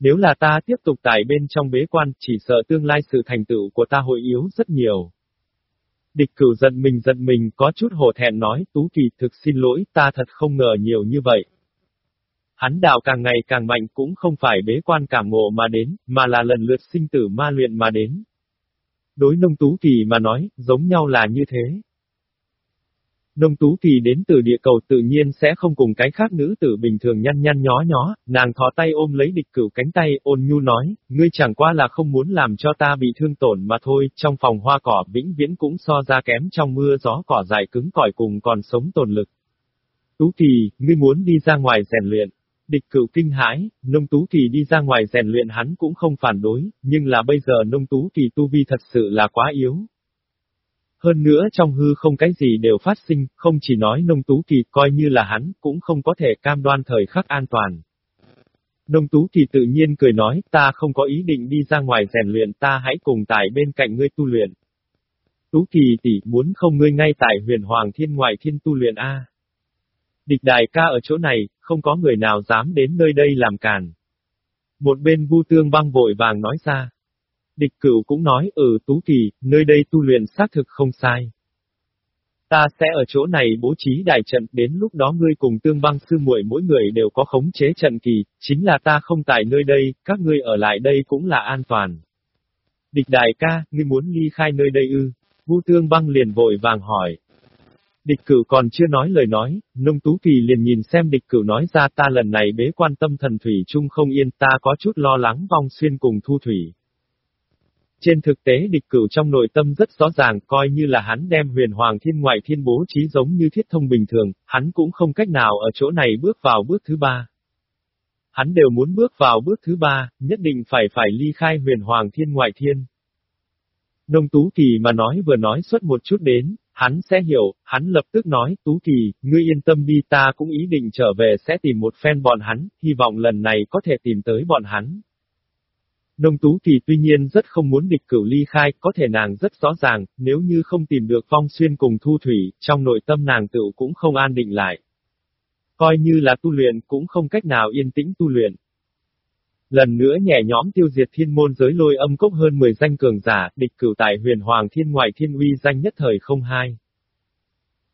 Nếu là ta tiếp tục tại bên trong bế quan, chỉ sợ tương lai sự thành tựu của ta hội yếu rất nhiều. Địch cửu giận mình giận mình có chút hổ thẹn nói, Tú Kỳ thực xin lỗi, ta thật không ngờ nhiều như vậy. Hắn đạo càng ngày càng mạnh cũng không phải bế quan cảm ngộ mà đến, mà là lần lượt sinh tử ma luyện mà đến. Đối nông tú kỳ mà nói, giống nhau là như thế. Nông tú kỳ đến từ địa cầu tự nhiên sẽ không cùng cái khác nữ tử bình thường nhăn nhăn nhó nhó, nàng thò tay ôm lấy địch cửu cánh tay, ôn nhu nói, ngươi chẳng qua là không muốn làm cho ta bị thương tổn mà thôi, trong phòng hoa cỏ vĩnh viễn cũng so ra kém trong mưa gió cỏ dài cứng cỏi cùng còn sống tồn lực. Tú kỳ, ngươi muốn đi ra ngoài rèn luyện, Địch cửu kinh hãi, nông tú kỳ đi ra ngoài rèn luyện hắn cũng không phản đối, nhưng là bây giờ nông tú kỳ tu vi thật sự là quá yếu. Hơn nữa trong hư không cái gì đều phát sinh, không chỉ nói nông tú kỳ coi như là hắn, cũng không có thể cam đoan thời khắc an toàn. Nông tú kỳ tự nhiên cười nói, ta không có ý định đi ra ngoài rèn luyện ta hãy cùng tại bên cạnh ngươi tu luyện. Tú kỳ tỷ muốn không ngươi ngay tại huyền hoàng thiên ngoại thiên tu luyện A. Địch đại ca ở chỗ này, không có người nào dám đến nơi đây làm càn. Một bên vu tương băng vội vàng nói ra. Địch cửu cũng nói, ừ tú kỳ, nơi đây tu luyện xác thực không sai. Ta sẽ ở chỗ này bố trí đại trận, đến lúc đó ngươi cùng tương băng sư muội mỗi người đều có khống chế trận kỳ, chính là ta không tại nơi đây, các ngươi ở lại đây cũng là an toàn. Địch đại ca, ngươi muốn ly khai nơi đây ư? Vu tương băng liền vội vàng hỏi. Địch cửu còn chưa nói lời nói, nông tú kỳ liền nhìn xem địch cửu nói ra ta lần này bế quan tâm thần thủy chung không yên ta có chút lo lắng vong xuyên cùng thu thủy. Trên thực tế địch cửu trong nội tâm rất rõ ràng coi như là hắn đem huyền hoàng thiên ngoại thiên bố trí giống như thiết thông bình thường, hắn cũng không cách nào ở chỗ này bước vào bước thứ ba. Hắn đều muốn bước vào bước thứ ba, nhất định phải phải ly khai huyền hoàng thiên ngoại thiên. Nông Tú Kỳ mà nói vừa nói suốt một chút đến, Hắn sẽ hiểu, hắn lập tức nói, Tú Kỳ, ngươi yên tâm đi ta cũng ý định trở về sẽ tìm một phen bọn hắn, hy vọng lần này có thể tìm tới bọn hắn. Đông Tú Kỳ tuy nhiên rất không muốn địch cửu ly khai, có thể nàng rất rõ ràng, nếu như không tìm được phong xuyên cùng thu thủy, trong nội tâm nàng tự cũng không an định lại. Coi như là tu luyện cũng không cách nào yên tĩnh tu luyện. Lần nữa nhẹ nhóm tiêu diệt thiên môn giới lôi âm cốc hơn 10 danh cường giả, địch cửu tại huyền hoàng thiên ngoại thiên uy danh nhất thời không hai.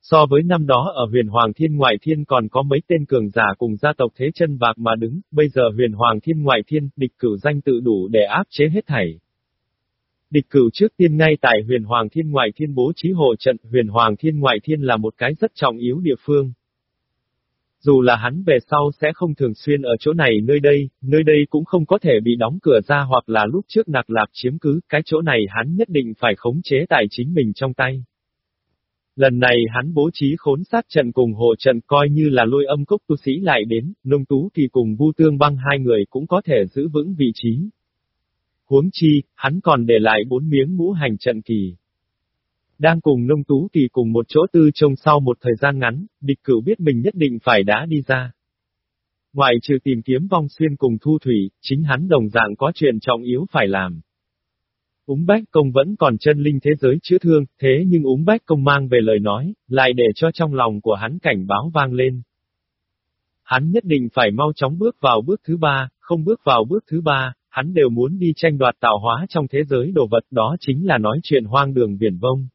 So với năm đó ở huyền hoàng thiên ngoại thiên còn có mấy tên cường giả cùng gia tộc thế chân bạc mà đứng, bây giờ huyền hoàng thiên ngoại thiên, địch cửu danh tự đủ để áp chế hết thảy. Địch cửu trước tiên ngay tại huyền hoàng thiên ngoại thiên bố trí hộ trận, huyền hoàng thiên ngoại thiên là một cái rất trọng yếu địa phương. Dù là hắn về sau sẽ không thường xuyên ở chỗ này nơi đây, nơi đây cũng không có thể bị đóng cửa ra hoặc là lúc trước nặc lạp chiếm cứ, cái chỗ này hắn nhất định phải khống chế tài chính mình trong tay. Lần này hắn bố trí khốn sát trận cùng hộ trận coi như là lôi âm cốc tu sĩ lại đến, nông tú kỳ cùng vu tương băng hai người cũng có thể giữ vững vị trí. Huống chi, hắn còn để lại bốn miếng ngũ hành trận kỳ. Đang cùng nông tú kỳ cùng một chỗ tư trông sau một thời gian ngắn, địch cửu biết mình nhất định phải đã đi ra. Ngoài trừ tìm kiếm vong xuyên cùng thu thủy, chính hắn đồng dạng có chuyện trọng yếu phải làm. Úng Bách Công vẫn còn chân linh thế giới chữa thương, thế nhưng Úng Bách Công mang về lời nói, lại để cho trong lòng của hắn cảnh báo vang lên. Hắn nhất định phải mau chóng bước vào bước thứ ba, không bước vào bước thứ ba, hắn đều muốn đi tranh đoạt tạo hóa trong thế giới đồ vật đó chính là nói chuyện hoang đường viển vông.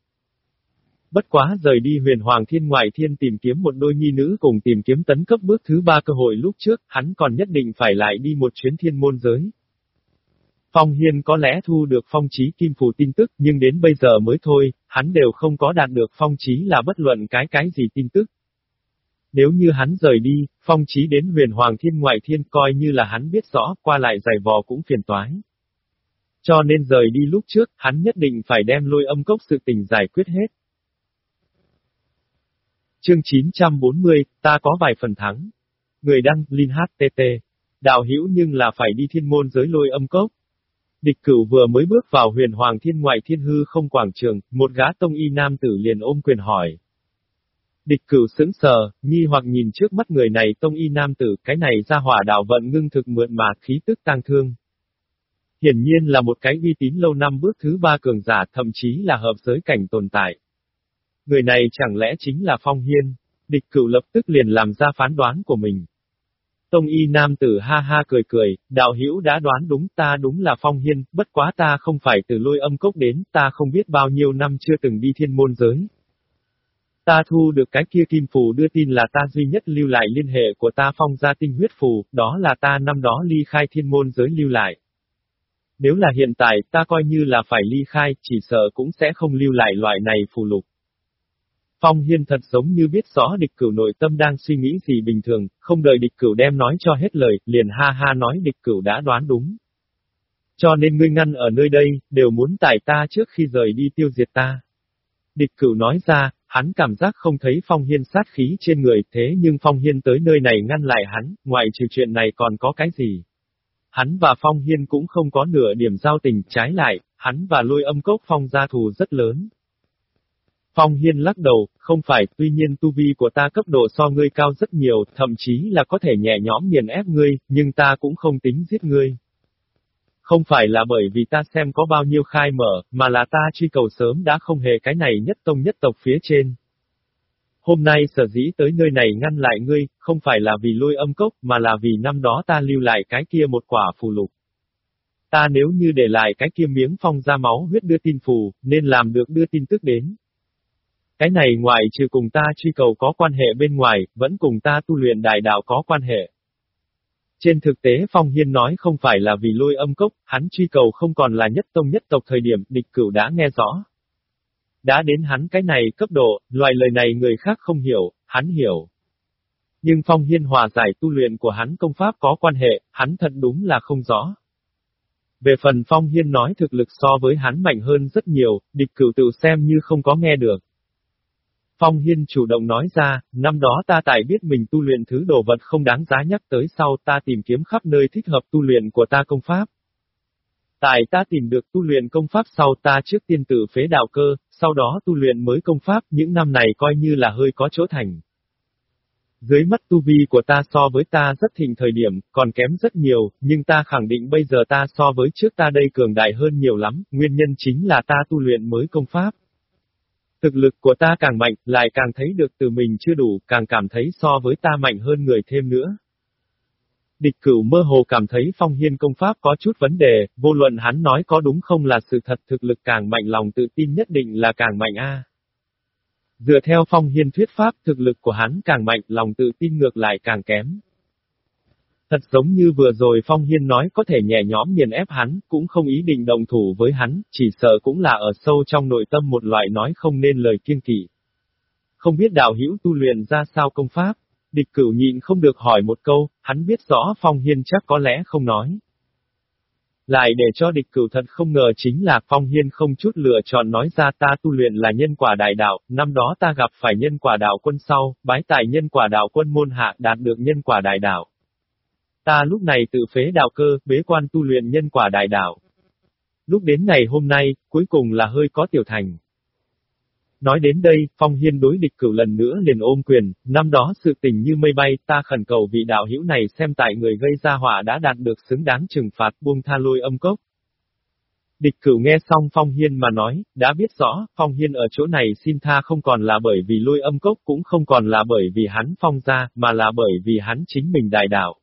Bất quá rời đi huyền hoàng thiên ngoại thiên tìm kiếm một đôi nhi nữ cùng tìm kiếm tấn cấp bước thứ ba cơ hội lúc trước, hắn còn nhất định phải lại đi một chuyến thiên môn giới. Phong Hiên có lẽ thu được phong trí kim phù tin tức nhưng đến bây giờ mới thôi, hắn đều không có đạt được phong trí là bất luận cái cái gì tin tức. Nếu như hắn rời đi, phong trí đến huyền hoàng thiên ngoại thiên coi như là hắn biết rõ, qua lại giải vò cũng phiền toái. Cho nên rời đi lúc trước, hắn nhất định phải đem lôi âm cốc sự tình giải quyết hết. Chương 940, ta có vài phần thắng. Người đăng, Linh HTT. Đạo hữu nhưng là phải đi thiên môn giới lôi âm cốc. Địch cửu vừa mới bước vào huyền hoàng thiên ngoại thiên hư không quảng trường, một gã tông y nam tử liền ôm quyền hỏi. Địch cửu sững sờ, nghi hoặc nhìn trước mắt người này tông y nam tử, cái này ra hỏa đạo vận ngưng thực mượn mà khí tức tăng thương. Hiển nhiên là một cái uy tín lâu năm bước thứ ba cường giả thậm chí là hợp giới cảnh tồn tại. Người này chẳng lẽ chính là Phong Hiên? Địch cửu lập tức liền làm ra phán đoán của mình. Tông y nam tử ha ha cười cười, đạo hữu đã đoán đúng ta đúng là Phong Hiên, bất quá ta không phải từ lôi âm cốc đến, ta không biết bao nhiêu năm chưa từng đi thiên môn giới. Ta thu được cái kia kim phù đưa tin là ta duy nhất lưu lại liên hệ của ta phong gia tinh huyết phù, đó là ta năm đó ly khai thiên môn giới lưu lại. Nếu là hiện tại, ta coi như là phải ly khai, chỉ sợ cũng sẽ không lưu lại loại này phù lục. Phong Hiên thật giống như biết rõ địch cửu nội tâm đang suy nghĩ gì bình thường, không đợi địch cửu đem nói cho hết lời, liền ha ha nói địch cửu đã đoán đúng. Cho nên ngươi ngăn ở nơi đây, đều muốn tải ta trước khi rời đi tiêu diệt ta. Địch cửu nói ra, hắn cảm giác không thấy Phong Hiên sát khí trên người, thế nhưng Phong Hiên tới nơi này ngăn lại hắn, ngoại trừ chuyện này còn có cái gì? Hắn và Phong Hiên cũng không có nửa điểm giao tình, trái lại, hắn và lôi âm cốc Phong gia thù rất lớn. Phong Hiên lắc đầu, không phải, tuy nhiên tu vi của ta cấp độ so ngươi cao rất nhiều, thậm chí là có thể nhẹ nhõm nghiền ép ngươi, nhưng ta cũng không tính giết ngươi. Không phải là bởi vì ta xem có bao nhiêu khai mở, mà là ta truy cầu sớm đã không hề cái này nhất tông nhất tộc phía trên. Hôm nay sở dĩ tới nơi này ngăn lại ngươi, không phải là vì lôi âm cốc, mà là vì năm đó ta lưu lại cái kia một quả phù lục. Ta nếu như để lại cái kia miếng phong ra máu huyết đưa tin phù, nên làm được đưa tin tức đến. Cái này ngoài trừ cùng ta truy cầu có quan hệ bên ngoài, vẫn cùng ta tu luyện đại đạo có quan hệ. Trên thực tế Phong Hiên nói không phải là vì lôi âm cốc, hắn truy cầu không còn là nhất tông nhất tộc thời điểm địch cửu đã nghe rõ. Đã đến hắn cái này cấp độ, loài lời này người khác không hiểu, hắn hiểu. Nhưng Phong Hiên hòa giải tu luyện của hắn công pháp có quan hệ, hắn thật đúng là không rõ. Về phần Phong Hiên nói thực lực so với hắn mạnh hơn rất nhiều, địch cửu tự xem như không có nghe được. Phong Hiên chủ động nói ra, năm đó ta tài biết mình tu luyện thứ đồ vật không đáng giá nhắc tới sau ta tìm kiếm khắp nơi thích hợp tu luyện của ta công pháp. Tại ta tìm được tu luyện công pháp sau ta trước tiên tự phế đạo cơ, sau đó tu luyện mới công pháp, những năm này coi như là hơi có chỗ thành. Dưới mắt tu vi của ta so với ta rất thịnh thời điểm, còn kém rất nhiều, nhưng ta khẳng định bây giờ ta so với trước ta đây cường đại hơn nhiều lắm, nguyên nhân chính là ta tu luyện mới công pháp. Thực lực của ta càng mạnh, lại càng thấy được từ mình chưa đủ, càng cảm thấy so với ta mạnh hơn người thêm nữa. Địch cửu mơ hồ cảm thấy phong hiên công pháp có chút vấn đề, vô luận hắn nói có đúng không là sự thật thực lực càng mạnh lòng tự tin nhất định là càng mạnh a. Dựa theo phong hiên thuyết pháp thực lực của hắn càng mạnh lòng tự tin ngược lại càng kém. Thật giống như vừa rồi Phong Hiên nói có thể nhẹ nhõm nghiền ép hắn, cũng không ý định đồng thủ với hắn, chỉ sợ cũng là ở sâu trong nội tâm một loại nói không nên lời kiên kỵ. Không biết đạo hữu tu luyện ra sao công pháp, địch cửu nhịn không được hỏi một câu, hắn biết rõ Phong Hiên chắc có lẽ không nói. Lại để cho địch cửu thật không ngờ chính là Phong Hiên không chút lựa chọn nói ra ta tu luyện là nhân quả đại đạo, năm đó ta gặp phải nhân quả đạo quân sau, bái tài nhân quả đạo quân môn hạ đạt được nhân quả đại đạo. Ta lúc này tự phế đạo cơ, bế quan tu luyện nhân quả đại đạo. Lúc đến ngày hôm nay, cuối cùng là hơi có tiểu thành. Nói đến đây, Phong Hiên đối địch cửu lần nữa liền ôm quyền, năm đó sự tình như mây bay, ta khẩn cầu vị đạo hữu này xem tại người gây ra họa đã đạt được xứng đáng trừng phạt buông tha lôi âm cốc. Địch cửu nghe xong Phong Hiên mà nói, đã biết rõ, Phong Hiên ở chỗ này xin tha không còn là bởi vì lôi âm cốc cũng không còn là bởi vì hắn phong ra, mà là bởi vì hắn chính mình đại đạo.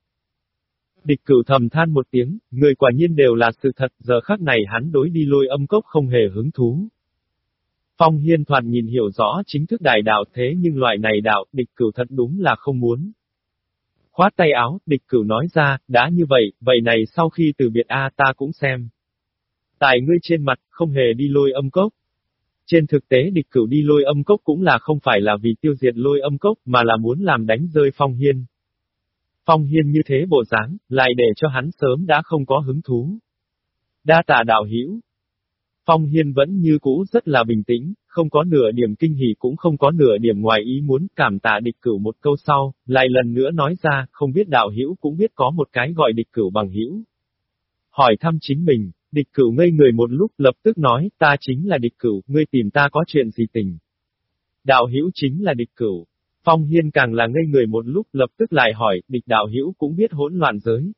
Địch cửu thầm than một tiếng, người quả nhiên đều là sự thật, giờ khắc này hắn đối đi lôi âm cốc không hề hứng thú. Phong hiên thoạt nhìn hiểu rõ chính thức đại đạo thế nhưng loại này đạo, địch cửu thật đúng là không muốn. Khoát tay áo, địch cửu nói ra, đã như vậy, vậy này sau khi từ biệt A ta cũng xem. Tại ngươi trên mặt, không hề đi lôi âm cốc. Trên thực tế địch cửu đi lôi âm cốc cũng là không phải là vì tiêu diệt lôi âm cốc, mà là muốn làm đánh rơi phong hiên. Phong Hiên như thế bộ dáng, lại để cho hắn sớm đã không có hứng thú. Đa tạ đạo hữu. Phong Hiên vẫn như cũ rất là bình tĩnh, không có nửa điểm kinh hỉ cũng không có nửa điểm ngoài ý muốn cảm tạ địch cửu một câu sau, lại lần nữa nói ra, không biết đạo hữu cũng biết có một cái gọi địch cửu bằng hữu. Hỏi thăm chính mình, địch cửu ngây người một lúc lập tức nói, ta chính là địch cửu, ngươi tìm ta có chuyện gì tình. Đạo hữu chính là địch cửu, Phong Hiên càng là ngây người một lúc lập tức lại hỏi, địch đạo hữu cũng biết hỗn loạn giới.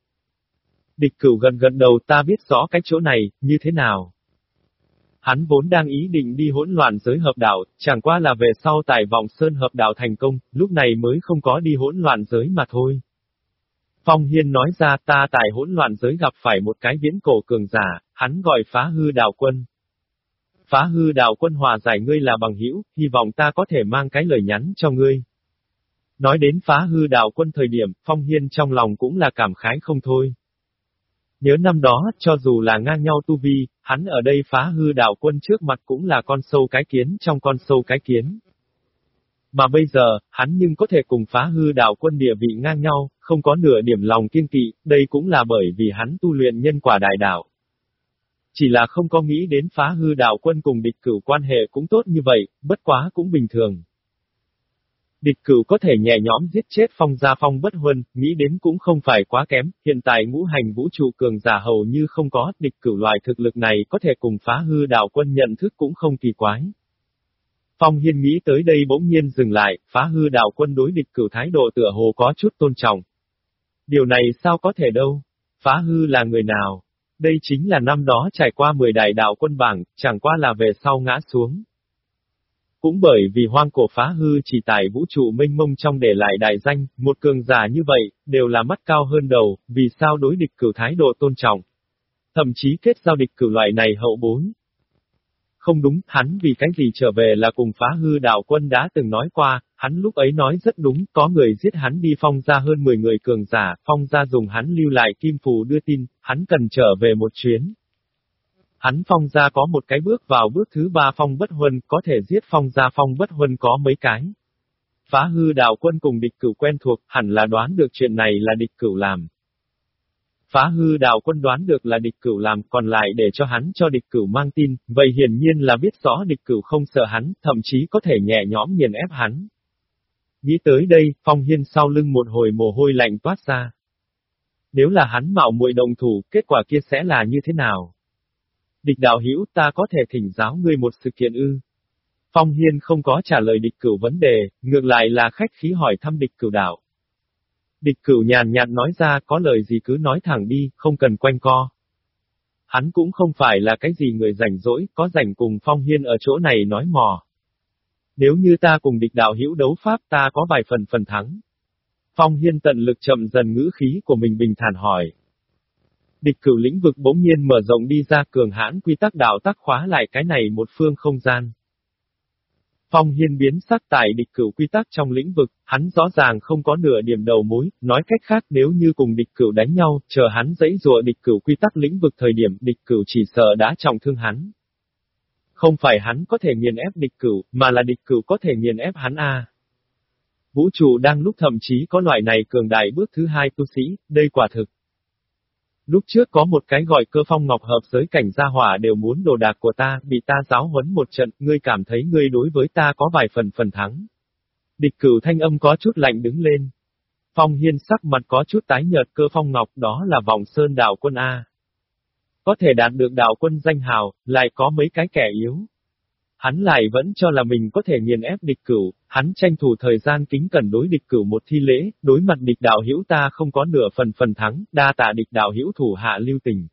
Địch cửu gần gần đầu ta biết rõ cái chỗ này, như thế nào. Hắn vốn đang ý định đi hỗn loạn giới hợp đạo, chẳng qua là về sau tài vọng sơn hợp đạo thành công, lúc này mới không có đi hỗn loạn giới mà thôi. Phong Hiên nói ra ta tại hỗn loạn giới gặp phải một cái viễn cổ cường giả, hắn gọi phá hư đạo quân. Phá hư đạo quân hòa giải ngươi là bằng hữu, hy vọng ta có thể mang cái lời nhắn cho ngươi. Nói đến phá hư đạo quân thời điểm, Phong Hiên trong lòng cũng là cảm khái không thôi. Nhớ năm đó, cho dù là ngang nhau tu vi, hắn ở đây phá hư đạo quân trước mặt cũng là con sâu cái kiến trong con sâu cái kiến. Mà bây giờ, hắn nhưng có thể cùng phá hư đạo quân địa vị ngang nhau, không có nửa điểm lòng kiên kỵ, đây cũng là bởi vì hắn tu luyện nhân quả đại đạo. Chỉ là không có nghĩ đến phá hư đạo quân cùng địch cửu quan hệ cũng tốt như vậy, bất quá cũng bình thường. Địch cửu có thể nhẹ nhõm giết chết phong gia phong bất huân, nghĩ đến cũng không phải quá kém, hiện tại ngũ hành vũ trụ cường giả hầu như không có, địch cửu loại thực lực này có thể cùng phá hư đạo quân nhận thức cũng không kỳ quái. Phong Hiên nghĩ tới đây bỗng nhiên dừng lại, phá hư đạo quân đối địch cửu thái độ tựa hồ có chút tôn trọng. Điều này sao có thể đâu? Phá hư là người nào? Đây chính là năm đó trải qua 10 đại đạo quân bảng, chẳng qua là về sau ngã xuống. Cũng bởi vì hoang cổ phá hư chỉ tại vũ trụ minh mông trong để lại đại danh, một cường giả như vậy, đều là mắt cao hơn đầu, vì sao đối địch cửu thái độ tôn trọng. Thậm chí kết giao địch cửu loại này hậu bốn. Không đúng, hắn vì cái gì trở về là cùng phá hư đạo quân đã từng nói qua, hắn lúc ấy nói rất đúng, có người giết hắn đi phong ra hơn 10 người cường giả, phong ra dùng hắn lưu lại kim phù đưa tin, hắn cần trở về một chuyến. Hắn phong ra có một cái bước vào bước thứ ba phong bất huân, có thể giết phong ra phong bất huân có mấy cái. Phá hư đạo quân cùng địch cửu quen thuộc, hẳn là đoán được chuyện này là địch cửu làm. Phá hư đạo quân đoán được là địch cửu làm, còn lại để cho hắn cho địch cửu mang tin, vậy hiển nhiên là biết rõ địch cửu không sợ hắn, thậm chí có thể nhẹ nhõm nghiền ép hắn. Nghĩ tới đây, Phong Hiên sau lưng một hồi mồ hôi lạnh toát ra. Nếu là hắn mạo muội đồng thủ, kết quả kia sẽ là như thế nào? Địch đạo hữu ta có thể thỉnh giáo ngươi một sự kiện ư. Phong Hiên không có trả lời địch cửu vấn đề, ngược lại là khách khí hỏi thăm địch cửu đạo. Địch cửu nhàn nhạt nói ra có lời gì cứ nói thẳng đi, không cần quanh co. Hắn cũng không phải là cái gì người rảnh rỗi, có rảnh cùng Phong Hiên ở chỗ này nói mò. Nếu như ta cùng địch đạo hữu đấu pháp ta có vài phần phần thắng. Phong Hiên tận lực chậm dần ngữ khí của mình bình thản hỏi. Địch cửu lĩnh vực bỗng nhiên mở rộng đi ra cường hãn quy tắc đạo tắc khóa lại cái này một phương không gian. Phong hiên biến sắc tại địch cửu quy tắc trong lĩnh vực, hắn rõ ràng không có nửa điểm đầu mối, nói cách khác nếu như cùng địch cửu đánh nhau, chờ hắn dãy rùa địch cửu quy tắc lĩnh vực thời điểm địch cửu chỉ sợ đã trọng thương hắn. Không phải hắn có thể nghiền ép địch cửu, mà là địch cửu có thể nghiền ép hắn a. Vũ trụ đang lúc thậm chí có loại này cường đại bước thứ hai tu sĩ, đây quả thực. Lúc trước có một cái gọi cơ phong ngọc hợp giới cảnh gia hỏa đều muốn đồ đạc của ta, bị ta giáo huấn một trận, ngươi cảm thấy ngươi đối với ta có vài phần phần thắng. Địch cửu thanh âm có chút lạnh đứng lên. Phong hiên sắc mặt có chút tái nhợt cơ phong ngọc đó là vòng sơn đạo quân A. Có thể đạt được đạo quân danh hào, lại có mấy cái kẻ yếu. Hắn lại vẫn cho là mình có thể nghiền ép địch cửu, hắn tranh thủ thời gian kính cần đối địch cửu một thi lễ, đối mặt địch đạo hữu ta không có nửa phần phần thắng, đa tạ địch đạo hữu thủ hạ lưu tình.